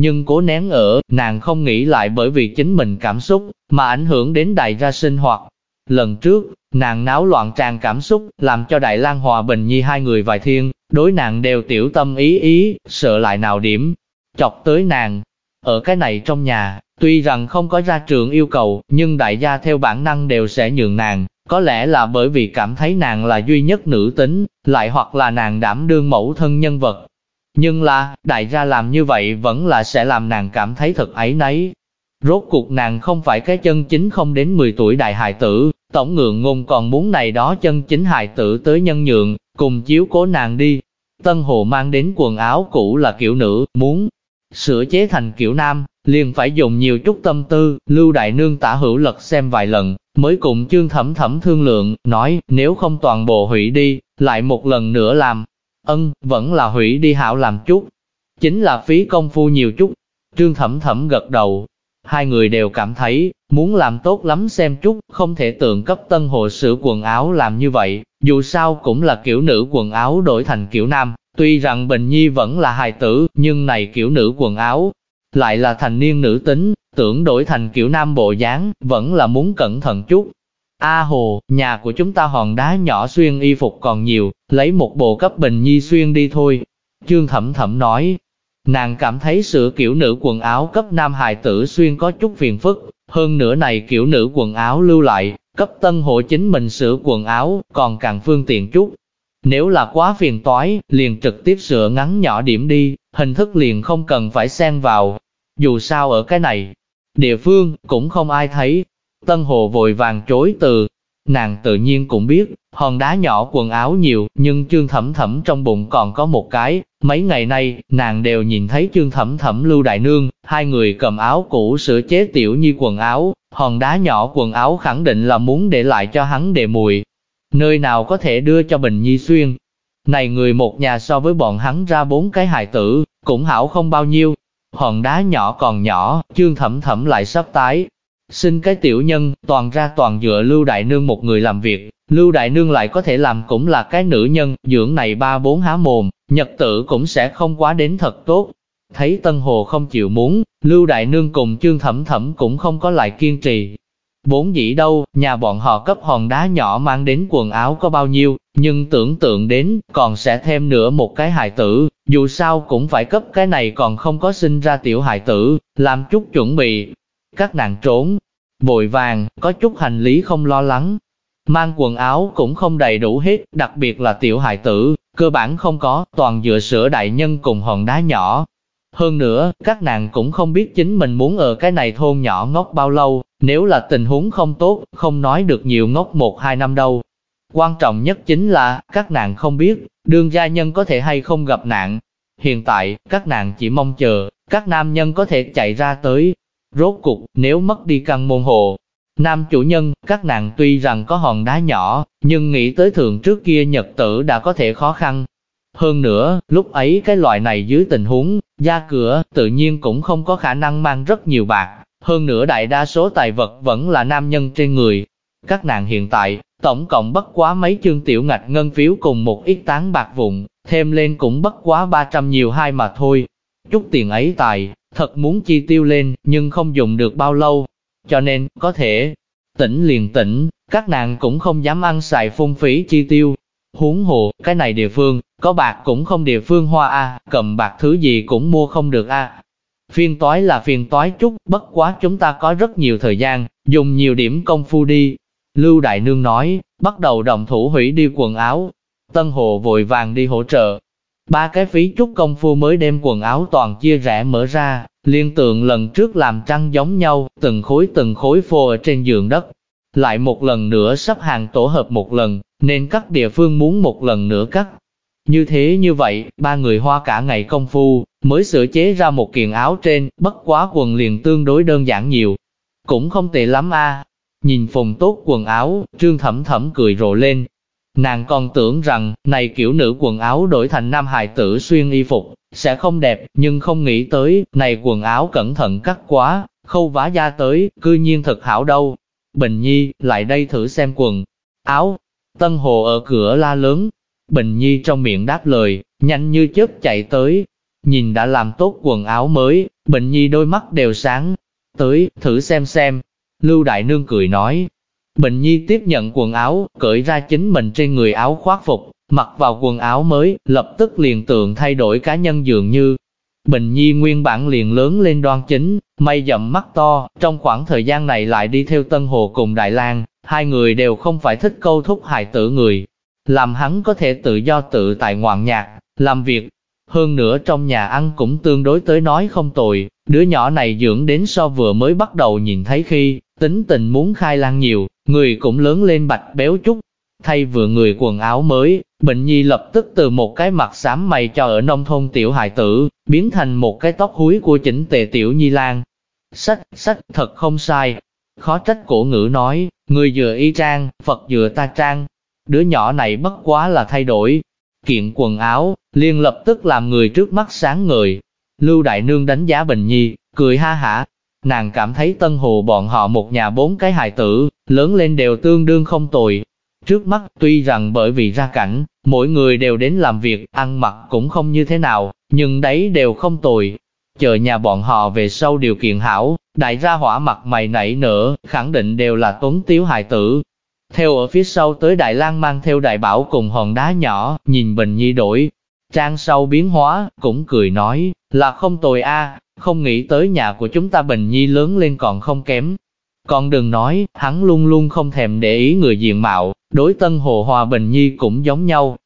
nhưng cố nén ở, nàng không nghĩ lại bởi vì chính mình cảm xúc, mà ảnh hưởng đến đại ra sinh hoạt. Lần trước, nàng náo loạn tràn cảm xúc, làm cho Đại lang Hòa Bình Nhi hai người vài thiên, đối nàng đều tiểu tâm ý ý, sợ lại nào điểm, chọc tới nàng. Ở cái này trong nhà, tuy rằng không có ra trường yêu cầu, nhưng đại gia theo bản năng đều sẽ nhường nàng, có lẽ là bởi vì cảm thấy nàng là duy nhất nữ tính, lại hoặc là nàng đảm đương mẫu thân nhân vật. Nhưng là, đại gia làm như vậy vẫn là sẽ làm nàng cảm thấy thật ấy nấy. Rốt cuộc nàng không phải cái chân chính không đến 10 tuổi đại hài tử, tổng ngượng ngùng còn muốn này đó chân chính hài tử tới nhân nhượng, cùng chiếu cố nàng đi. Tân Hồ mang đến quần áo cũ là kiểu nữ, muốn sửa chế thành kiểu nam, liền phải dùng nhiều chút tâm tư, Lưu Đại Nương tả hữu lật xem vài lần, mới cùng chương thẩm thẩm thương lượng, nói, nếu không toàn bộ hủy đi, lại một lần nữa làm. Ân, vẫn là hủy đi hảo làm chút. Chính là phí công phu nhiều chút. Trương thẩm thẩm gật đầu. Hai người đều cảm thấy, muốn làm tốt lắm xem chút, không thể tượng cấp tân hồ sửa quần áo làm như vậy, dù sao cũng là kiểu nữ quần áo đổi thành kiểu nam. Tuy rằng Bình Nhi vẫn là hài tử, nhưng này kiểu nữ quần áo, lại là thành niên nữ tính, tưởng đổi thành kiểu nam bộ dáng, vẫn là muốn cẩn thận chút. A hồ, nhà của chúng ta hòn đá nhỏ xuyên y phục còn nhiều, lấy một bộ cấp bình nhi xuyên đi thôi. Trương Thẩm Thẩm nói, nàng cảm thấy sửa kiểu nữ quần áo cấp nam hài tử xuyên có chút phiền phức, hơn nữa này kiểu nữ quần áo lưu lại, cấp tân hộ chính mình sửa quần áo, còn càng phương tiện chút. Nếu là quá phiền toái, liền trực tiếp sửa ngắn nhỏ điểm đi, hình thức liền không cần phải xen vào. Dù sao ở cái này, địa phương cũng không ai thấy. Tân Hồ vội vàng chối từ. Nàng tự nhiên cũng biết, hòn đá nhỏ quần áo nhiều, nhưng chương thẩm thẩm trong bụng còn có một cái. Mấy ngày nay, nàng đều nhìn thấy chương thẩm thẩm lưu đại nương, hai người cầm áo cũ sửa chế tiểu như quần áo, hòn đá nhỏ quần áo khẳng định là muốn để lại cho hắn để mùi, nơi nào có thể đưa cho Bình Nhi xuyên. Này người một nhà so với bọn hắn ra bốn cái hài tử, cũng hảo không bao nhiêu. Hòn đá nhỏ còn nhỏ, chương thẩm thẩm lại sắp tái. Xin cái tiểu nhân, toàn ra toàn dựa Lưu Đại Nương một người làm việc, Lưu Đại Nương lại có thể làm cũng là cái nữ nhân, dưỡng này ba bốn há mồm, nhật tử cũng sẽ không quá đến thật tốt. Thấy Tân Hồ không chịu muốn, Lưu Đại Nương cùng Trương thẩm thẩm cũng không có lại kiên trì, Bốn dĩ đâu, nhà bọn họ cấp hòn đá nhỏ mang đến quần áo có bao nhiêu, nhưng tưởng tượng đến, còn sẽ thêm nữa một cái hài tử, dù sao cũng phải cấp cái này còn không có sinh ra tiểu hài tử, làm chút chuẩn bị. Các nàng trốn, vội vàng, có chút hành lý không lo lắng. Mang quần áo cũng không đầy đủ hết, đặc biệt là tiểu hài tử, cơ bản không có, toàn dựa sữa đại nhân cùng hòn đá nhỏ, hơn nữa, các nàng cũng không biết chính mình muốn ở cái này thôn nhỏ ngốc bao lâu, nếu là tình huống không tốt, không nói được nhiều ngốc một hai năm đâu. Quan trọng nhất chính là, các nàng không biết, đương gia nhân có thể hay không gặp nạn. Hiện tại, các nàng chỉ mong chờ, các nam nhân có thể chạy ra tới. Rốt cục, nếu mất đi căn môn hồ, nam chủ nhân, các nàng tuy rằng có hòn đá nhỏ, nhưng nghĩ tới thường trước kia nhật tử đã có thể khó khăn, hơn nữa, lúc ấy cái loại này dưới tình huống, gia cửa, tự nhiên cũng không có khả năng mang rất nhiều bạc. Hơn nữa đại đa số tài vật vẫn là nam nhân trên người. Các nàng hiện tại, tổng cộng bất quá mấy chương tiểu ngạch ngân phiếu cùng một ít tán bạc vụn, thêm lên cũng bất quá 300 nhiều hai mà thôi. Chút tiền ấy tài, thật muốn chi tiêu lên, nhưng không dùng được bao lâu. Cho nên, có thể, tỉnh liền tỉnh, các nàng cũng không dám ăn xài phung phí chi tiêu, Huống hồ, cái này địa phương, có bạc cũng không địa phương hoa a, cầm bạc thứ gì cũng mua không được a. Phiên toái là phiên toái chút, bất quá chúng ta có rất nhiều thời gian, dùng nhiều điểm công phu đi. Lưu Đại Nương nói, bắt đầu đồng thủ hủy đi quần áo. Tân Hồ vội vàng đi hỗ trợ. Ba cái phí chút công phu mới đem quần áo toàn chia rẽ mở ra, liên tượng lần trước làm trăng giống nhau, từng khối từng khối phô ở trên giường đất. Lại một lần nữa sắp hàng tổ hợp một lần, nên các địa phương muốn một lần nữa cắt. Như thế như vậy, ba người hoa cả ngày công phu, mới sửa chế ra một kiện áo trên, bất quá quần liền tương đối đơn giản nhiều. Cũng không tệ lắm a. Nhìn phồng tốt quần áo, trương thẩm thẩm cười rộ lên. Nàng còn tưởng rằng, này kiểu nữ quần áo đổi thành nam hài tử xuyên y phục, sẽ không đẹp, nhưng không nghĩ tới, này quần áo cẩn thận cắt quá, khâu vá da tới, cư nhiên thật hảo đâu. Bình Nhi, lại đây thử xem quần, áo, Tân Hồ ở cửa la lớn, Bình Nhi trong miệng đáp lời, nhanh như chớp chạy tới, nhìn đã làm tốt quần áo mới, Bình Nhi đôi mắt đều sáng, tới, thử xem xem. Lưu Đại Nương cười nói, Bình Nhi tiếp nhận quần áo, cởi ra chính mình trên người áo khoác phục, mặc vào quần áo mới, lập tức liền tượng thay đổi cá nhân dường như. Bình Nhi nguyên bản liền lớn lên đoan chính, mây dậm mắt to, trong khoảng thời gian này lại đi theo Tân Hồ cùng Đại lang hai người đều không phải thích câu thúc hài tử người. Làm hắn có thể tự do tự tại ngoạn nhạc, làm việc. Hơn nữa trong nhà ăn cũng tương đối tới nói không tồi, đứa nhỏ này dưỡng đến so vừa mới bắt đầu nhìn thấy khi, tính tình muốn khai lan nhiều, người cũng lớn lên bạch béo chút. Thay vừa người quần áo mới, Bệnh Nhi lập tức từ một cái mặt xám mày cho ở nông thôn tiểu hài tử, biến thành một cái tóc húi của chỉnh tề tiểu Nhi Lan. Sách, sách, thật không sai. Khó trách cổ ngữ nói, người dựa y trang, Phật dựa ta trang. Đứa nhỏ này bất quá là thay đổi. Kiện quần áo, liền lập tức làm người trước mắt sáng ngời. Lưu Đại Nương đánh giá Bình Nhi, cười ha hả. Nàng cảm thấy Tân Hồ bọn họ một nhà bốn cái hài tử, lớn lên đều tương đương không tồi, Trước mắt, tuy rằng bởi vì ra cảnh, mỗi người đều đến làm việc, ăn mặc cũng không như thế nào, nhưng đấy đều không tồi. Chờ nhà bọn họ về sau điều kiện hảo, đại gia hỏa mặt mày nảy nở, khẳng định đều là tuấn tiếu hài tử. Theo ở phía sau tới Đại lang mang theo đại bảo cùng hòn đá nhỏ, nhìn Bình Nhi đổi. Trang sau biến hóa, cũng cười nói, là không tồi a, không nghĩ tới nhà của chúng ta Bình Nhi lớn lên còn không kém, còn đừng nói, hắn luôn luôn không thèm để ý người diện mạo, đối Tân Hồ Hòa Bình Nhi cũng giống nhau.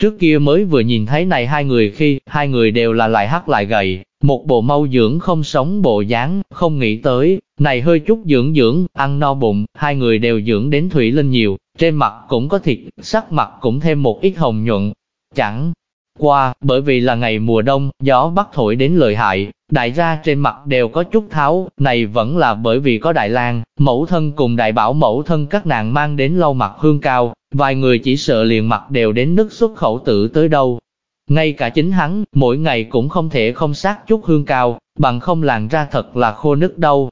Trước kia mới vừa nhìn thấy này hai người khi, hai người đều là lại hắc lại gầy, một bộ mau dưỡng không sống bộ dáng, không nghĩ tới, này hơi chút dưỡng dưỡng, ăn no bụng, hai người đều dưỡng đến thủy linh nhiều, trên mặt cũng có thịt, sắc mặt cũng thêm một ít hồng nhuận. Chẳng qua, bởi vì là ngày mùa đông, gió bắc thổi đến lợi hại, đại gia trên mặt đều có chút tháo, này vẫn là bởi vì có Đại lang mẫu thân cùng đại bảo mẫu thân các nàng mang đến lau mặt hương cao, vài người chỉ sợ liền mặt đều đến nước xuất khẩu tử tới đâu. Ngay cả chính hắn, mỗi ngày cũng không thể không sát chút hương cao, bằng không làn ra thật là khô nứt đâu.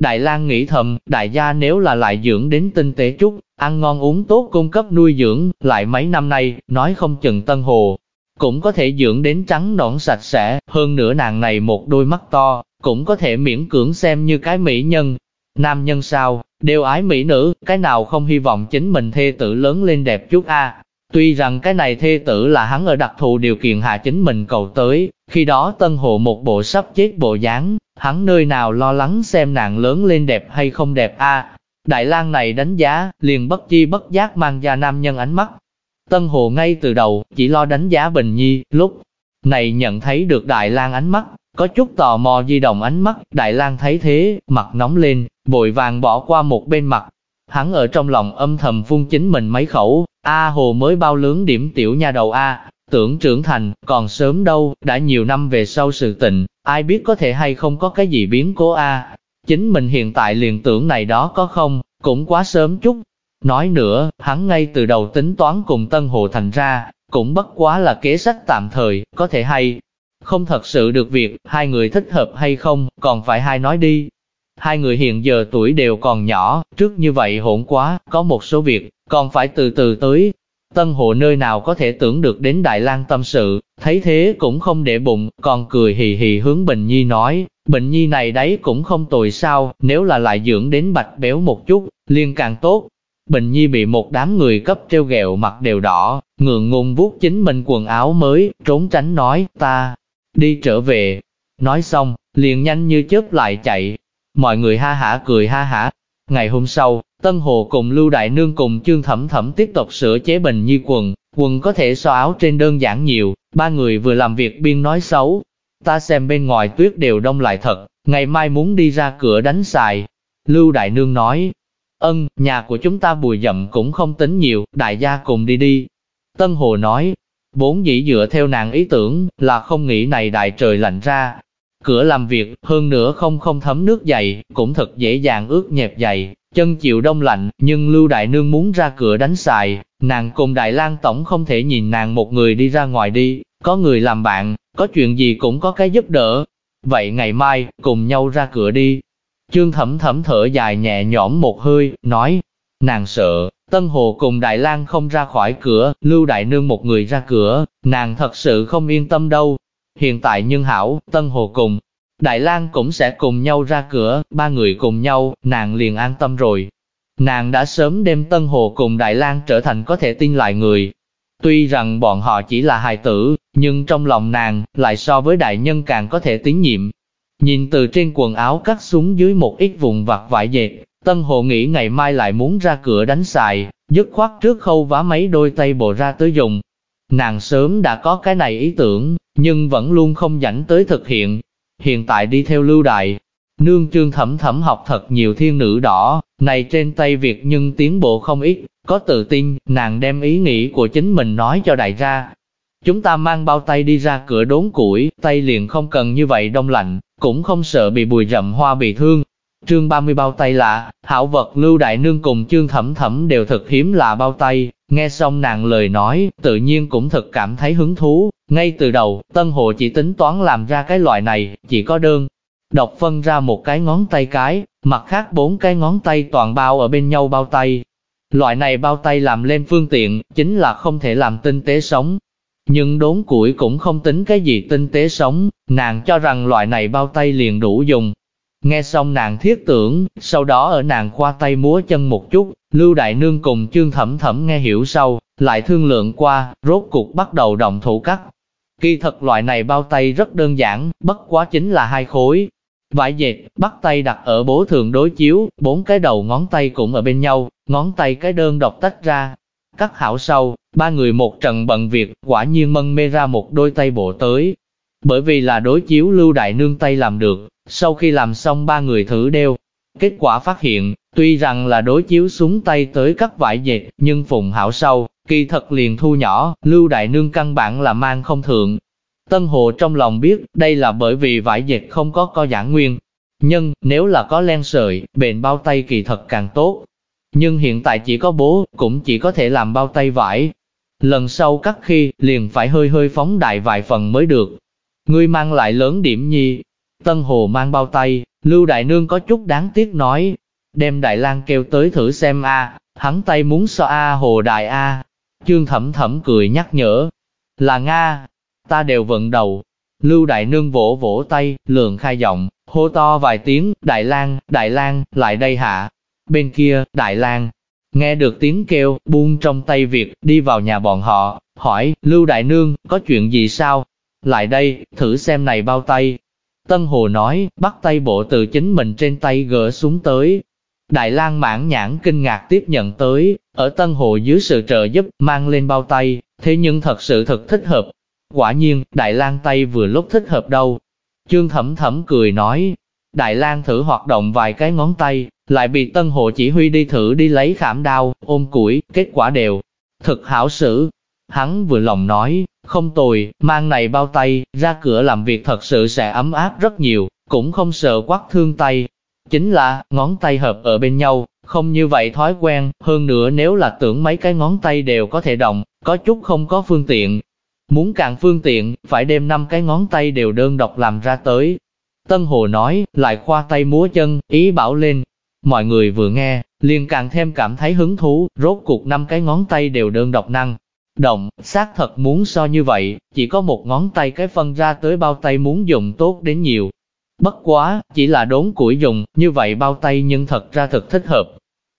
Đại lang nghĩ thầm, đại gia nếu là lại dưỡng đến tinh tế chút, ăn ngon uống tốt cung cấp nuôi dưỡng, lại mấy năm nay, nói không chừng tân hồ, cũng có thể dưỡng đến trắng nõn sạch sẽ, hơn nữa nàng này một đôi mắt to, cũng có thể miễn cưỡng xem như cái mỹ nhân. Nam nhân sao, đều ái mỹ nữ, cái nào không hy vọng chính mình thê tử lớn lên đẹp chút a. Tuy rằng cái này thê tử là hắn ở đặc thù điều kiện hạ chính mình cầu tới, khi đó tân hộ một bộ sắp chết bộ dáng, hắn nơi nào lo lắng xem nàng lớn lên đẹp hay không đẹp a. Đại lang này đánh giá, liền bất chi bất giác mang ra nam nhân ánh mắt, Tân Hồ ngay từ đầu, chỉ lo đánh giá Bình Nhi, lúc này nhận thấy được Đại lang ánh mắt, có chút tò mò di động ánh mắt, Đại lang thấy thế, mặt nóng lên, vội vàng bỏ qua một bên mặt. Hắn ở trong lòng âm thầm phun chính mình mấy khẩu, A Hồ mới bao lớn điểm tiểu nha đầu A, tưởng trưởng thành, còn sớm đâu, đã nhiều năm về sau sự tình, ai biết có thể hay không có cái gì biến cố A. Chính mình hiện tại liền tưởng này đó có không, cũng quá sớm chút, Nói nữa, hắn ngay từ đầu tính toán cùng Tân Hồ thành ra, cũng bất quá là kế sách tạm thời, có thể hay. Không thật sự được việc, hai người thích hợp hay không, còn phải hai nói đi. Hai người hiện giờ tuổi đều còn nhỏ, trước như vậy hỗn quá, có một số việc, còn phải từ từ tới. Tân Hồ nơi nào có thể tưởng được đến Đại lang tâm sự, thấy thế cũng không để bụng, còn cười hì hì hướng Bình Nhi nói, Bình Nhi này đấy cũng không tồi sao, nếu là lại dưỡng đến bạch béo một chút, liền càng tốt, Bình Nhi bị một đám người cấp treo ghẹo mặt đều đỏ, ngượng ngùng vuốt chính mình quần áo mới, trốn tránh nói, ta, đi trở về. Nói xong, liền nhanh như chớp lại chạy. Mọi người ha hả cười ha hả. Ngày hôm sau, Tân Hồ cùng Lưu Đại Nương cùng Trương Thẩm Thẩm tiếp tục sửa chế Bình Nhi quần, quần có thể so áo trên đơn giản nhiều, ba người vừa làm việc biên nói xấu. Ta xem bên ngoài tuyết đều đông lại thật, ngày mai muốn đi ra cửa đánh xài. Lưu Đại Nương nói, Ân, nhà của chúng ta bùi dậm cũng không tính nhiều, đại gia cùng đi đi. Tân Hồ nói, bốn dĩ dựa theo nàng ý tưởng, là không nghĩ này đại trời lạnh ra. Cửa làm việc, hơn nữa không không thấm nước dày, cũng thật dễ dàng ướt nhẹp dày, chân chịu đông lạnh, nhưng Lưu Đại Nương muốn ra cửa đánh xài, nàng cùng Đại lang Tổng không thể nhìn nàng một người đi ra ngoài đi, có người làm bạn, có chuyện gì cũng có cái giúp đỡ. Vậy ngày mai, cùng nhau ra cửa đi, Trương thẩm thẩm thở dài nhẹ nhõm một hơi, nói, nàng sợ, Tân Hồ cùng Đại lang không ra khỏi cửa, Lưu Đại Nương một người ra cửa, nàng thật sự không yên tâm đâu. Hiện tại nhân hảo, Tân Hồ cùng, Đại lang cũng sẽ cùng nhau ra cửa, ba người cùng nhau, nàng liền an tâm rồi. Nàng đã sớm đem Tân Hồ cùng Đại lang trở thành có thể tin lại người. Tuy rằng bọn họ chỉ là hài tử, nhưng trong lòng nàng, lại so với đại nhân càng có thể tín nhiệm. Nhìn từ trên quần áo cắt xuống dưới một ít vùng vặt vải dệt, Tân Hồ nghĩ ngày mai lại muốn ra cửa đánh xài, dứt khoát trước khâu vá mấy đôi tay bộ ra tới dùng. Nàng sớm đã có cái này ý tưởng, nhưng vẫn luôn không dãnh tới thực hiện. Hiện tại đi theo lưu đại, nương trương thẩm thẩm học thật nhiều thiên nữ đỏ, này trên tay việc nhưng tiến bộ không ít, có tự tin, nàng đem ý nghĩ của chính mình nói cho đại gia. Chúng ta mang bao tay đi ra cửa đốn củi, tay liền không cần như vậy đông lạnh, cũng không sợ bị bùi rậm hoa bị thương. Trương 30 bao tay lạ, hảo vật lưu đại nương cùng trương thẩm thẩm đều thật hiếm lạ bao tay, nghe xong nàng lời nói, tự nhiên cũng thật cảm thấy hứng thú. Ngay từ đầu, Tân Hồ chỉ tính toán làm ra cái loại này, chỉ có đơn. Độc phân ra một cái ngón tay cái, mặt khác bốn cái ngón tay toàn bao ở bên nhau bao tay. Loại này bao tay làm lên phương tiện, chính là không thể làm tinh tế sống, nhưng đốn củi cũng không tính cái gì tinh tế sống, nàng cho rằng loại này bao tay liền đủ dùng. Nghe xong nàng thiết tưởng, sau đó ở nàng khoa tay múa chân một chút, Lưu Đại Nương cùng Trương thẩm thẩm nghe hiểu sau, lại thương lượng qua, rốt cuộc bắt đầu động thủ cắt. Kỳ thật loại này bao tay rất đơn giản, bất quá chính là hai khối. Vải dệt, bắt tay đặt ở bố thường đối chiếu, bốn cái đầu ngón tay cũng ở bên nhau, ngón tay cái đơn độc tách ra, Cắt hảo sau, ba người một trận bận việc, quả nhiên mân mê ra một đôi tay bộ tới. Bởi vì là đối chiếu lưu đại nương tay làm được, sau khi làm xong ba người thử đeo. Kết quả phát hiện, tuy rằng là đối chiếu súng tay tới cắt vải dệt, nhưng phùng hảo sâu kỳ thật liền thu nhỏ, lưu đại nương căn bản là mang không thượng. Tân Hồ trong lòng biết, đây là bởi vì vải dệt không có co giãn nguyên. Nhưng, nếu là có len sợi, bền bao tay kỳ thật càng tốt, nhưng hiện tại chỉ có bố, cũng chỉ có thể làm bao tay vải. Lần sau cắt khi, liền phải hơi hơi phóng đại vài phần mới được. Ngươi mang lại lớn điểm nhi. Tân Hồ mang bao tay, Lưu Đại Nương có chút đáng tiếc nói. Đem Đại lang kêu tới thử xem a hắn tay muốn so a Hồ Đại a Chương thẩm thẩm cười nhắc nhở. Là Nga, ta đều vận đầu. Lưu Đại Nương vỗ vỗ tay, lượng khai giọng, hô to vài tiếng, Đại lang Đại lang lại đây hạ, Bên kia, Đại lang nghe được tiếng kêu, buông trong tay việc, đi vào nhà bọn họ, hỏi, Lưu Đại Nương, có chuyện gì sao? Lại đây, thử xem này bao tay. Tân Hồ nói, bắt tay bộ từ chính mình trên tay gỡ xuống tới. Đại lang mãn nhãn kinh ngạc tiếp nhận tới, ở Tân Hồ dưới sự trợ giúp, mang lên bao tay, thế nhưng thật sự thật thích hợp. Quả nhiên, Đại lang tay vừa lúc thích hợp đâu. Trương Thẩm Thẩm cười nói, Đại lang thử hoạt động vài cái ngón tay, lại bị Tân Hồ chỉ huy đi thử đi lấy khảm đao, ôm củi, kết quả đều. Thực hảo sử Hắn vừa lòng nói, không tồi, mang này bao tay, ra cửa làm việc thật sự sẽ ấm áp rất nhiều, cũng không sợ quắc thương tay. Chính là, ngón tay hợp ở bên nhau, không như vậy thói quen, hơn nữa nếu là tưởng mấy cái ngón tay đều có thể động, có chút không có phương tiện. Muốn càng phương tiện, phải đem năm cái ngón tay đều đơn độc làm ra tới, Tân Hồ nói, lại khoa tay múa chân, ý bảo lên. Mọi người vừa nghe, liền càng thêm cảm thấy hứng thú, rốt cuộc năm cái ngón tay đều đơn độc năng. Động, xác thật muốn so như vậy, chỉ có một ngón tay cái phân ra tới bao tay muốn dùng tốt đến nhiều. Bất quá, chỉ là đốn củi dùng, như vậy bao tay nhưng thật ra thật thích hợp.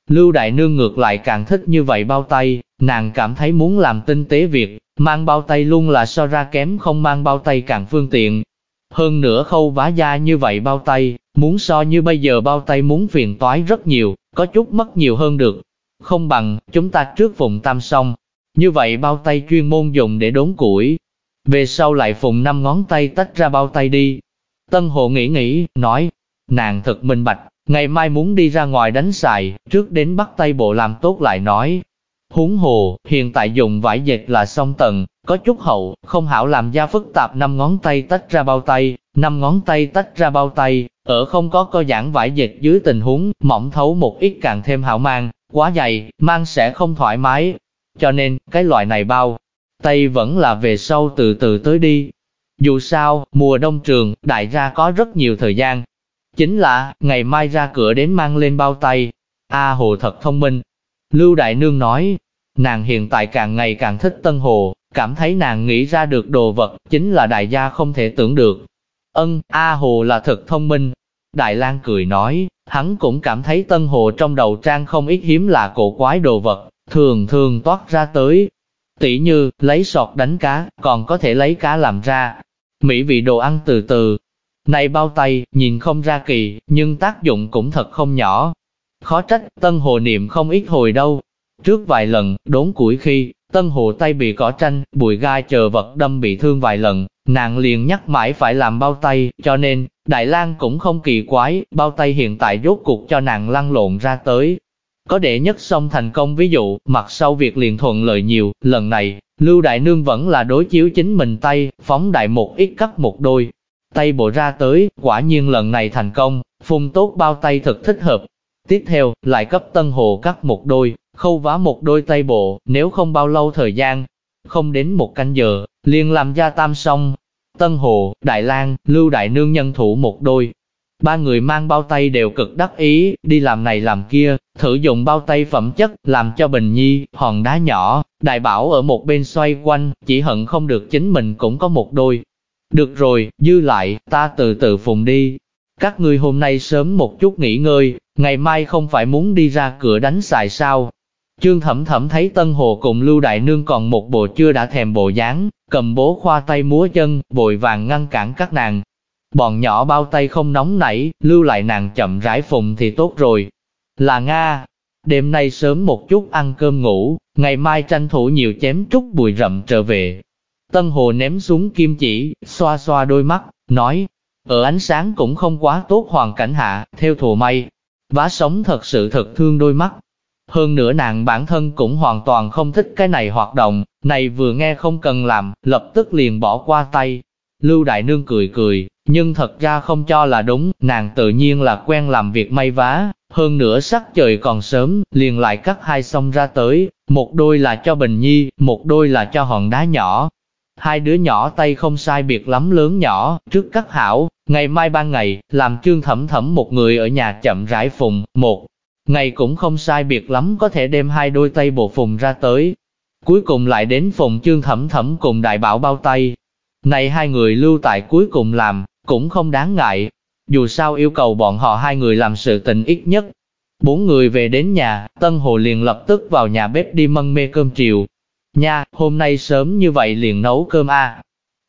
Lưu Đại Nương ngược lại càng thích như vậy bao tay, nàng cảm thấy muốn làm tinh tế việc, mang bao tay luôn là so ra kém không mang bao tay càng phương tiện, hơn nữa khâu vá da như vậy bao tay, muốn so như bây giờ bao tay muốn phiền toái rất nhiều, có chút mất nhiều hơn được. Không bằng, chúng ta trước phụng tam xong. Như vậy bao tay chuyên môn dùng để đốn củi. Về sau lại phụng năm ngón tay tách ra bao tay đi. Tân hộ nghĩ nghĩ, nói, nàng thật minh bạch, ngày mai muốn đi ra ngoài đánh xài, trước đến bắt tay bộ làm tốt lại nói, Huống hồ, hiện tại dùng vải dệt là song tầng, có chút hậu, không hảo làm da phức tạp năm ngón tay tách ra bao tay, năm ngón tay tách ra bao tay, ở không có co giãn vải dệt dưới tình huống, mỏng thấu một ít càng thêm hảo mang, quá dày, mang sẽ không thoải mái. Cho nên, cái loại này bao, tay vẫn là về sau từ từ tới đi. Dù sao, mùa đông trường, đại gia có rất nhiều thời gian. Chính là, ngày mai ra cửa đến mang lên bao tay. A Hồ thật thông minh. Lưu Đại Nương nói, Nàng hiện tại càng ngày càng thích Tân Hồ, cảm thấy nàng nghĩ ra được đồ vật, chính là đại gia không thể tưởng được. Ân, A Hồ là thật thông minh. Đại lang cười nói, hắn cũng cảm thấy Tân Hồ trong đầu trang không ít hiếm là cổ quái đồ vật, thường thường toát ra tới. Tỷ như, lấy sọt đánh cá, còn có thể lấy cá làm ra. Mỹ vị đồ ăn từ từ. Này bao tay, nhìn không ra kỳ, nhưng tác dụng cũng thật không nhỏ. Khó trách, Tân Hồ niệm không ít hồi đâu. Trước vài lần, đốn củi khi, Tân Hồ tay bị cỏ tranh, bụi gai chờ vật đâm bị thương vài lần, nàng liền nhắc mãi phải làm bao tay, cho nên, Đại lang cũng không kỳ quái, bao tay hiện tại rốt cuộc cho nàng lăn lộn ra tới. Có đệ nhất xong thành công ví dụ, mặt sau việc liền thuận lợi nhiều, lần này, Lưu Đại Nương vẫn là đối chiếu chính mình tay, phóng đại một ít cắt một đôi. Tay bộ ra tới, quả nhiên lần này thành công, phun tốt bao tay thật thích hợp. Tiếp theo, lại cấp Tân Hồ cắt một đôi, khâu vá một đôi tay bộ, nếu không bao lâu thời gian, không đến một canh giờ, liền làm gia tam song. Tân Hồ, Đại Lang, Lưu Đại Nương nhân thủ một đôi. Ba người mang bao tay đều cực đắc ý, đi làm này làm kia, thử dụng bao tay phẩm chất, làm cho Bình Nhi, hòn đá nhỏ, Đại Bảo ở một bên xoay quanh, chỉ hận không được chính mình cũng có một đôi. Được rồi, dư lại, ta từ từ phùng đi. Các ngươi hôm nay sớm một chút nghỉ ngơi, ngày mai không phải muốn đi ra cửa đánh xài sao, Trương Thẩm Thẩm thấy Tân Hồ cùng Lưu Đại Nương còn một bộ chưa đã thèm bộ dáng, cầm bố khoa tay múa chân, vội vàng ngăn cản các nàng. Bọn nhỏ bao tay không nóng nảy, lưu lại nàng chậm rãi phùng thì tốt rồi. Là Nga, đêm nay sớm một chút ăn cơm ngủ, ngày mai tranh thủ nhiều chém trúc bụi rậm trở về. Tân Hồ ném xuống kim chỉ, xoa xoa đôi mắt, nói, ở ánh sáng cũng không quá tốt hoàn cảnh hạ, theo thù may. Vá sống thật sự thật thương đôi mắt, hơn nữa nàng bản thân cũng hoàn toàn không thích cái này hoạt động, này vừa nghe không cần làm, lập tức liền bỏ qua tay. Lưu Đại Nương cười cười, nhưng thật ra không cho là đúng, nàng tự nhiên là quen làm việc may vá, hơn nữa sắc trời còn sớm, liền lại cắt hai xong ra tới, một đôi là cho Bình Nhi, một đôi là cho hòn đá nhỏ. Hai đứa nhỏ tay không sai biệt lắm lớn nhỏ, trước cắt hảo, ngày mai ban ngày, làm trương thẩm thẩm một người ở nhà chậm rãi phùng, một Ngày cũng không sai biệt lắm có thể đem hai đôi tay bộ phùng ra tới. Cuối cùng lại đến phùng chương thẩm thẩm cùng đại bảo bao tay. Này hai người lưu tại cuối cùng làm, cũng không đáng ngại. Dù sao yêu cầu bọn họ hai người làm sự tình ít nhất. Bốn người về đến nhà, Tân Hồ liền lập tức vào nhà bếp đi mân mê cơm chiều. Nha, hôm nay sớm như vậy liền nấu cơm a à.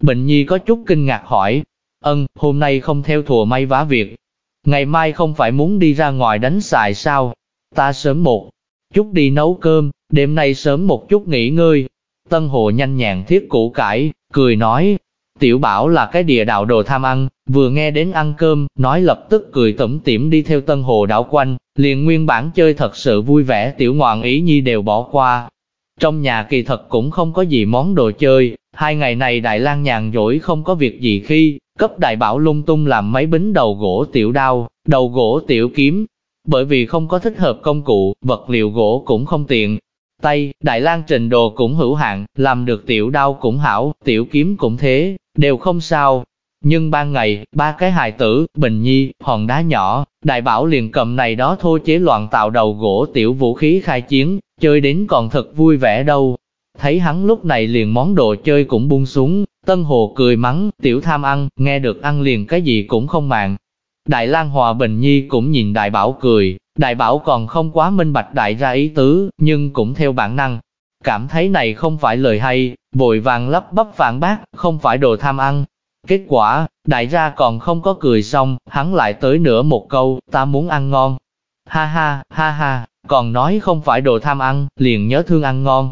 Bệnh Nhi có chút kinh ngạc hỏi. Ân, hôm nay không theo thùa may vá việc, Ngày mai không phải muốn đi ra ngoài đánh xài sao? Ta sớm một chút đi nấu cơm, đêm nay sớm một chút nghỉ ngơi. Tân Hồ nhanh nhàng thiết củ cải, cười nói, Tiểu Bảo là cái địa đạo đồ tham ăn, vừa nghe đến ăn cơm, nói lập tức cười tủm tỉm đi theo Tân Hồ đảo quanh, liền nguyên bản chơi thật sự vui vẻ tiểu ngoạn ý nhi đều bỏ qua. Trong nhà kỳ thật cũng không có gì món đồ chơi, hai ngày này Đại lang nhàn rỗi không có việc gì khi, Cấp đại bảo lung tung làm mấy bính đầu gỗ tiểu đao, đầu gỗ tiểu kiếm. Bởi vì không có thích hợp công cụ, vật liệu gỗ cũng không tiện. Tay, Đại lang trình đồ cũng hữu hạn, làm được tiểu đao cũng hảo, tiểu kiếm cũng thế, đều không sao. Nhưng ban ngày, ba cái hài tử, Bình Nhi, hòn đá nhỏ, đại bảo liền cầm này đó thô chế loạn tạo đầu gỗ tiểu vũ khí khai chiến, chơi đến còn thật vui vẻ đâu. Thấy hắn lúc này liền món đồ chơi cũng buông xuống, Tân Hồ cười mắng, tiểu tham ăn, nghe được ăn liền cái gì cũng không màng. Đại lang Hòa Bình Nhi cũng nhìn đại bảo cười, đại bảo còn không quá minh bạch đại ra ý tứ, nhưng cũng theo bản năng. Cảm thấy này không phải lời hay, vội vàng lắp bắp phản bác, không phải đồ tham ăn. Kết quả, đại gia còn không có cười xong, hắn lại tới nữa một câu, ta muốn ăn ngon. Ha ha, ha ha, còn nói không phải đồ tham ăn, liền nhớ thương ăn ngon,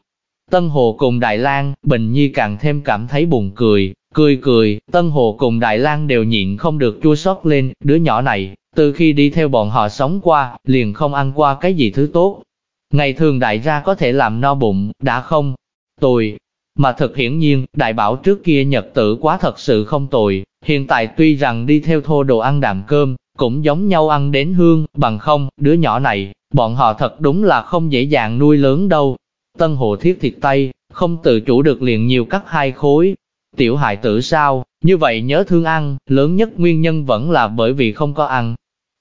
Tân Hồ cùng Đại Lang, Bình Nhi càng thêm cảm thấy buồn cười, cười cười, Tân Hồ cùng Đại Lang đều nhịn không được chua xót lên, đứa nhỏ này, từ khi đi theo bọn họ sống qua, liền không ăn qua cái gì thứ tốt. Ngày thường đại gia có thể làm no bụng, đã không? Tồi. Mà thật hiển nhiên, đại bảo trước kia nhật tử quá thật sự không tồi, hiện tại tuy rằng đi theo thô đồ ăn đạm cơm, cũng giống nhau ăn đến hương, bằng không, đứa nhỏ này, bọn họ thật đúng là không dễ dàng nuôi lớn đâu. Tân hồ thiết thịt tay, không tự chủ được liền nhiều cắt hai khối. Tiểu hài tử sao, như vậy nhớ thương ăn, lớn nhất nguyên nhân vẫn là bởi vì không có ăn.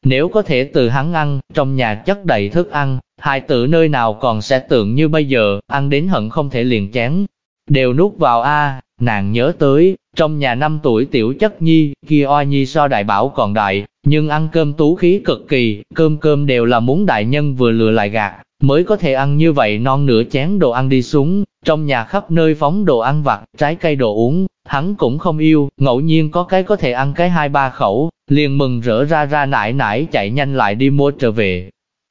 Nếu có thể từ hắn ăn, trong nhà chất đầy thức ăn, hài tử nơi nào còn sẽ tưởng như bây giờ, ăn đến hận không thể liền chén. đều nuốt vào a nàng nhớ tới, trong nhà năm tuổi tiểu chất nhi, kia oai nhi so đại bảo còn đại, nhưng ăn cơm tú khí cực kỳ, cơm cơm đều là muốn đại nhân vừa lừa lại gạt, mới có thể ăn như vậy non nửa chén đồ ăn đi xuống, trong nhà khắp nơi phóng đồ ăn vặt, trái cây đồ uống, hắn cũng không yêu, ngẫu nhiên có cái có thể ăn cái hai ba khẩu, liền mừng rỡ ra ra nải nải chạy nhanh lại đi mua trở về.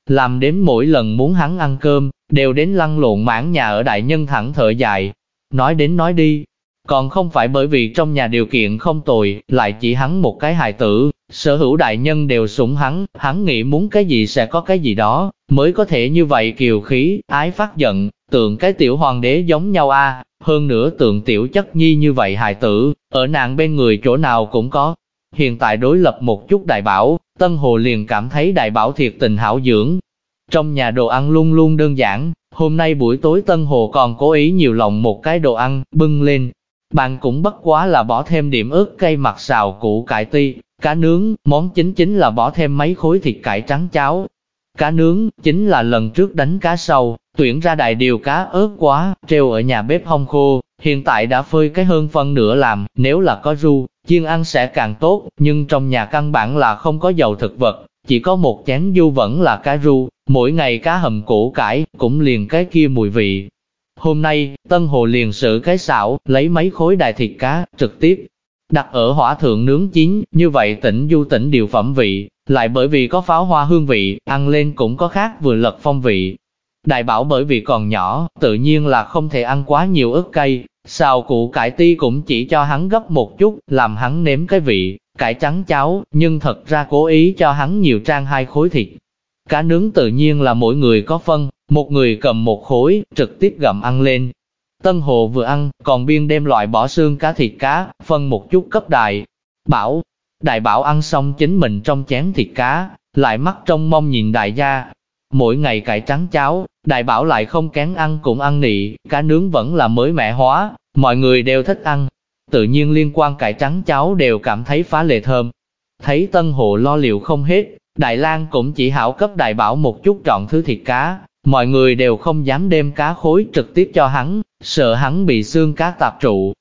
Làm đến mỗi lần muốn hắn ăn cơm, đều đến lăn lộn mãn nhà ở đại nhân thẳng thở dài. Nói đến nói đi, còn không phải bởi vì trong nhà điều kiện không tồi, lại chỉ hắn một cái hài tử, sở hữu đại nhân đều sủng hắn, hắn nghĩ muốn cái gì sẽ có cái gì đó, mới có thể như vậy kiều khí, ái phát giận, tượng cái tiểu hoàng đế giống nhau a hơn nữa tượng tiểu chất nhi như vậy hài tử, ở nàng bên người chỗ nào cũng có. Hiện tại đối lập một chút đại bảo, Tân Hồ liền cảm thấy đại bảo thiệt tình hảo dưỡng. Trong nhà đồ ăn luôn luôn đơn giản, hôm nay buổi tối Tân Hồ còn cố ý nhiều lòng một cái đồ ăn, bưng lên, bạn cũng bất quá là bỏ thêm điểm ớt cây mặt xào củ cải ti, cá nướng, món chính chính là bỏ thêm mấy khối thịt cải trắng cháo. Cá nướng, chính là lần trước đánh cá sâu, tuyển ra đại điều cá ớt quá, treo ở nhà bếp hong khô, hiện tại đã phơi cái hơn phân nửa làm, nếu là có ru, chiên ăn sẽ càng tốt, nhưng trong nhà căn bản là không có dầu thực vật, chỉ có một chén du vẫn là cá ru, mỗi ngày cá hầm củ cải, cũng liền cái kia mùi vị, Hôm nay, Tân Hồ liền sử cái xảo, lấy mấy khối đại thịt cá, trực tiếp đặt ở hỏa thượng nướng chín, như vậy tỉnh du tỉnh điều phẩm vị, lại bởi vì có pháo hoa hương vị, ăn lên cũng có khác vừa lật phong vị. Đại bảo bởi vì còn nhỏ, tự nhiên là không thể ăn quá nhiều ớt cay, xào cụ cải ti cũng chỉ cho hắn gấp một chút, làm hắn nếm cái vị, cải trắng cháo, nhưng thật ra cố ý cho hắn nhiều trang hai khối thịt. Cá nướng tự nhiên là mỗi người có phân, một người cầm một khối, trực tiếp gặm ăn lên. Tân Hồ vừa ăn, còn biên đem loại bỏ xương cá thịt cá, phân một chút cấp đại. Bảo, đại bảo ăn xong chính mình trong chén thịt cá, lại mắt trong mong nhìn đại gia. Mỗi ngày cải trắng cháo, đại bảo lại không kén ăn cũng ăn nị, cá nướng vẫn là mới mẻ hóa, mọi người đều thích ăn. Tự nhiên liên quan cải trắng cháo đều cảm thấy phá lệ thơm. Thấy Tân Hồ lo liệu không hết, Đại lang cũng chỉ hảo cấp đại bảo một chút trọn thứ thịt cá, Mọi người đều không dám đem cá khối trực tiếp cho hắn, sợ hắn bị xương cá tạp trụ.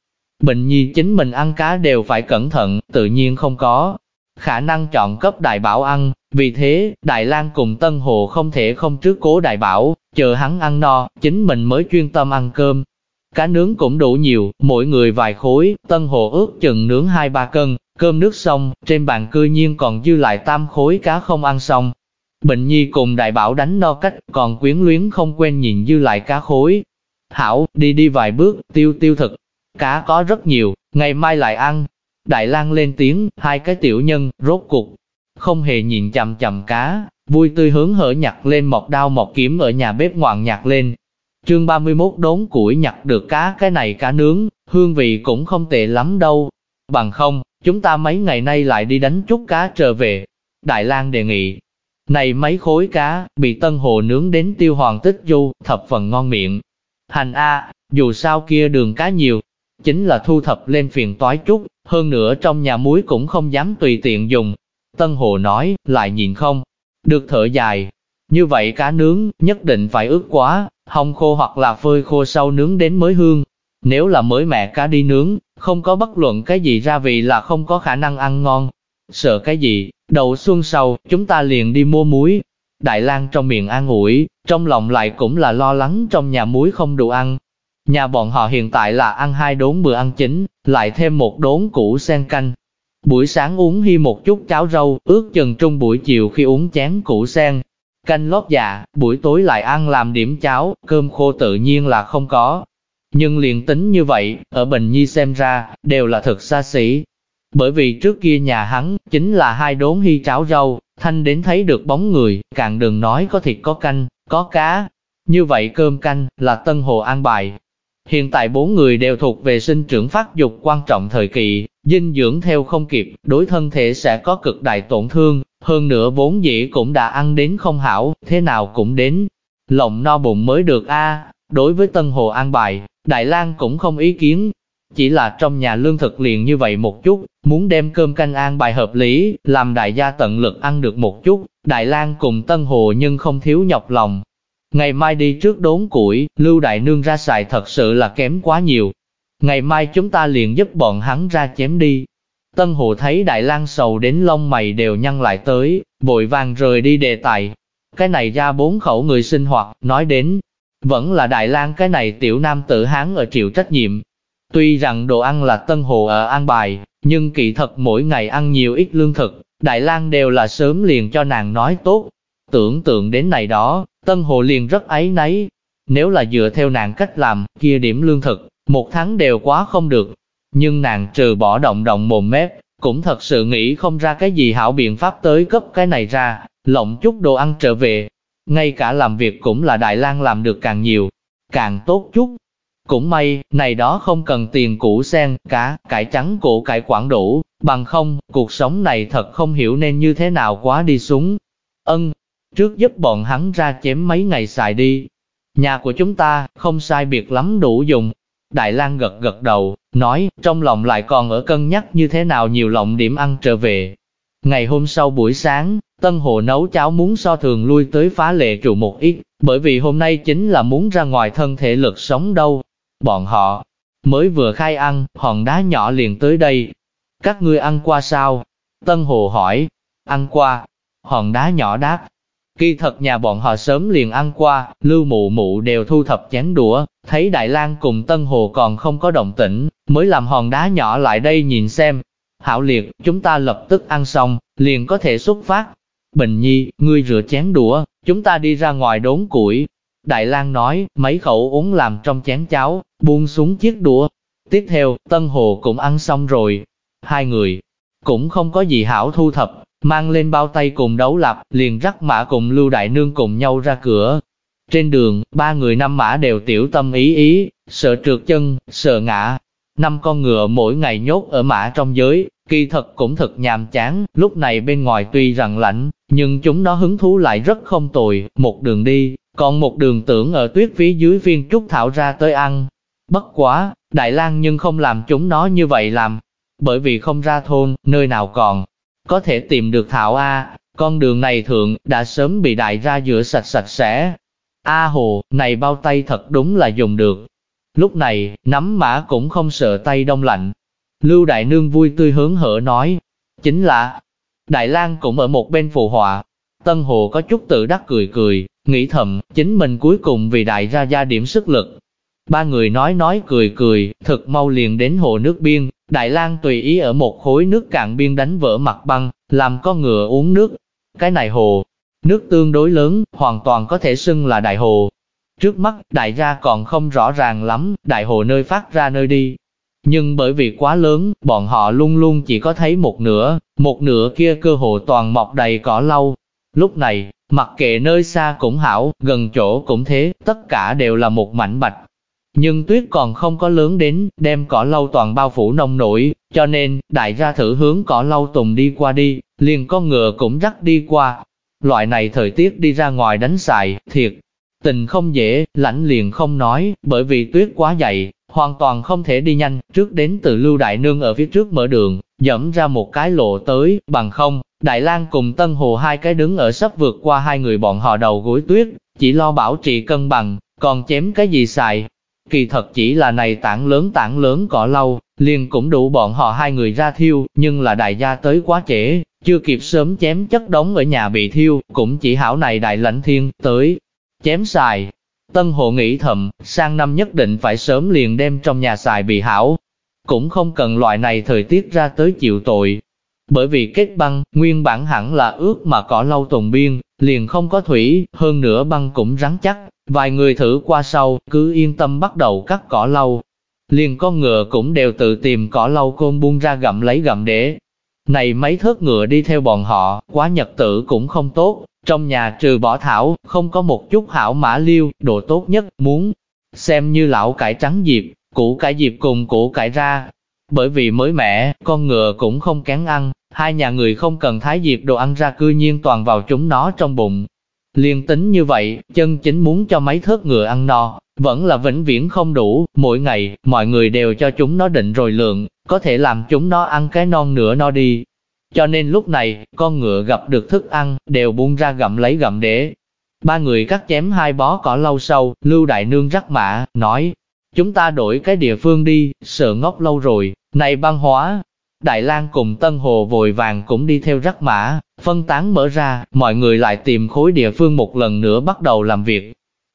Bình nhi chính mình ăn cá đều phải cẩn thận, tự nhiên không có khả năng chọn cấp đại bảo ăn, vì thế, Đại lang cùng Tân Hồ không thể không trước cố đại bảo, chờ hắn ăn no, chính mình mới chuyên tâm ăn cơm. Cá nướng cũng đủ nhiều, mỗi người vài khối, Tân Hồ ước chừng nướng hai ba cân, cơm nước xong, trên bàn cư nhiên còn dư lại tam khối cá không ăn xong, Bệnh nhi cùng đại bảo đánh no cách, còn quyến luyến không quen nhìn dư lại cá khối. Hảo, đi đi vài bước, tiêu tiêu thực. Cá có rất nhiều, ngày mai lại ăn. Đại lang lên tiếng, hai cái tiểu nhân, rốt cục. Không hề nhìn chầm chầm cá, vui tươi hướng hở nhặt lên một đao một kiếm ở nhà bếp ngoạn nhặt lên. Chương 31 đốn củi nhặt được cá cái này cá nướng, hương vị cũng không tệ lắm đâu. Bằng không, chúng ta mấy ngày nay lại đi đánh chút cá trở về. Đại lang đề nghị, này mấy khối cá, bị Tân Hồ nướng đến tiêu hoàng tích du, thập phần ngon miệng. Hành A, dù sao kia đường cá nhiều, chính là thu thập lên phiền toái chút, hơn nữa trong nhà muối cũng không dám tùy tiện dùng. Tân Hồ nói, lại nhìn không, được thở dài. Như vậy cá nướng, nhất định phải ướp quá, hong khô hoặc là phơi khô sau nướng đến mới hương. Nếu là mới mẹ cá đi nướng, không có bất luận cái gì ra vị là không có khả năng ăn ngon. Sợ cái gì, đầu xuân sau, chúng ta liền đi mua muối. Đại lang trong miệng an ủi, trong lòng lại cũng là lo lắng trong nhà muối không đủ ăn. Nhà bọn họ hiện tại là ăn hai đốn bữa ăn chính, lại thêm một đốn củ sen canh. Buổi sáng uống hi một chút cháo rau, ước chừng trung buổi chiều khi uống chén củ sen. Canh lót dạ, buổi tối lại ăn làm điểm cháo, cơm khô tự nhiên là không có. Nhưng liền tính như vậy, ở Bình Nhi xem ra, đều là thực xa xỉ, bởi vì trước kia nhà hắn, chính là hai đốn hy cháo rau, thanh đến thấy được bóng người, càng đừng nói có thịt có canh, có cá. Như vậy cơm canh, là tân hồ an bài. Hiện tại bốn người đều thuộc về sinh trưởng phát dục quan trọng thời kỳ, dinh dưỡng theo không kịp, đối thân thể sẽ có cực đại tổn thương, hơn nữa vốn dĩ cũng đã ăn đến không hảo, thế nào cũng đến. Lòng no bụng mới được a đối với tân hồ an bài, Đại lang cũng không ý kiến, chỉ là trong nhà lương thực liền như vậy một chút, muốn đem cơm canh an bài hợp lý, làm đại gia tận lực ăn được một chút, Đại lang cùng Tân Hồ nhưng không thiếu nhọc lòng. Ngày mai đi trước đốn củi, Lưu Đại Nương ra xài thật sự là kém quá nhiều. Ngày mai chúng ta liền giúp bọn hắn ra chém đi. Tân Hồ thấy Đại lang sầu đến lông mày đều nhăn lại tới, vội vàng rời đi đề tài. Cái này ra bốn khẩu người sinh hoạt, nói đến, vẫn là Đại lang cái này tiểu nam tử hán ở chịu trách nhiệm. Tuy rằng đồ ăn là Tân Hồ ở an bài, nhưng kỳ thật mỗi ngày ăn nhiều ít lương thực, Đại lang đều là sớm liền cho nàng nói tốt. Tưởng tượng đến này đó, Tân Hồ liền rất ấy nấy. Nếu là dựa theo nàng cách làm, kia điểm lương thực, một tháng đều quá không được. Nhưng nàng trừ bỏ động động mồm mép, cũng thật sự nghĩ không ra cái gì hảo biện pháp tới cấp cái này ra, lộng chút đồ ăn trở về. Ngay cả làm việc cũng là Đại lang làm được càng nhiều, càng tốt chút. Cũng may, này đó không cần tiền củ sen, cá, cải trắng củ cải quảng đủ, bằng không, cuộc sống này thật không hiểu nên như thế nào quá đi xuống. Ân, trước giúp bọn hắn ra chém mấy ngày xài đi. Nhà của chúng ta, không sai biệt lắm đủ dùng. Đại lang gật gật đầu, nói, trong lòng lại còn ở cân nhắc như thế nào nhiều lộng điểm ăn trở về. Ngày hôm sau buổi sáng, Tân Hồ nấu cháo muốn so thường lui tới phá lệ trụ một ít, bởi vì hôm nay chính là muốn ra ngoài thân thể lực sống đâu. Bọn họ mới vừa khai ăn, hòn đá nhỏ liền tới đây. Các ngươi ăn qua sao? Tân Hồ hỏi. Ăn qua. Hòn đá nhỏ đáp. Kỳ thật nhà bọn họ sớm liền ăn qua, lưu mụ mụ đều thu thập chén đũa, thấy Đại lang cùng Tân Hồ còn không có động tĩnh, mới làm hòn đá nhỏ lại đây nhìn xem. Hảo liệt, chúng ta lập tức ăn xong, liền có thể xuất phát. Bình Nhi, ngươi rửa chén đũa, chúng ta đi ra ngoài đốn củi. Đại lang nói, mấy khẩu uống làm trong chén cháo, buông xuống chiếc đũa. Tiếp theo, Tân Hồ cũng ăn xong rồi. Hai người, cũng không có gì hảo thu thập, mang lên bao tay cùng đấu lập, liền rắc mã cùng Lưu Đại Nương cùng nhau ra cửa. Trên đường, ba người năm mã đều tiểu tâm ý ý, sợ trượt chân, sợ ngã. Năm con ngựa mỗi ngày nhốt ở mã trong giới, kỳ thật cũng thật nhàm chán, lúc này bên ngoài tuy rằng lạnh, nhưng chúng nó hứng thú lại rất không tồi, một đường đi, còn một đường tưởng ở tuyết phía dưới viên trúc thảo ra tới ăn. Bất quá, Đại lang nhưng không làm chúng nó như vậy làm, bởi vì không ra thôn, nơi nào còn có thể tìm được Thảo A, con đường này thượng, đã sớm bị đại ra rửa sạch sạch sẽ. A hồ, này bao tay thật đúng là dùng được. Lúc này, nắm mã cũng không sợ tay đông lạnh. Lưu Đại Nương vui tươi hướng hở nói, chính là, Đại lang cũng ở một bên phụ họa. Tân Hồ có chút tự đắc cười cười, nghĩ thầm, chính mình cuối cùng vì đại ra gia điểm sức lực. Ba người nói nói cười cười, thật mau liền đến hồ nước biên, Đại lang tùy ý ở một khối nước cạn biên đánh vỡ mặt băng, làm con ngựa uống nước. Cái này hồ, nước tương đối lớn, hoàn toàn có thể xưng là đại hồ. Trước mắt, đại gia còn không rõ ràng lắm, đại hồ nơi phát ra nơi đi. Nhưng bởi vì quá lớn, bọn họ luôn luôn chỉ có thấy một nửa, một nửa kia cơ hồ toàn mọc đầy cỏ lau. Lúc này, mặc kệ nơi xa cũng hảo, gần chỗ cũng thế, tất cả đều là một mảnh bạch, nhưng tuyết còn không có lớn đến, đem cỏ lau toàn bao phủ nông nổi, cho nên, đại gia thử hướng cỏ lau tùng đi qua đi, liền con ngựa cũng dắt đi qua. Loại này thời tiết đi ra ngoài đánh xài, thiệt, tình không dễ, lãnh liền không nói, bởi vì tuyết quá dày, hoàn toàn không thể đi nhanh, trước đến từ lưu đại nương ở phía trước mở đường, dẫm ra một cái lộ tới, bằng không, Đại lang cùng Tân Hồ hai cái đứng ở sắp vượt qua hai người bọn họ đầu gối tuyết, chỉ lo bảo trì cân bằng, còn chém cái gì xài, Kỳ thật chỉ là này tảng lớn tảng lớn cỏ lâu liền cũng đủ bọn họ hai người ra thiêu, nhưng là đại gia tới quá trễ, chưa kịp sớm chém chất đống ở nhà bị thiêu, cũng chỉ hảo này đại lãnh thiên, tới, chém xài. Tân hộ nghĩ thầm, sang năm nhất định phải sớm liền đem trong nhà xài bị hảo. Cũng không cần loại này thời tiết ra tới chịu tội. Bởi vì kết băng, nguyên bản hẳn là ướt mà cỏ lâu tùng biên, liền không có thủy, hơn nữa băng cũng rắn chắc, Vài người thử qua sau, cứ yên tâm bắt đầu cắt cỏ lâu. Liền con ngựa cũng đều tự tìm cỏ lâu côn buông ra gặm lấy gặm để. Này mấy thớt ngựa đi theo bọn họ, quá nhật tử cũng không tốt, trong nhà trừ bỏ thảo, không có một chút hảo mã liêu, đồ tốt nhất, muốn. Xem như lão cải trắng diệp, củ cải diệp cùng củ cải ra. Bởi vì mới mẻ, con ngựa cũng không kén ăn, hai nhà người không cần thái diệp đồ ăn ra cư nhiên toàn vào chúng nó trong bụng, Liên tính như vậy, chân chính muốn cho mấy thớt ngựa ăn no, vẫn là vĩnh viễn không đủ, mỗi ngày, mọi người đều cho chúng nó định rồi lượng, có thể làm chúng nó ăn cái non nửa no đi. Cho nên lúc này, con ngựa gặp được thức ăn, đều buông ra gặm lấy gặm để. Ba người cắt chém hai bó cỏ lâu sâu, Lưu Đại Nương rắc mã, nói, chúng ta đổi cái địa phương đi, sợ ngốc lâu rồi, này băng hóa. Đại lang cùng Tân Hồ vội vàng cũng đi theo rắc mã, phân tán mở ra, mọi người lại tìm khối địa phương một lần nữa bắt đầu làm việc.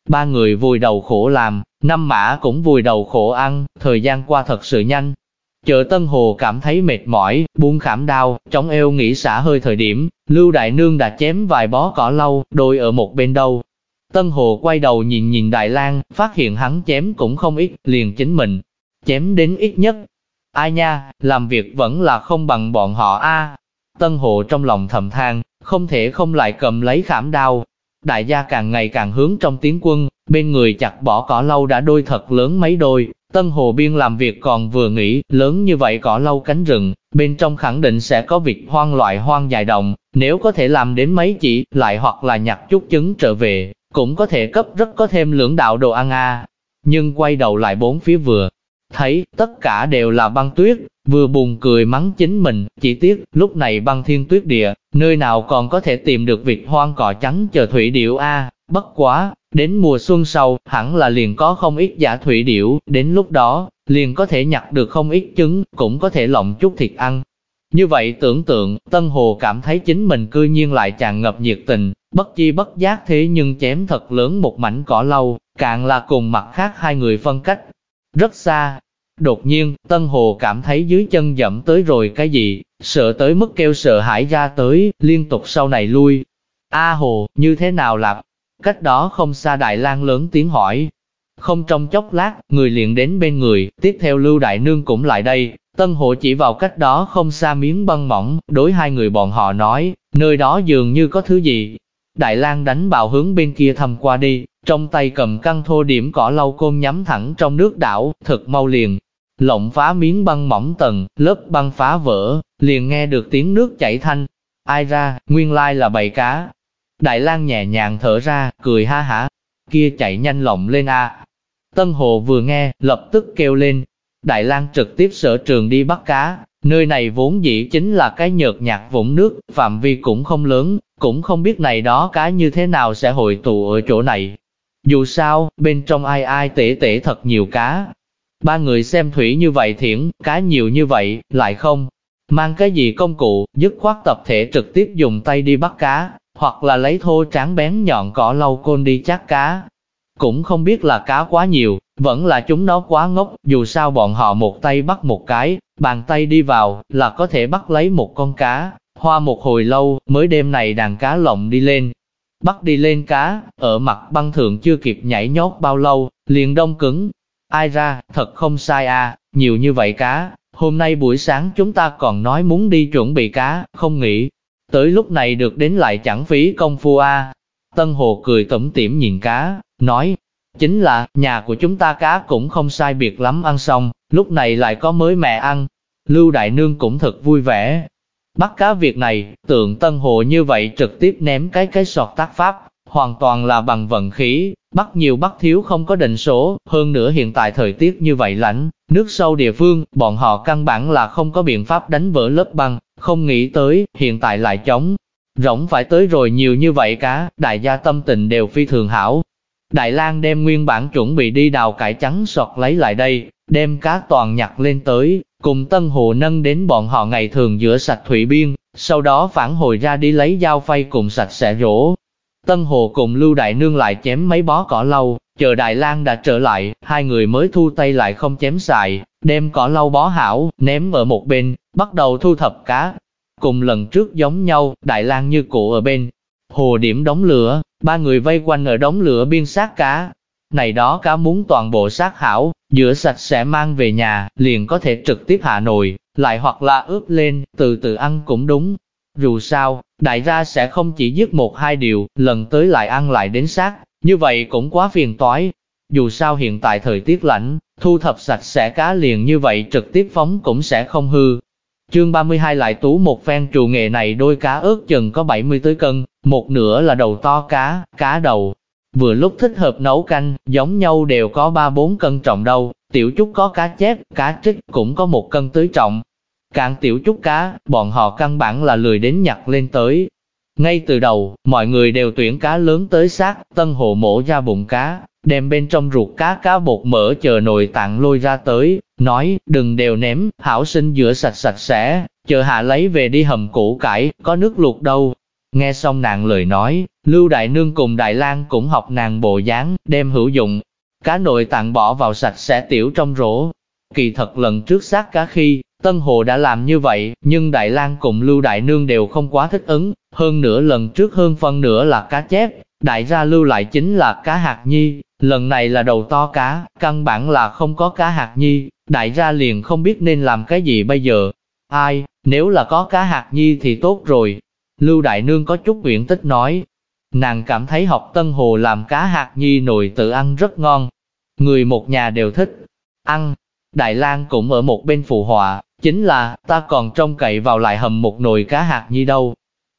Ba người vùi đầu khổ làm, năm mã cũng vùi đầu khổ ăn, thời gian qua thật sự nhanh. Chợ Tân Hồ cảm thấy mệt mỏi, buông khảm đau, chống eo nghỉ xả hơi thời điểm, Lưu Đại Nương đã chém vài bó cỏ lâu, đôi ở một bên đâu. Tân Hồ quay đầu nhìn nhìn Đại lang phát hiện hắn chém cũng không ít, liền chính mình, chém đến ít nhất. Ai nha, làm việc vẫn là không bằng bọn họ a. Tân hộ trong lòng thầm than, không thể không lại cầm lấy khảm đao. Đại gia càng ngày càng hướng trong tiến quân, bên người chặt bỏ cỏ lâu đã đôi thật lớn mấy đôi, Tân Hồ Biên làm việc còn vừa nghĩ, lớn như vậy cỏ lâu cánh rừng, bên trong khẳng định sẽ có việc hoang loại hoang dài đồng, nếu có thể làm đến mấy chỉ, lại hoặc là nhặt chút trứng trở về, cũng có thể cấp rất có thêm lưỡng đạo đồ ăn a. Nhưng quay đầu lại bốn phía vừa, thấy tất cả đều là băng tuyết, vừa buồn cười mắng chính mình, chỉ tiếc lúc này băng thiên tuyết địa, nơi nào còn có thể tìm được vịt hoang cỏ trắng chờ thủy điểu a. Bất quá, đến mùa xuân sau, hẳn là liền có không ít giả thủy điểu, đến lúc đó, liền có thể nhặt được không ít trứng, cũng có thể lộng chút thịt ăn. Như vậy tưởng tượng, Tân Hồ cảm thấy chính mình cư nhiên lại tràn ngập nhiệt tình, bất chi bất giác thế nhưng chém thật lớn một mảnh cỏ lâu, càng là cùng mặt khác hai người phân cách. Rất xa, đột nhiên, Tân Hồ cảm thấy dưới chân dẫm tới rồi cái gì, sợ tới mức kêu sợ hãi ra tới, liên tục sau này lui. A Hồ, như thế nào lạc? Cách đó không xa Đại lang lớn tiếng hỏi. Không trong chốc lát, người liền đến bên người, tiếp theo Lưu Đại Nương cũng lại đây. Tân hồ chỉ vào cách đó không xa miếng băng mỏng, đối hai người bọn họ nói, nơi đó dường như có thứ gì. Đại lang đánh bào hướng bên kia thầm qua đi, trong tay cầm căng thô điểm cỏ lau côn nhắm thẳng trong nước đảo, thật mau liền. Lộng phá miếng băng mỏng tầng, lớp băng phá vỡ, liền nghe được tiếng nước chảy thanh. Ai ra, nguyên lai là bầy cá, Đại lang nhẹ nhàng thở ra, cười ha hả, kia chạy nhanh lộng lên a. Tân Hồ vừa nghe, lập tức kêu lên. Đại lang trực tiếp sở trường đi bắt cá, nơi này vốn dĩ chính là cái nhợt nhạt vũng nước, phạm vi cũng không lớn, cũng không biết này đó cá như thế nào sẽ hội tụ ở chỗ này. Dù sao, bên trong ai ai tể tể thật nhiều cá. Ba người xem thủy như vậy thiển, cá nhiều như vậy, lại không. Mang cái gì công cụ, dứt khoát tập thể trực tiếp dùng tay đi bắt cá, hoặc là lấy thô tráng bén nhọn cỏ lau côn đi chát cá. Cũng không biết là cá quá nhiều, vẫn là chúng nó quá ngốc, dù sao bọn họ một tay bắt một cái, bàn tay đi vào, là có thể bắt lấy một con cá, hoa một hồi lâu, mới đêm này đàn cá lộng đi lên. Bắt đi lên cá, ở mặt băng thượng chưa kịp nhảy nhót bao lâu, liền đông cứng. Ai ra, thật không sai à, nhiều như vậy cá, hôm nay buổi sáng chúng ta còn nói muốn đi chuẩn bị cá, không nghĩ, Tới lúc này được đến lại chẳng phí công phu à? Tân Hồ cười tẩm tỉm nhìn cá, nói, chính là, nhà của chúng ta cá cũng không sai biệt lắm ăn xong, lúc này lại có mới mẹ ăn. Lưu Đại Nương cũng thật vui vẻ. Bắt cá việc này, tượng Tân Hồ như vậy trực tiếp ném cái cái sọt tác pháp, hoàn toàn là bằng vận khí, bắt nhiều bắt thiếu không có định số, hơn nữa hiện tại thời tiết như vậy lạnh, nước sâu địa phương, bọn họ căn bản là không có biện pháp đánh vỡ lớp băng, không nghĩ tới, hiện tại lại chống. Rỗng phải tới rồi nhiều như vậy cá, đại gia tâm tình đều phi thường hảo. Đại lang đem nguyên bản chuẩn bị đi đào cải trắng sọt lấy lại đây, đem cá toàn nhặt lên tới, cùng Tân Hồ nâng đến bọn họ ngày thường giữa sạch thủy biên, sau đó phản hồi ra đi lấy dao phay cùng sạch sẽ rổ. Tân Hồ cùng Lưu Đại Nương lại chém mấy bó cỏ lau, chờ Đại lang đã trở lại, hai người mới thu tay lại không chém xài, đem cỏ lau bó hảo, ném ở một bên, bắt đầu thu thập cá. Cùng lần trước giống nhau, Đại lang như cụ ở bên, hồ điểm đóng lửa, ba người vây quanh ở đống lửa biên sát cá. Này đó cá muốn toàn bộ sát hảo, rửa sạch sẽ mang về nhà, liền có thể trực tiếp hạ nồi, lại hoặc là ướp lên, từ từ ăn cũng đúng. Dù sao, đại gia sẽ không chỉ giết một hai điều, lần tới lại ăn lại đến sát, như vậy cũng quá phiền toái. Dù sao hiện tại thời tiết lạnh, thu thập sạch sẽ cá liền như vậy trực tiếp phóng cũng sẽ không hư. Chương 32 lại tú một phen trù nghệ này đôi cá ướt chừng có 70 tới cân, một nửa là đầu to cá, cá đầu. Vừa lúc thích hợp nấu canh, giống nhau đều có 3-4 cân trọng đâu, tiểu chút có cá chép, cá trích cũng có một cân tới trọng. Cạn tiểu chút cá, bọn họ căn bản là lười đến nhặt lên tới. Ngay từ đầu, mọi người đều tuyển cá lớn tới sát, tân hồ mổ ra bụng cá, đem bên trong ruột cá cá bột mỡ chờ nồi tặng lôi ra tới, nói, đừng đều ném, hảo sinh rửa sạch sạch sẽ, chờ hạ lấy về đi hầm củ cải, có nước luộc đâu. Nghe xong nàng lời nói, Lưu Đại Nương cùng Đại lang cũng học nàng bộ dáng, đem hữu dụng, cá nội tặng bỏ vào sạch sẽ tiểu trong rổ. Kỳ thật lần trước sát cá khi, Tân Hồ đã làm như vậy, nhưng Đại lang cùng Lưu Đại Nương đều không quá thích ứng, hơn nữa lần trước hơn phân nửa là cá chép, đại gia lưu lại chính là cá hạt nhi, lần này là đầu to cá, căn bản là không có cá hạt nhi, đại gia liền không biết nên làm cái gì bây giờ. Ai, nếu là có cá hạt nhi thì tốt rồi. Lưu Đại Nương có chút uyển tích nói, nàng cảm thấy học Tân Hồ làm cá hạt nhi nồi tự ăn rất ngon. Người một nhà đều thích ăn. Đại lang cũng ở một bên phụ họa, chính là ta còn trông cậy vào lại hầm một nồi cá hạt nhi đâu.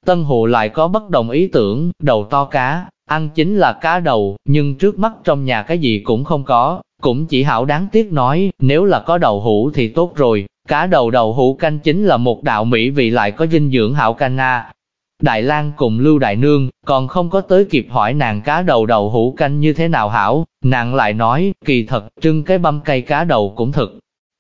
Tân Hồ lại có bất đồng ý tưởng, đầu to cá, ăn chính là cá đầu, nhưng trước mắt trong nhà cái gì cũng không có, cũng chỉ hảo đáng tiếc nói, nếu là có đầu hũ thì tốt rồi, cá đầu đầu hũ canh chính là một đạo mỹ vị lại có dinh dưỡng hảo canh a. Đại lang cùng Lưu Đại Nương, còn không có tới kịp hỏi nàng cá đầu đầu hũ canh như thế nào hảo, nàng lại nói, kỳ thật, trưng cái băm cây cá đầu cũng thật,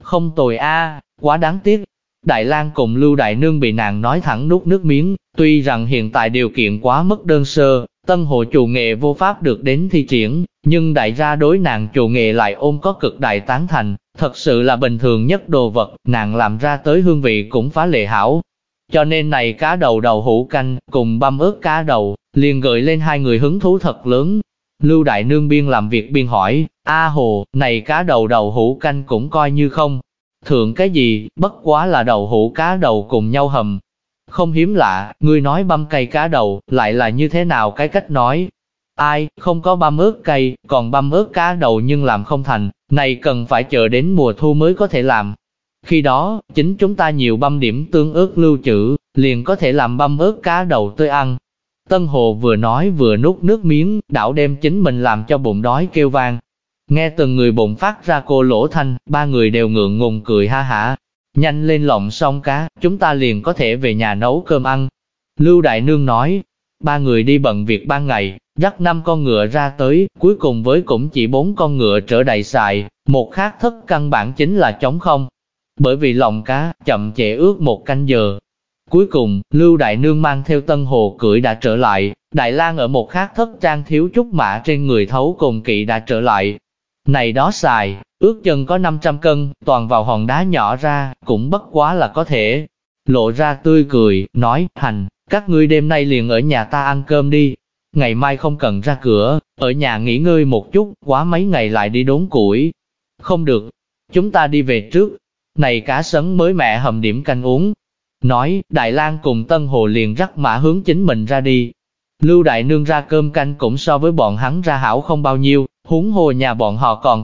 Không tồi a, quá đáng tiếc, Đại lang cùng Lưu Đại Nương bị nàng nói thẳng nuốt nước miếng, tuy rằng hiện tại điều kiện quá mức đơn sơ, tân hộ chủ nghệ vô pháp được đến thi triển, nhưng đại gia đối nàng chủ nghệ lại ôm có cực đại tán thành, thật sự là bình thường nhất đồ vật, nàng làm ra tới hương vị cũng phá lệ hảo. Cho nên này cá đầu đầu hũ canh, cùng băm ớt cá đầu, liền gợi lên hai người hứng thú thật lớn. Lưu Đại Nương biên làm việc biên hỏi, A Hồ, này cá đầu đầu hũ canh cũng coi như không, Thượng cái gì, bất quá là đầu hũ cá đầu cùng nhau hầm. Không hiếm lạ, ngươi nói băm cây cá đầu, lại là như thế nào cái cách nói. Ai, không có băm ướt cây, còn băm ướt cá đầu nhưng làm không thành, này cần phải chờ đến mùa thu mới có thể làm. Khi đó, chính chúng ta nhiều băm điểm tương ớt lưu trữ, liền có thể làm băm ớt cá đầu tươi ăn. Tân Hồ vừa nói vừa nuốt nước miếng, đảo đem chính mình làm cho bụng đói kêu vang. Nghe từng người bụng phát ra cô lỗ thanh, ba người đều ngượng ngùng cười ha hả. Nhanh lên lộng xong cá, chúng ta liền có thể về nhà nấu cơm ăn. Lưu Đại Nương nói, ba người đi bận việc ban ngày, dắt năm con ngựa ra tới, cuối cùng với cũng chỉ bốn con ngựa trở đầy xài, một khác thất căn bản chính là trống không. Bởi vì lòng cá, chậm trễ ước một canh giờ. Cuối cùng, Lưu Đại Nương mang theo Tân Hồ cưỡi đã trở lại, Đại lang ở một khác thất trang thiếu chút mã trên người thấu cùng kỵ đã trở lại, này đó xài, ước chân có 500 cân, toàn vào hòn đá nhỏ ra, cũng bất quá là có thể. Lộ ra tươi cười, nói, hành, các ngươi đêm nay liền ở nhà ta ăn cơm đi. Ngày mai không cần ra cửa, ở nhà nghỉ ngơi một chút, quá mấy ngày lại đi đốn củi. Không được, chúng ta đi về trước. Này cá sấn mới mẹ hầm điểm canh uống. Nói, Đại lang cùng Tân Hồ liền rắc mã hướng chính mình ra đi. Lưu Đại Nương ra cơm canh cũng so với bọn hắn ra hảo không bao nhiêu, huống hồ nhà bọn họ còn